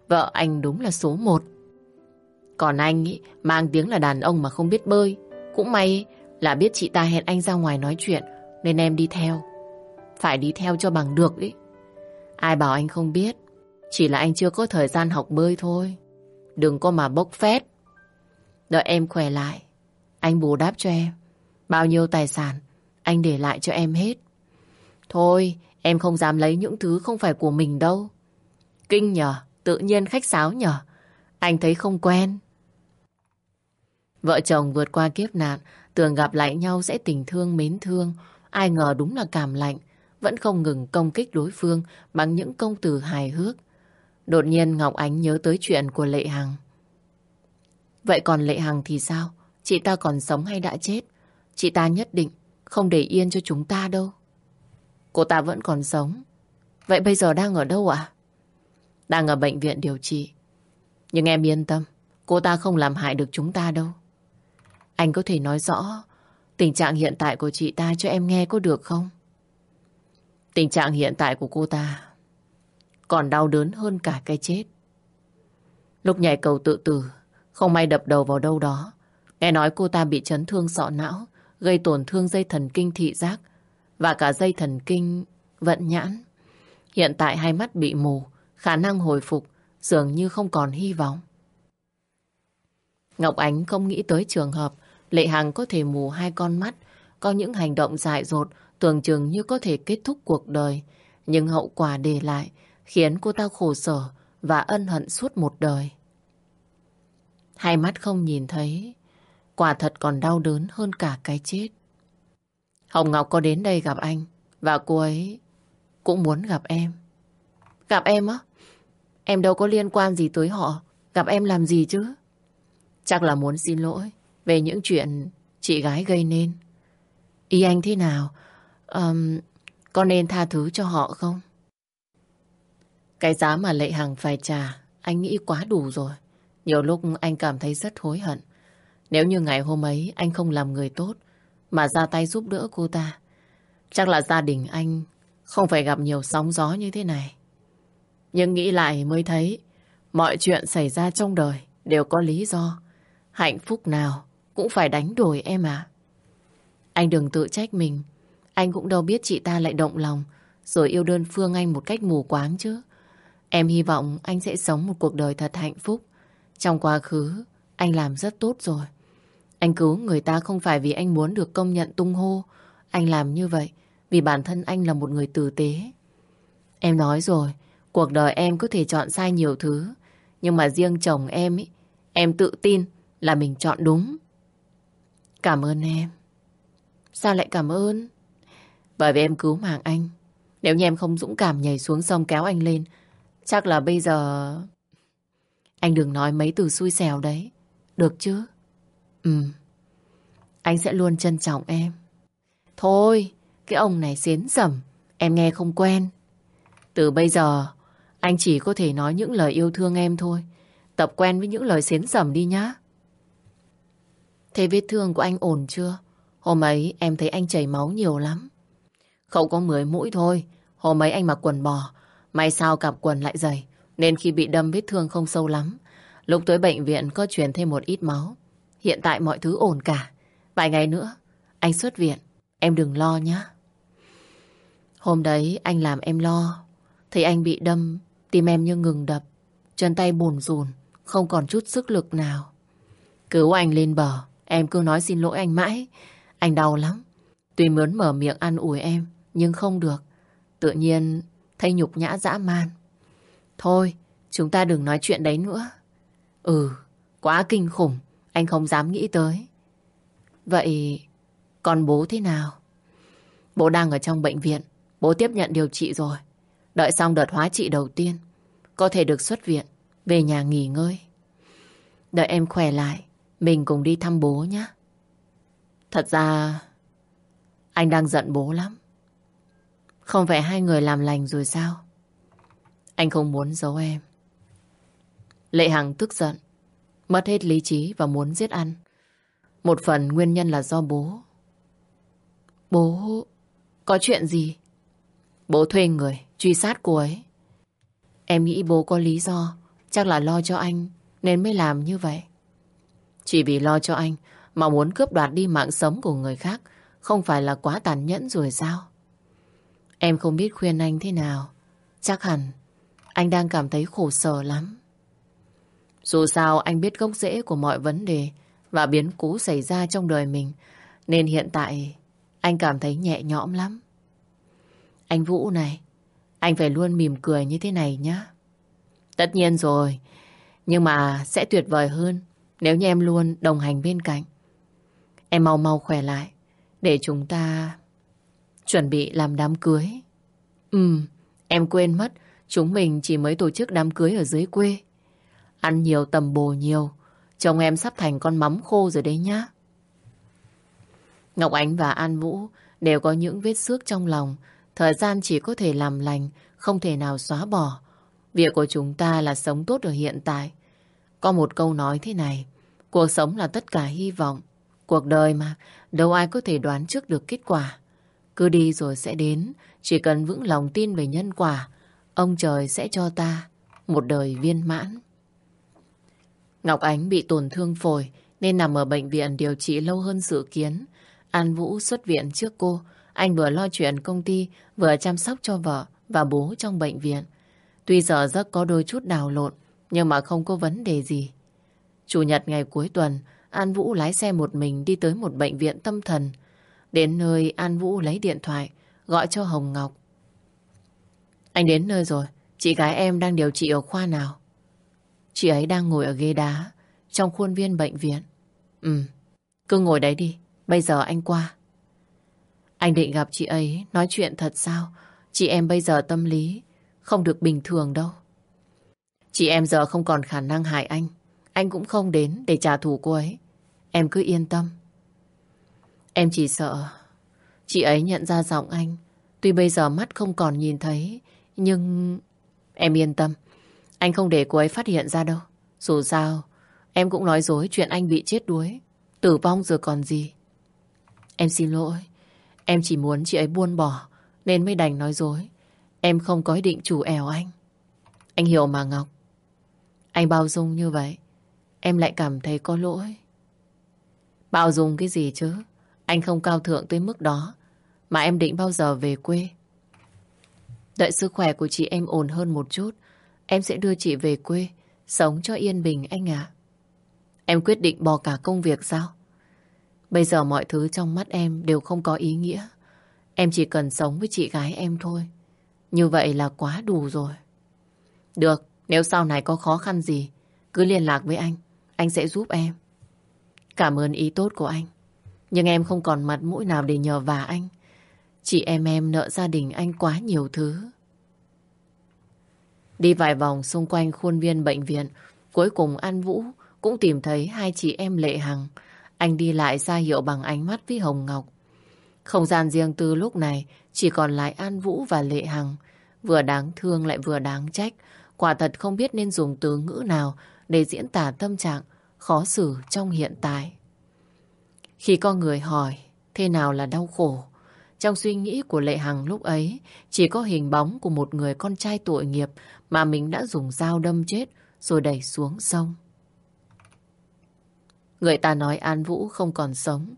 Vợ anh đúng là số một. Còn anh ý, mang tiếng là đàn ông mà không biết bơi. Cũng may là biết chị ta hẹn anh ra ngoài nói chuyện nên em đi theo. Phải đi theo cho bằng được ý. Ai bảo anh không biết. Chỉ là anh chưa có thời gian học bơi thôi. Đừng có mà bốc phét. Đợi em khỏe lại. Anh bù đáp cho em. Bao nhiêu tài sản anh để lại cho em hết. Thôi, em không dám lấy những thứ không phải của mình đâu. Kinh nhờ, tự nhiên khách sáo nhờ. Anh thấy không quen. Vợ chồng vượt qua kiếp nạn, tưởng gặp lại nhau sẽ tình thương mến thương. Ai ngờ đúng là cảm lạnh, vẫn không ngừng công kích đối phương bằng những công từ hài hước. Đột nhiên Ngọc Ánh nhớ tới chuyện của Lệ Hằng. Vậy còn Lệ Hằng thì sao? Chị ta còn sống hay đã chết? Chị ta nhất định không để yên cho chúng ta đâu. Cô ta vẫn còn sống. Vậy bây giờ đang ở đâu ạ? Đang ở bệnh viện điều trị. Nhưng em yên tâm, cô ta không làm hại được chúng ta đâu. Anh có thể nói rõ tình trạng hiện tại của chị ta cho em nghe có được không? Tình trạng hiện tại của cô ta còn đau đớn hơn cả cái chết. Lúc nhảy cầu tự tử, không may đập đầu vào đâu đó. Nghe nói cô ta bị chấn thương sọ não, gây tổn thương dây thần kinh thị giác và cả dây thần kinh vận nhãn. Hiện tại hai mắt bị mù, khả năng hồi phục dường như không còn hy vọng. Ngọc Ánh không nghĩ tới trường hợp Lệ Hằng có thể mù hai con mắt, có những hành động dại dột tưởng chừng như có thể kết thúc cuộc đời, nhưng hậu quả để lại khiến cô ta khổ sở và ân hận suốt một đời. Hai mắt không nhìn thấy, quả thật còn đau đớn hơn cả cái chết. Hồng Ngọc có đến đây gặp anh, và cô ấy cũng muốn gặp em. Gặp em á? Em đâu có liên quan gì tới họ, gặp em làm gì chứ? Chắc là muốn xin lỗi về những chuyện chị gái gây nên. Ý anh thế nào? Um, có nên tha thứ cho họ không? Cái giá mà Lệ Hằng phải trả, anh nghĩ quá đủ rồi. Nhiều lúc anh cảm thấy rất hối hận. Nếu như ngày hôm ấy anh không làm người tốt, mà ra tay giúp đỡ cô ta, chắc là gia đình anh không phải gặp nhiều sóng gió như thế này. Nhưng nghĩ lại mới thấy, mọi chuyện xảy ra trong đời đều có lý do. Hạnh phúc nào cũng phải đánh đổi em à. Anh đừng tự trách mình. Anh cũng đâu biết chị ta lại động lòng rồi yêu đơn phương anh một cách mù quáng chứ. Em hy vọng anh sẽ sống một cuộc đời thật hạnh phúc. Trong quá khứ, anh làm rất tốt rồi. Anh cứu người ta không phải vì anh muốn được công nhận tung hô. Anh làm như vậy vì bản thân anh là một người tử tế. Em nói rồi, cuộc đời em có thể chọn sai nhiều thứ. Nhưng mà riêng chồng em ý, em tự tin là mình chọn đúng. Cảm ơn em. Sao lại cảm ơn? Bởi vì em cứu mạng anh. Nếu như em không dũng cảm nhảy xuống sông kéo anh lên, chắc là bây giờ... Anh đừng nói mấy từ xui xẻo đấy. Được chứ? Ừ. Anh sẽ luôn trân trọng em. Thôi, cái ông này xến sẩm. Em nghe không quen. Từ bây giờ, anh chỉ có thể nói những lời yêu thương em thôi. Tập quen với những lời xến sẩm đi nhá. Thế vết thương của anh ổn chưa? Hôm ấy em thấy anh chảy máu nhiều lắm. Không có mười mũi thôi. Hôm ấy anh mặc quần bò. May sao cặp quần lại dày. Nên khi bị đâm vết thương không sâu lắm. Lúc tới bệnh viện có truyền thêm một ít máu. Hiện tại mọi thứ ổn cả. Vài ngày nữa, anh xuất viện. Em đừng lo nhé. Hôm đấy anh làm em lo. Thấy anh bị đâm, tim em như ngừng đập. Chân tay bùn rùn, không còn chút sức lực nào. Cứu anh lên bờ, em cứ nói xin lỗi anh mãi. Anh đau lắm. Tuy muốn mở miệng ăn ủi em, nhưng không được. Tự nhiên thấy nhục nhã dã man. Thôi, chúng ta đừng nói chuyện đấy nữa. Ừ, quá kinh khủng, anh không dám nghĩ tới. Vậy, còn bố thế nào? Bố đang ở trong bệnh viện, bố tiếp nhận điều trị rồi. Đợi xong đợt hóa trị đầu tiên, có thể được xuất viện, về nhà nghỉ ngơi. Đợi em khỏe lại, mình cùng đi thăm bố nhé. Thật ra, anh đang giận bố lắm. Không phải hai người làm lành rồi sao? Anh không muốn giấu em. Lệ Hằng tức giận, mất hết lý trí và muốn giết ăn. Một phần nguyên nhân là do bố. Bố... có chuyện gì? Bố thuê người, truy sát cô ấy. Em nghĩ bố có lý do, chắc là lo cho anh, nên mới làm như vậy. Chỉ vì lo cho anh, mà muốn cướp đoạt đi mạng sống của người khác, không phải là quá tàn nhẫn rồi sao? Em không biết khuyên anh thế nào. Chắc hẳn anh đang cảm thấy khổ sở lắm. Dù sao anh biết gốc rễ của mọi vấn đề và biến cố xảy ra trong đời mình. Nên hiện tại anh cảm thấy nhẹ nhõm lắm. Anh Vũ này, anh phải luôn mỉm cười như thế này nhá. Tất nhiên rồi, nhưng mà sẽ tuyệt vời hơn nếu như em luôn đồng hành bên cạnh. Em mau mau khỏe lại để chúng ta chuẩn bị làm đám cưới. Ừ, em quên mất chúng mình chỉ mới tổ chức đám cưới ở dưới quê. Ăn nhiều tầm bồ nhiều, chồng em sắp thành con mắm khô rồi đấy nhá. Ngọc Ánh và An Vũ đều có những vết xước trong lòng. Thời gian chỉ có thể làm lành, không thể nào xóa bỏ. Việc của chúng ta là sống tốt ở hiện tại. Có một câu nói thế này, cuộc sống là tất cả hy vọng. Cuộc đời mà, đâu ai có thể đoán trước được kết quả. Cứ đi rồi sẽ đến, chỉ cần vững lòng tin về nhân quả, ông trời sẽ cho ta một đời viên mãn. Ngọc Ánh bị tổn thương phổi nên nằm ở bệnh viện điều trị lâu hơn dự kiến. An Vũ xuất viện trước cô, anh vừa lo chuyện công ty, vừa chăm sóc cho vợ và bố trong bệnh viện. Tuy giờ giấc có đôi chút đào lộn, nhưng mà không có vấn đề gì. Chủ nhật ngày cuối tuần, An Vũ lái xe một mình đi tới một bệnh viện tâm thần. Đến nơi An Vũ lấy điện thoại, gọi cho Hồng Ngọc. Anh đến nơi rồi, chị gái em đang điều trị ở khoa nào? Chị ấy đang ngồi ở ghế đá, trong khuôn viên bệnh viện. Ừ, cứ ngồi đấy đi, bây giờ anh qua. Anh định gặp chị ấy, nói chuyện thật sao? Chị em bây giờ tâm lý, không được bình thường đâu. Chị em giờ không còn khả năng hại anh. Anh cũng không đến để trả thù cô ấy. Em cứ yên tâm. Em chỉ sợ chị ấy nhận ra giọng anh. Tuy bây giờ mắt không còn nhìn thấy, nhưng... Em yên tâm. Anh không để cô ấy phát hiện ra đâu. Dù sao, em cũng nói dối chuyện anh bị chết đuối. Tử vong rồi còn gì. Em xin lỗi. Em chỉ muốn chị ấy buông bỏ, nên mới đành nói dối. Em không có ý định chủ ẻo anh. Anh hiểu mà Ngọc. Anh bao dung như vậy, em lại cảm thấy có lỗi. Bao dung cái gì chứ? Anh không cao thượng tới mức đó. Mà em định bao giờ về quê? Đợi sức khỏe của chị em ổn hơn một chút. Em sẽ đưa chị về quê, sống cho yên bình anh ạ. Em quyết định bỏ cả công việc sao? Bây giờ mọi thứ trong mắt em đều không có ý nghĩa. Em chỉ cần sống với chị gái em thôi. Như vậy là quá đủ rồi. Được, nếu sau này có khó khăn gì, cứ liên lạc với anh. Anh sẽ giúp em. Cảm ơn ý tốt của anh. Nhưng em không còn mặt mũi nào để nhờ vả anh. Chị em em nợ gia đình anh quá nhiều thứ. Đi vài vòng xung quanh khuôn viên bệnh viện, cuối cùng An Vũ cũng tìm thấy hai chị em Lệ Hằng. Anh đi lại ra hiệu bằng ánh mắt với Hồng Ngọc. Không gian riêng tư lúc này chỉ còn lại An Vũ và Lệ Hằng. Vừa đáng thương lại vừa đáng trách. Quả thật không biết nên dùng từ ngữ nào để diễn tả tâm trạng khó xử trong hiện tại. Khi có người hỏi thế nào là đau khổ, trong suy nghĩ của Lệ Hằng lúc ấy chỉ có hình bóng của một người con trai tội nghiệp mà mình đã dùng dao đâm chết rồi đẩy xuống sông. Người ta nói An Vũ không còn sống,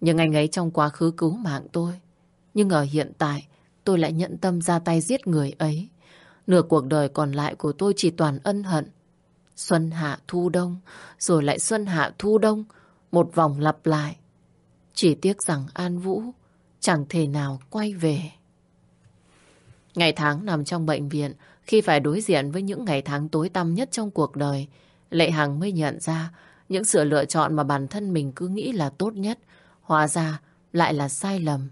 nhưng anh ấy trong quá khứ cứu mạng tôi. Nhưng ở hiện tại, tôi lại nhận tâm ra tay giết người ấy. Nửa cuộc đời còn lại của tôi chỉ toàn ân hận. Xuân hạ thu đông, rồi lại xuân hạ thu đông, một vòng lặp lại. Chỉ tiếc rằng An Vũ chẳng thể nào quay về. Ngày tháng nằm trong bệnh viện, khi phải đối diện với những ngày tháng tối tăm nhất trong cuộc đời, Lệ Hằng mới nhận ra những sự lựa chọn mà bản thân mình cứ nghĩ là tốt nhất, hóa ra lại là sai lầm.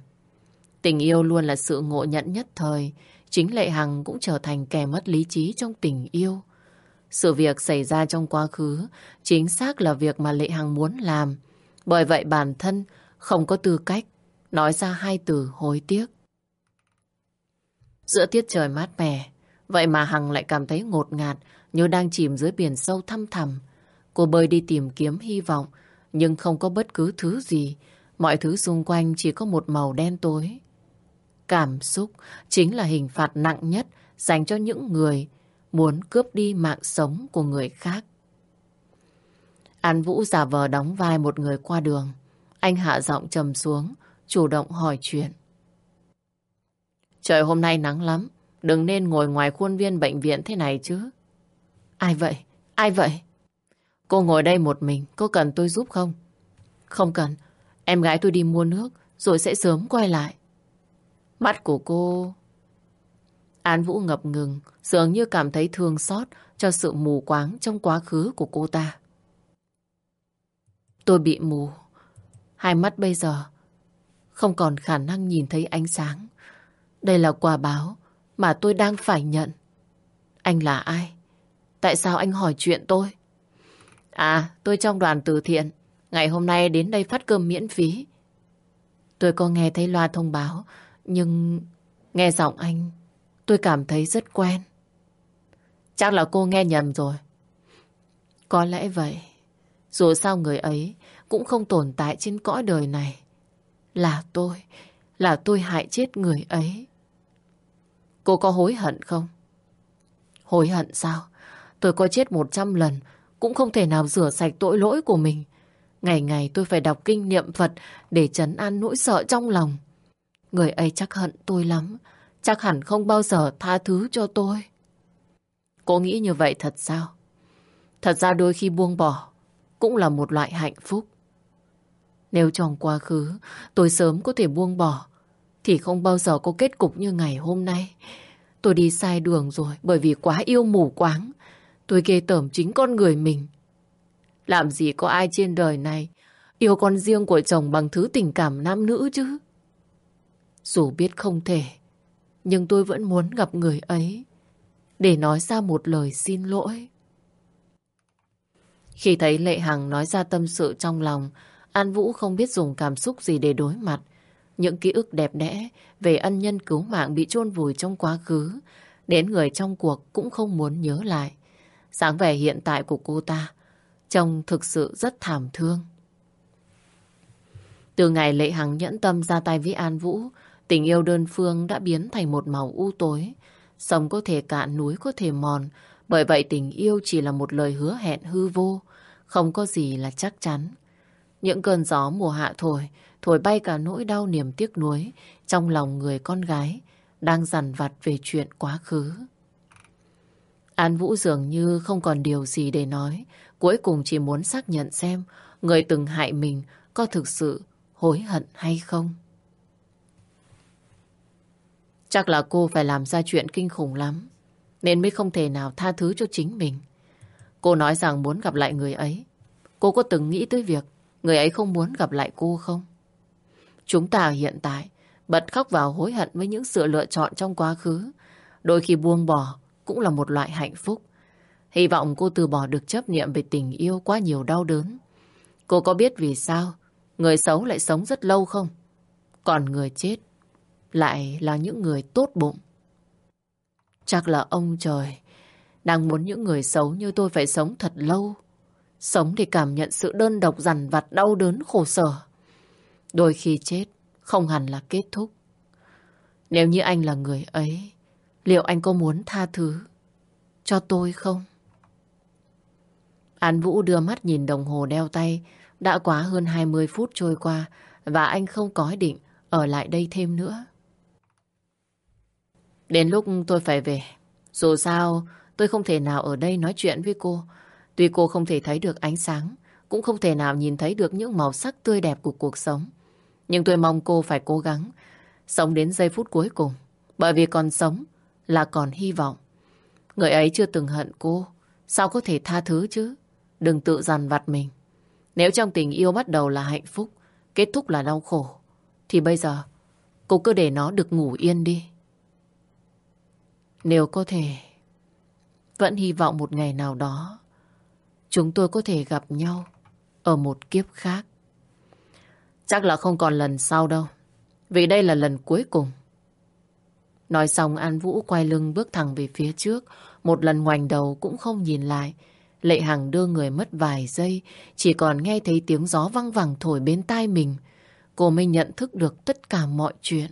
Tình yêu luôn là sự ngộ nhận nhất thời, chính Lệ Hằng cũng trở thành kẻ mất lý trí trong tình yêu. Sự việc xảy ra trong quá khứ chính xác là việc mà Lệ Hằng muốn làm. Bởi vậy bản thân không có tư cách nói ra hai từ hối tiếc. Giữa tiết trời mát mẻ, vậy mà Hằng lại cảm thấy ngột ngạt như đang chìm dưới biển sâu thăm thẳm. Cô bơi đi tìm kiếm hy vọng, nhưng không có bất cứ thứ gì. Mọi thứ xung quanh chỉ có một màu đen tối. Cảm xúc chính là hình phạt nặng nhất dành cho những người muốn cướp đi mạng sống của người khác. An Vũ giả vờ đóng vai một người qua đường. Anh hạ giọng trầm xuống, chủ động hỏi chuyện. Trời hôm nay nắng lắm, đừng nên ngồi ngoài khuôn viên bệnh viện thế này chứ. Ai vậy? Ai vậy? Cô ngồi đây một mình, cô cần tôi giúp không? Không cần, em gái tôi đi mua nước, rồi sẽ sớm quay lại. Mắt của cô... An Vũ ngập ngừng, dường như cảm thấy thương xót cho sự mù quáng trong quá khứ của cô ta. Tôi bị mù. Hai mắt bây giờ không còn khả năng nhìn thấy ánh sáng. Đây là quả báo mà tôi đang phải nhận. Anh là ai? Tại sao anh hỏi chuyện tôi? À, tôi trong đoàn từ thiện. Ngày hôm nay đến đây phát cơm miễn phí. Tôi có nghe thấy loa thông báo, nhưng nghe giọng anh, tôi cảm thấy rất quen. Chắc là cô nghe nhầm rồi. Có lẽ vậy. Dù sao người ấy cũng không tồn tại trên cõi đời này. Là tôi, là tôi hại chết người ấy. Cô có hối hận không? Hối hận sao? Tôi có chết một trăm lần cũng không thể nào rửa sạch tội lỗi của mình. Ngày ngày tôi phải đọc kinh niệm Phật để trấn an nỗi sợ trong lòng. Người ấy chắc hận tôi lắm, chắc hẳn không bao giờ tha thứ cho tôi. Cô nghĩ như vậy thật sao? Thật ra đôi khi buông bỏ cũng là một loại hạnh phúc. Nếu trong quá khứ tôi sớm có thể buông bỏ thì không bao giờ có kết cục như ngày hôm nay. Tôi đi sai đường rồi bởi vì quá yêu mù quáng. Tôi ghê tởm chính con người mình. Làm gì có ai trên đời này yêu con riêng của chồng bằng thứ tình cảm nam nữ chứ? Dù biết không thể, nhưng tôi vẫn muốn gặp người ấy để nói ra một lời xin lỗi. Khi thấy Lệ Hằng nói ra tâm sự trong lòng, An Vũ không biết dùng cảm xúc gì để đối mặt. Những ký ức đẹp đẽ về ân nhân cứu mạng bị chôn vùi trong quá khứ, đến người trong cuộc cũng không muốn nhớ lại. Sáng vẻ hiện tại của cô ta, trông thực sự rất thảm thương. Từ ngày Lệ Hằng nhẫn tâm ra tay với An Vũ, tình yêu đơn phương đã biến thành một màu u tối. Sông có thể cạn, núi có thể mòn, bởi vậy tình yêu chỉ là một lời hứa hẹn hư vô, không có gì là chắc chắn. Những cơn gió mùa hạ thổi, thổi bay cả nỗi đau niềm tiếc nuối trong lòng người con gái đang dằn vặt về chuyện quá khứ. An Vũ dường như không còn điều gì để nói, cuối cùng chỉ muốn xác nhận xem người từng hại mình có thực sự hối hận hay không. Chắc là cô phải làm ra chuyện kinh khủng lắm, nên mới không thể nào tha thứ cho chính mình. Cô nói rằng muốn gặp lại người ấy. Cô có từng nghĩ tới việc người ấy không muốn gặp lại cô không? Chúng ta hiện tại bật khóc vào hối hận với những sự lựa chọn trong quá khứ. Đôi khi buông bỏ cũng là một loại hạnh phúc. Hy vọng cô từ bỏ được chấp niệm về tình yêu quá nhiều đau đớn. Cô có biết vì sao người xấu lại sống rất lâu không? Còn người chết lại là những người tốt bụng. Chắc là ông trời đang muốn những người xấu như tôi phải sống thật lâu. Sống để cảm nhận sự đơn độc dằn vặt đau đớn khổ sở. Đôi khi chết không hẳn là kết thúc. Nếu như anh là người ấy, liệu anh có muốn tha thứ cho tôi không? An Vũ đưa mắt nhìn đồng hồ đeo tay. Đã quá hơn 20 phút trôi qua và anh không có ý định ở lại đây thêm nữa. Đến lúc tôi phải về. Dù sao, tôi không thể nào ở đây nói chuyện với cô. Tuy cô không thể thấy được ánh sáng, cũng không thể nào nhìn thấy được những màu sắc tươi đẹp của cuộc sống. Nhưng tôi mong cô phải cố gắng sống đến giây phút cuối cùng. Bởi vì còn sống là còn hy vọng. Người ấy chưa từng hận cô. Sao có thể tha thứ chứ? Đừng tự dằn vặt mình. Nếu trong tình yêu bắt đầu là hạnh phúc, kết thúc là đau khổ, thì bây giờ cô cứ để nó được ngủ yên đi. Nếu có thể, vẫn hy vọng một ngày nào đó chúng tôi có thể gặp nhau ở một kiếp khác. Chắc là không còn lần sau đâu, vì đây là lần cuối cùng. Nói xong An Vũ quay lưng bước thẳng về phía trước, một lần ngoảnh đầu cũng không nhìn lại. Lệ Hằng đưa người mất vài giây, chỉ còn nghe thấy tiếng gió văng vẳng thổi bên tai mình. Cô mới nhận thức được tất cả mọi chuyện.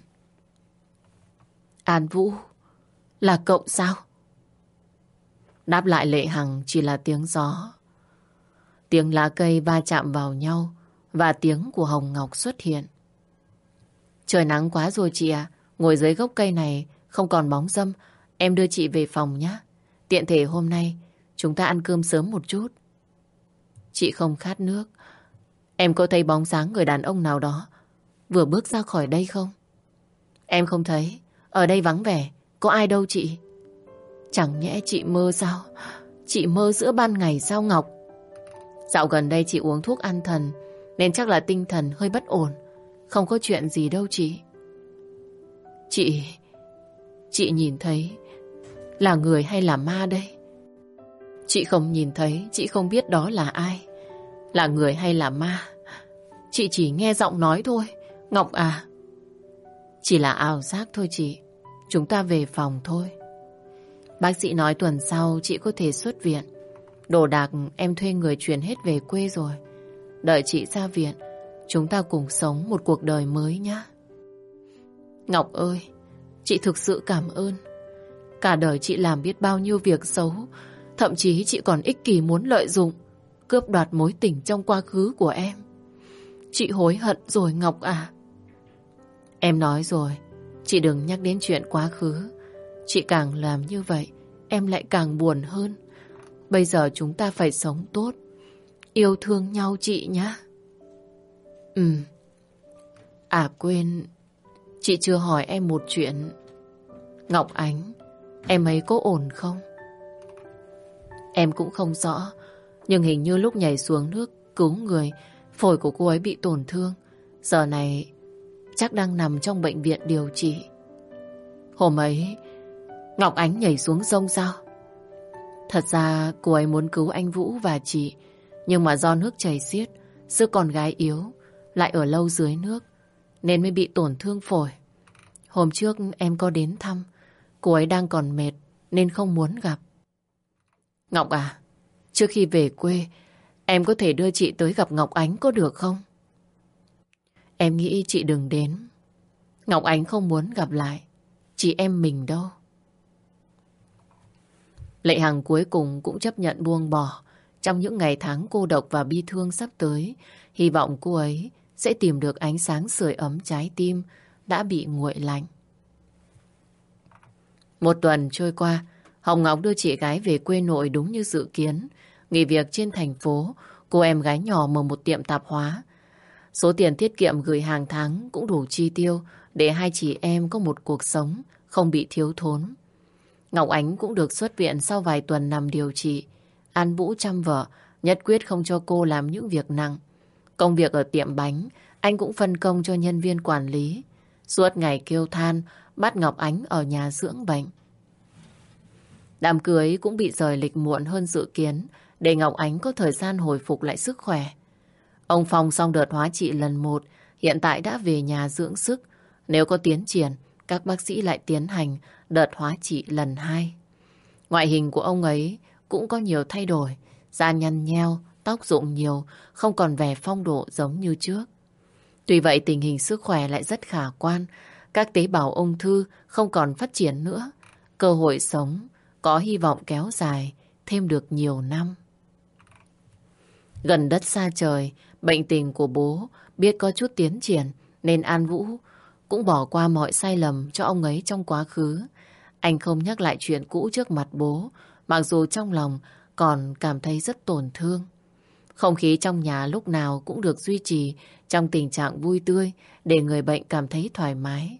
An Vũ, là cậu sao? Đáp lại Lệ Hằng chỉ là tiếng gió. Tiếng lá cây va chạm vào nhau và tiếng của Hồng Ngọc xuất hiện. Trời nắng quá rồi chị à, ngồi dưới gốc cây này không còn bóng dâm, em đưa chị về phòng nhé. Tiện thể hôm nay chúng ta ăn cơm sớm một chút. Chị không khát nước. Em có thấy bóng dáng người đàn ông nào đó vừa bước ra khỏi đây không? Em không thấy. Ở đây vắng vẻ. Có ai đâu chị? Chẳng nhẽ chị mơ sao? Chị mơ giữa ban ngày sao Ngọc? Dạo gần đây chị uống thuốc an thần nên chắc là tinh thần hơi bất ổn. Không có chuyện gì đâu chị. Chị... Chị nhìn thấy là người hay là ma đây? Chị không nhìn thấy, chị không biết đó là ai. Là người hay là ma? Chị chỉ nghe giọng nói thôi. Ngọc à, chỉ là ảo giác thôi chị. Chúng ta về phòng thôi. Bác sĩ nói tuần sau chị có thể xuất viện. Đồ đạc em thuê người chuyển hết về quê rồi. Đợi chị ra viện, chúng ta cùng sống một cuộc đời mới nhé. Ngọc ơi, chị thực sự cảm ơn. Cả đời chị làm biết bao nhiêu việc xấu, thậm chí chị còn ích kỷ muốn lợi dụng, cướp đoạt mối tình trong quá khứ của em. Chị hối hận rồi Ngọc à. Em nói rồi, chị đừng nhắc đến chuyện quá khứ. Chị càng làm như vậy, em lại càng buồn hơn. Bây giờ chúng ta phải sống tốt, yêu thương nhau chị nhá. Ừ. À quên, chị chưa hỏi em một chuyện. Ngọc Ánh, em ấy có ổn không? Em cũng không rõ, nhưng hình như lúc nhảy xuống nước cứu người, phổi của cô ấy bị tổn thương. Giờ này chắc đang nằm trong bệnh viện điều trị. Hôm ấy, Ngọc Ánh nhảy xuống sông sao? Thật ra cô ấy muốn cứu anh Vũ và chị, nhưng mà do nước chảy xiết, sức con gái yếu, lại ở lâu dưới nước, nên mới bị tổn thương phổi. Hôm trước em có đến thăm, cô ấy đang còn mệt nên không muốn gặp. Ngọc à, trước khi về quê, em có thể đưa chị tới gặp Ngọc Ánh có được không? Em nghĩ chị đừng đến. Ngọc Ánh không muốn gặp lại. Chị em mình đâu. Lệ Hằng cuối cùng cũng chấp nhận buông bỏ. Trong những ngày tháng cô độc và bi thương sắp tới, hy vọng cô ấy sẽ tìm được ánh sáng sưởi ấm trái tim đã bị nguội lạnh. Một tuần trôi qua, Hồng Ngọc đưa chị gái về quê nội đúng như dự kiến. Nghỉ việc trên thành phố, cô em gái nhỏ mở một tiệm tạp hóa. Số tiền tiết kiệm gửi hàng tháng cũng đủ chi tiêu để hai chị em có một cuộc sống không bị thiếu thốn. Ngọc Ánh cũng được xuất viện sau vài tuần nằm điều trị. An Vũ chăm vợ, nhất quyết không cho cô làm những việc nặng. Công việc ở tiệm bánh, anh cũng phân công cho nhân viên quản lý. Suốt ngày kêu than, bắt Ngọc Ánh ở nhà dưỡng bệnh. Đám cưới cũng bị rời lịch muộn hơn dự kiến để Ngọc Ánh có thời gian hồi phục lại sức khỏe. Ông Phong xong đợt hóa trị lần một, hiện tại đã về nhà dưỡng sức. Nếu có tiến triển, các bác sĩ lại tiến hành đợt hóa trị lần hai. Ngoại hình của ông ấy cũng có nhiều thay đổi, da nhăn nheo, tóc rụng nhiều, không còn vẻ phong độ giống như trước. Tuy vậy tình hình sức khỏe lại rất khả quan, các tế bào ung thư không còn phát triển nữa, cơ hội sống có hy vọng kéo dài thêm được nhiều năm. Gần đất xa trời, bệnh tình của bố biết có chút tiến triển nên An Vũ cũng bỏ qua mọi sai lầm cho ông ấy trong quá khứ. Anh không nhắc lại chuyện cũ trước mặt bố, mặc dù trong lòng còn cảm thấy rất tổn thương. Không khí trong nhà lúc nào cũng được duy trì trong tình trạng vui tươi để người bệnh cảm thấy thoải mái.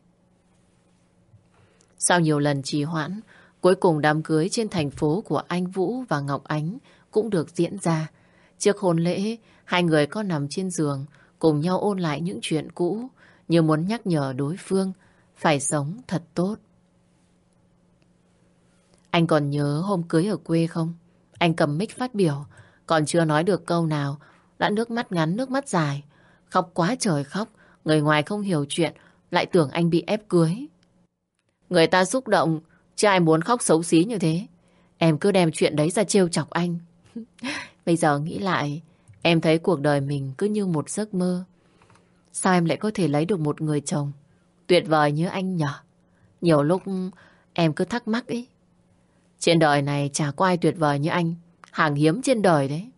Sau nhiều lần trì hoãn, cuối cùng đám cưới trên thành phố của anh Vũ và Ngọc Ánh cũng được diễn ra. Trước hôn lễ, hai người có nằm trên giường cùng nhau ôn lại những chuyện cũ như muốn nhắc nhở đối phương phải sống thật tốt. Anh còn nhớ hôm cưới ở quê không? Anh cầm mic phát biểu, còn chưa nói được câu nào, đã nước mắt ngắn nước mắt dài. Khóc quá trời khóc, người ngoài không hiểu chuyện, lại tưởng anh bị ép cưới. Người ta xúc động, chứ ai muốn khóc xấu xí như thế. Em cứ đem chuyện đấy ra trêu chọc anh. Bây giờ nghĩ lại, em thấy cuộc đời mình cứ như một giấc mơ. Sao em lại có thể lấy được một người chồng tuyệt vời như anh nhở? Nhiều lúc em cứ thắc mắc ấy. Trên đời này chả có ai tuyệt vời như anh. Hàng hiếm trên đời đấy.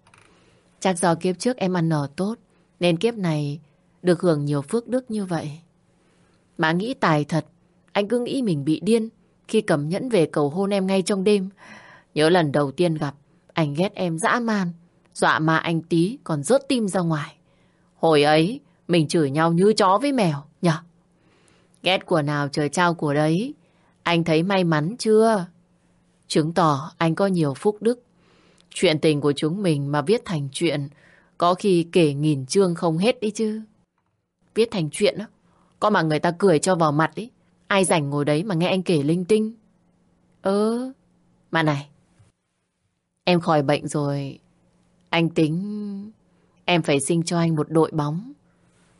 Chắc do kiếp trước em ăn nở tốt, nên kiếp này được hưởng nhiều phước đức như vậy. má nghĩ tài thật, anh cứ nghĩ mình bị điên khi cầm nhẫn về cầu hôn em ngay trong đêm. Nhớ lần đầu tiên gặp, anh ghét em dã man, dọa mà anh tí còn rớt tim ra ngoài. Hồi ấy, mình chửi nhau như chó với mèo, nhở? Ghét của nào trời trao của đấy. Anh thấy may mắn chưa? Chứng tỏ anh có nhiều phúc đức. Chuyện tình của chúng mình mà viết thành chuyện, có khi kể nghìn chương không hết đi chứ. Viết thành chuyện á, có mà người ta cười cho vào mặt ấy. Ai rảnh ngồi đấy mà nghe anh kể linh tinh. Ơ, mà này, em khỏi bệnh rồi. Anh tính em phải sinh cho anh một đội bóng.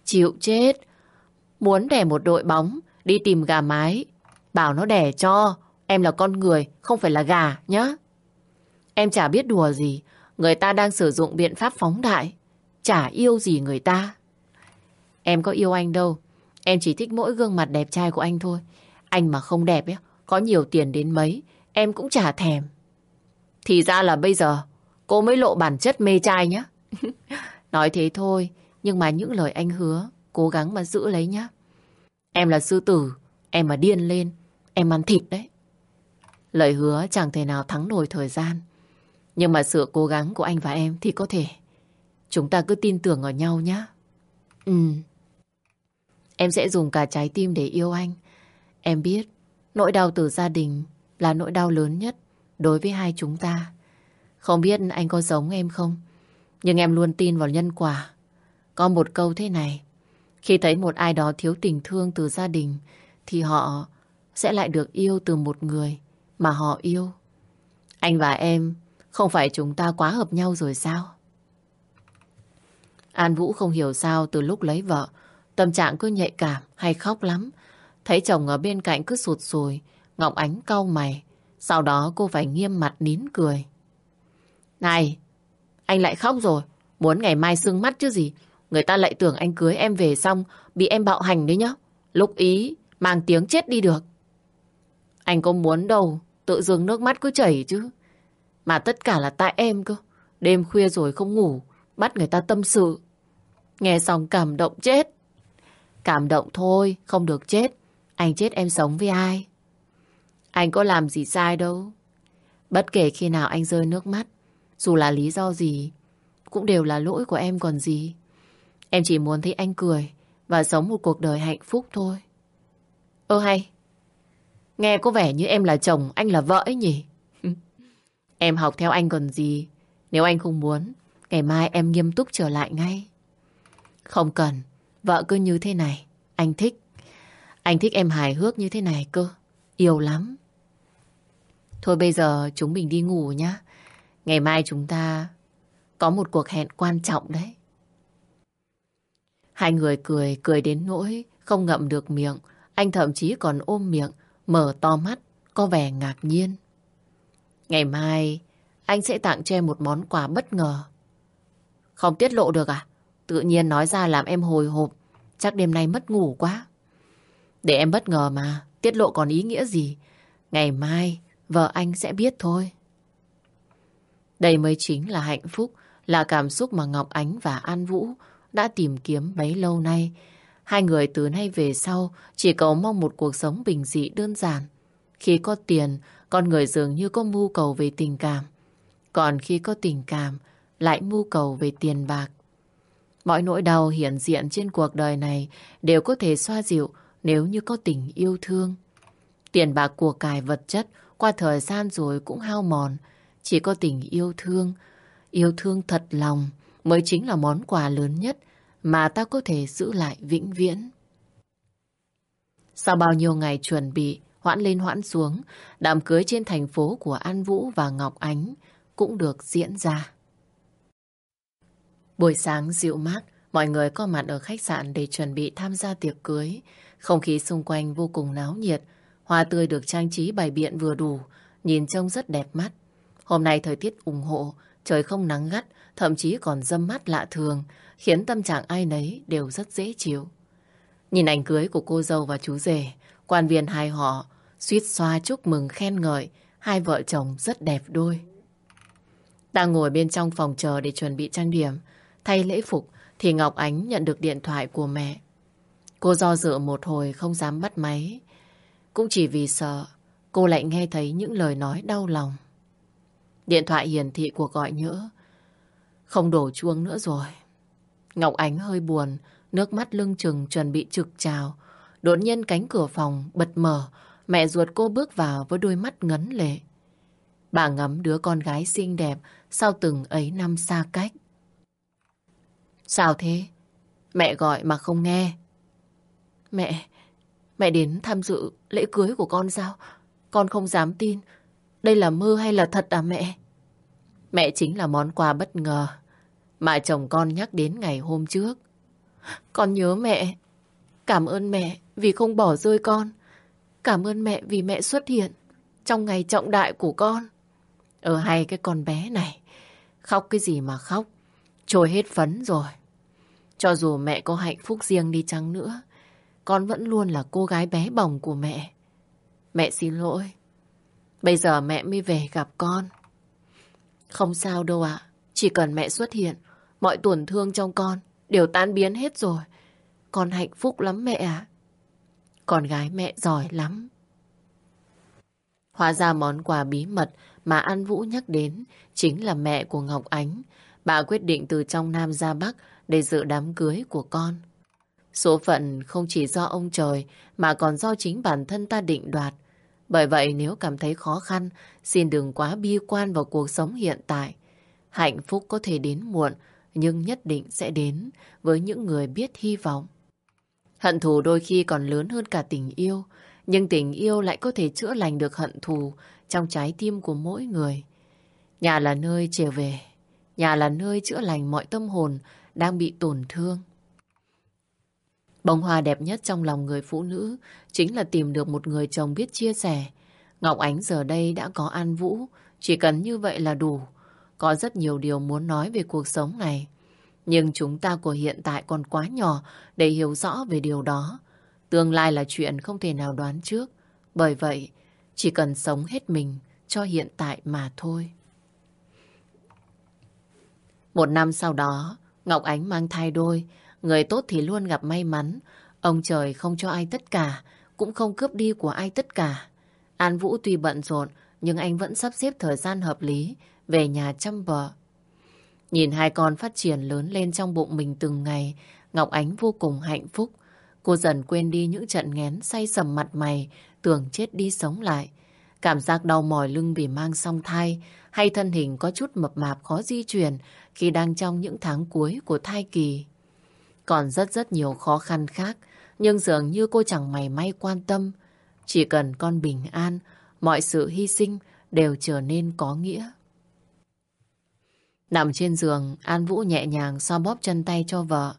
Chịu chết. Muốn đẻ một đội bóng, đi tìm gà mái. Bảo nó đẻ cho. Em là con người, không phải là gà nhá. Em chả biết đùa gì. Người ta đang sử dụng biện pháp phóng đại. Chả yêu gì người ta. Em có yêu anh đâu. Em chỉ thích mỗi gương mặt đẹp trai của anh thôi. Anh mà không đẹp ấy, có nhiều tiền đến mấy, em cũng chả thèm. Thì ra là bây giờ, cô mới lộ bản chất mê trai nhá. Nói thế thôi, nhưng mà những lời anh hứa, cố gắng mà giữ lấy nhá. Em là sư tử, em mà điên lên, em ăn thịt đấy. Lời hứa chẳng thể nào thắng nổi thời gian. Nhưng mà sự cố gắng của anh và em thì có thể. Chúng ta cứ tin tưởng ở nhau nhé. Ừ. Em sẽ dùng cả trái tim để yêu anh. Em biết, nỗi đau từ gia đình là nỗi đau lớn nhất đối với hai chúng ta. Không biết anh có giống em không? Nhưng em luôn tin vào nhân quả. Có một câu thế này. Khi thấy một ai đó thiếu tình thương từ gia đình, thì họ sẽ lại được yêu từ một người mà họ yêu. Anh và em, không phải chúng ta quá hợp nhau rồi sao? An Vũ không hiểu sao từ lúc lấy vợ, tâm trạng cứ nhạy cảm hay khóc lắm. Thấy chồng ở bên cạnh cứ sụt sùi, Ngọc Ánh cau mày. Sau đó cô phải nghiêm mặt nín cười. Này, anh lại khóc rồi. Muốn ngày mai sưng mắt chứ gì. Người ta lại tưởng anh cưới em về xong bị em bạo hành đấy nhá. Lúc ý, mang tiếng chết đi được. Anh có muốn đâu, tự dưng nước mắt cứ chảy chứ. Mà tất cả là tại em cơ. Đêm khuya rồi không ngủ, bắt người ta tâm sự. Nghe xong cảm động chết. Cảm động thôi, không được chết. Anh chết em sống với ai? Anh có làm gì sai đâu. Bất kể khi nào anh rơi nước mắt, dù là lý do gì, cũng đều là lỗi của em còn gì. Em chỉ muốn thấy anh cười và sống một cuộc đời hạnh phúc thôi. Ơ hay, nghe có vẻ như em là chồng, anh là vợ ấy nhỉ? em học theo anh còn gì. Nếu anh không muốn, ngày mai em nghiêm túc trở lại ngay. Không cần, vợ cứ như thế này, anh thích. Anh thích em hài hước như thế này cơ, yêu lắm. Thôi bây giờ chúng mình đi ngủ nhá. Ngày mai chúng ta có một cuộc hẹn quan trọng đấy. Hai người cười, cười đến nỗi không ngậm được miệng. Anh thậm chí còn ôm miệng, mở to mắt, có vẻ ngạc nhiên. Ngày mai, anh sẽ tặng cho em một món quà bất ngờ. Không tiết lộ được à? Tự nhiên nói ra làm em hồi hộp. Chắc đêm nay mất ngủ quá. Để em bất ngờ mà, tiết lộ còn ý nghĩa gì? Ngày mai, vợ anh sẽ biết thôi. Đây mới chính là hạnh phúc, là cảm xúc mà Ngọc Ánh và An Vũ đã tìm kiếm bấy lâu nay. Hai người từ nay về sau chỉ cầu mong một cuộc sống bình dị đơn giản. Khi có tiền, con người dường như có mưu cầu về tình cảm. Còn khi có tình cảm, lại mưu cầu về tiền bạc. Mọi nỗi đau hiện diện trên cuộc đời này đều có thể xoa dịu nếu như có tình yêu thương. Tiền bạc của cải vật chất qua thời gian rồi cũng hao mòn. Chỉ có tình yêu thương, yêu thương thật lòng mới chính là món quà lớn nhất mà ta có thể giữ lại vĩnh viễn. Sau bao nhiêu ngày chuẩn bị, hoãn lên hoãn xuống, đám cưới trên thành phố của An Vũ và Ngọc Ánh cũng được diễn ra. Buổi sáng dịu mát, mọi người có mặt ở khách sạn để chuẩn bị tham gia tiệc cưới. Không khí xung quanh vô cùng náo nhiệt, hoa tươi được trang trí bày biện vừa đủ, nhìn trông rất đẹp mắt. Hôm nay thời tiết ủng hộ, trời không nắng gắt, thậm chí còn dâm mát lạ thường, khiến tâm trạng ai nấy đều rất dễ chịu. Nhìn ảnh cưới của cô dâu và chú rể, quan viên hai họ suýt xoa chúc mừng khen ngợi, hai vợ chồng rất đẹp đôi. Đang ngồi bên trong phòng chờ để chuẩn bị trang điểm, thay lễ phục thì Ngọc Ánh nhận được điện thoại của mẹ. Cô do dự một hồi không dám bắt máy. Cũng chỉ vì sợ cô lại nghe thấy những lời nói đau lòng. Điện thoại hiển thị cuộc gọi nhỡ. Không đổ chuông nữa rồi. Ngọc Ánh hơi buồn, nước mắt lưng chừng chuẩn bị trực trào. Đột nhiên cánh cửa phòng bật mở, mẹ ruột cô bước vào với đôi mắt ngấn lệ. Bà ngắm đứa con gái xinh đẹp sau từng ấy năm xa cách. Sao thế? Mẹ gọi mà không nghe. Mẹ, mẹ đến tham dự lễ cưới của con sao? Con không dám tin. Đây là mơ hay là thật à mẹ? Mẹ chính là món quà bất ngờ mà chồng con nhắc đến ngày hôm trước. Con nhớ mẹ. Cảm ơn mẹ vì không bỏ rơi con. Cảm ơn mẹ vì mẹ xuất hiện trong ngày trọng đại của con. Ở hay cái con bé này. Khóc cái gì mà khóc. Trôi hết phấn rồi. Cho dù mẹ có hạnh phúc riêng đi chăng nữa, con vẫn luôn là cô gái bé bỏng của mẹ. Mẹ xin lỗi. Bây giờ mẹ mới về gặp con. Không sao đâu ạ. Chỉ cần mẹ xuất hiện, mọi tổn thương trong con đều tan biến hết rồi. Con hạnh phúc lắm mẹ ạ. Con gái mẹ giỏi lắm. Hóa ra món quà bí mật mà An Vũ nhắc đến chính là mẹ của Ngọc Ánh. Bà quyết định từ trong Nam ra Bắc để dự đám cưới của con. Số phận không chỉ do ông trời mà còn do chính bản thân ta định đoạt. Bởi vậy nếu cảm thấy khó khăn, xin đừng quá bi quan vào cuộc sống hiện tại. Hạnh phúc có thể đến muộn, nhưng nhất định sẽ đến với những người biết hy vọng. Hận thù đôi khi còn lớn hơn cả tình yêu, nhưng tình yêu lại có thể chữa lành được hận thù trong trái tim của mỗi người. Nhà là nơi trở về, nhà là nơi chữa lành mọi tâm hồn đang bị tổn thương. Bông hoa đẹp nhất trong lòng người phụ nữ chính là tìm được một người chồng biết chia sẻ. Ngọc Ánh giờ đây đã có An Vũ, chỉ cần như vậy là đủ. Có rất nhiều điều muốn nói về cuộc sống này. Nhưng chúng ta của hiện tại còn quá nhỏ để hiểu rõ về điều đó. Tương lai là chuyện không thể nào đoán trước. Bởi vậy, chỉ cần sống hết mình cho hiện tại mà thôi. Một năm sau đó, Ngọc Ánh mang thai đôi. Người tốt thì luôn gặp may mắn. Ông trời không cho ai tất cả, cũng không cướp đi của ai tất cả. An Vũ tuy bận rộn, nhưng anh vẫn sắp xếp thời gian hợp lý về nhà chăm vợ. Nhìn hai con phát triển lớn lên trong bụng mình từng ngày, Ngọc Ánh vô cùng hạnh phúc. Cô dần quên đi những trận ngén say sầm mặt mày, tưởng chết đi sống lại. Cảm giác đau mỏi lưng vì mang song thai hay thân hình có chút mập mạp khó di chuyển khi đang trong những tháng cuối của thai kỳ. Còn rất rất nhiều khó khăn khác, nhưng dường như cô chẳng mày may quan tâm. Chỉ cần con bình an, mọi sự hy sinh đều trở nên có nghĩa. Nằm trên giường, An Vũ nhẹ nhàng so bóp chân tay cho vợ,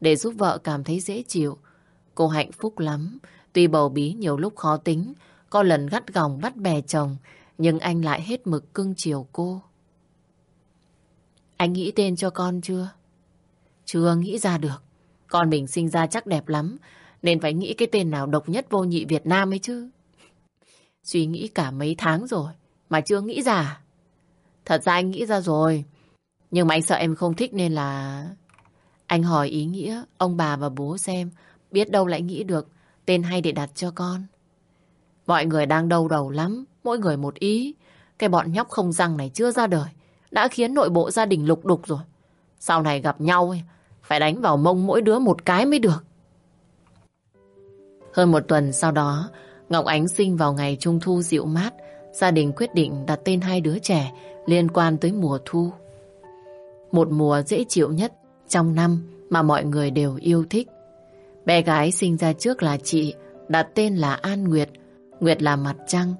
để giúp vợ cảm thấy dễ chịu. Cô hạnh phúc lắm, tuy bầu bí nhiều lúc khó tính, có lần gắt gỏng bắt bè chồng, nhưng anh lại hết mực cưng chiều cô. Anh nghĩ tên cho con chưa? Chưa nghĩ ra được. Con mình sinh ra chắc đẹp lắm, nên phải nghĩ cái tên nào độc nhất vô nhị Việt Nam ấy chứ. Suy nghĩ cả mấy tháng rồi, mà chưa nghĩ ra. Thật ra anh nghĩ ra rồi, nhưng mà anh sợ em không thích nên là... Anh hỏi ý nghĩa ông bà và bố xem, biết đâu lại nghĩ được tên hay để đặt cho con. Mọi người đang đau đầu lắm, mỗi người một ý. Cái bọn nhóc không răng này chưa ra đời, đã khiến nội bộ gia đình lục đục rồi. Sau này gặp nhau, phải đánh vào mông mỗi đứa một cái mới được. Hơn một tuần sau đó, Ngọc Ánh sinh vào ngày trung thu dịu mát, gia đình quyết định đặt tên hai đứa trẻ liên quan tới mùa thu. Một mùa dễ chịu nhất trong năm mà mọi người đều yêu thích. Bé gái sinh ra trước là chị, đặt tên là An Nguyệt. Nguyệt là mặt trăng,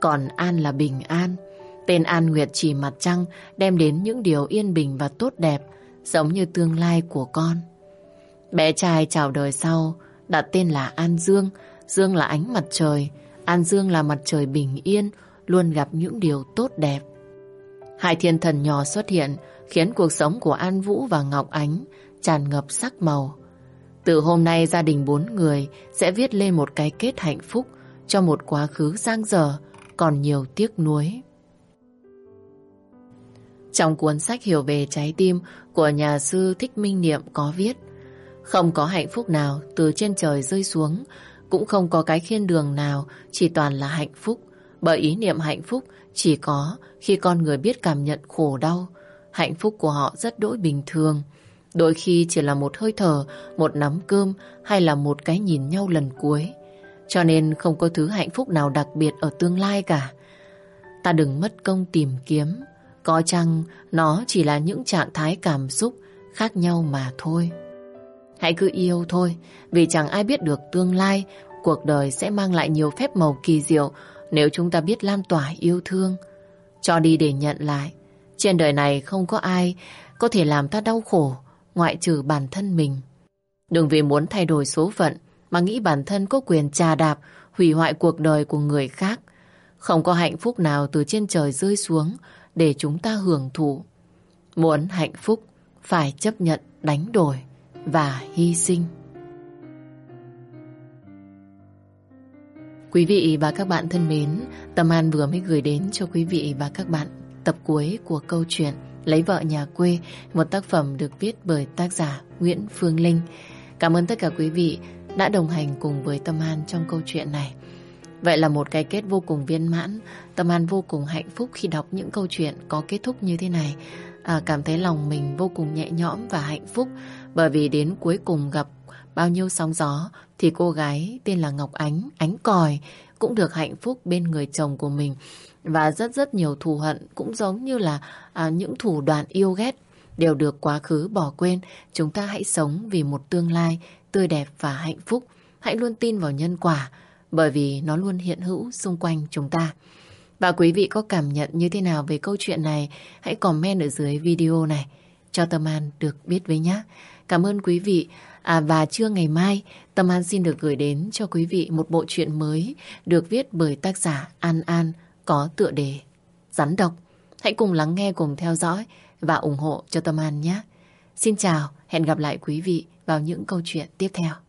còn An là bình an. Tên An Nguyệt chỉ mặt trăng đem đến những điều yên bình và tốt đẹp, giống như tương lai của con. Bé trai chào đời sau, đặt tên là An Dương. Dương là ánh mặt trời, An Dương là mặt trời bình yên, luôn gặp những điều tốt đẹp. Hai thiên thần nhỏ xuất hiện, khiến cuộc sống của An Vũ và Ngọc Ánh tràn ngập sắc màu. Từ hôm nay gia đình bốn người sẽ viết lên một cái kết hạnh phúc cho một quá khứ giang dở còn nhiều tiếc nuối. Trong cuốn sách hiểu về trái tim của nhà sư Thích Minh Niệm có viết Không có hạnh phúc nào từ trên trời rơi xuống Cũng không có cái khiên đường nào chỉ toàn là hạnh phúc Bởi ý niệm hạnh phúc chỉ có khi con người biết cảm nhận khổ đau Hạnh phúc của họ rất đỗi bình thường Đôi khi chỉ là một hơi thở, một nắm cơm hay là một cái nhìn nhau lần cuối. Cho nên không có thứ hạnh phúc nào đặc biệt ở tương lai cả. Ta đừng mất công tìm kiếm. Có chăng nó chỉ là những trạng thái cảm xúc khác nhau mà thôi. Hãy cứ yêu thôi, vì chẳng ai biết được tương lai, cuộc đời sẽ mang lại nhiều phép màu kỳ diệu nếu chúng ta biết lan tỏa yêu thương. Cho đi để nhận lại. Trên đời này không có ai có thể làm ta đau khổ ngoại trừ bản thân mình. Đừng vì muốn thay đổi số phận mà nghĩ bản thân có quyền trà đạp, hủy hoại cuộc đời của người khác. Không có hạnh phúc nào từ trên trời rơi xuống để chúng ta hưởng thụ. Muốn hạnh phúc phải chấp nhận đánh đổi và hy sinh. Quý vị và các bạn thân mến, Tâm An vừa mới gửi đến cho quý vị và các bạn tập cuối của câu chuyện Lấy vợ nhà quê, một tác phẩm được viết bởi tác giả Nguyễn Phương Linh. Cảm ơn tất cả quý vị đã đồng hành cùng với Tâm An trong câu chuyện này. Vậy là một cái kết vô cùng viên mãn. Tâm An vô cùng hạnh phúc khi đọc những câu chuyện có kết thúc như thế này. À, cảm thấy lòng mình vô cùng nhẹ nhõm và hạnh phúc bởi vì đến cuối cùng gặp bao nhiêu sóng gió thì cô gái tên là Ngọc Ánh, Ánh Còi cũng được hạnh phúc bên người chồng của mình. Và rất rất nhiều thù hận cũng giống như là à, những thủ đoạn yêu ghét đều được quá khứ bỏ quên. Chúng ta hãy sống vì một tương lai tươi đẹp và hạnh phúc. Hãy luôn tin vào nhân quả bởi vì nó luôn hiện hữu xung quanh chúng ta. Và quý vị có cảm nhận như thế nào về câu chuyện này? Hãy comment ở dưới video này cho Tâm An được biết với nhé. Cảm ơn quý vị. À, và trưa ngày mai, Tâm An xin được gửi đến cho quý vị một bộ truyện mới được viết bởi tác giả An An có tựa đề Rắn độc. Hãy cùng lắng nghe, cùng theo dõi và ủng hộ cho Tâm An nhé. Xin chào, hẹn gặp lại quý vị vào những câu chuyện tiếp theo.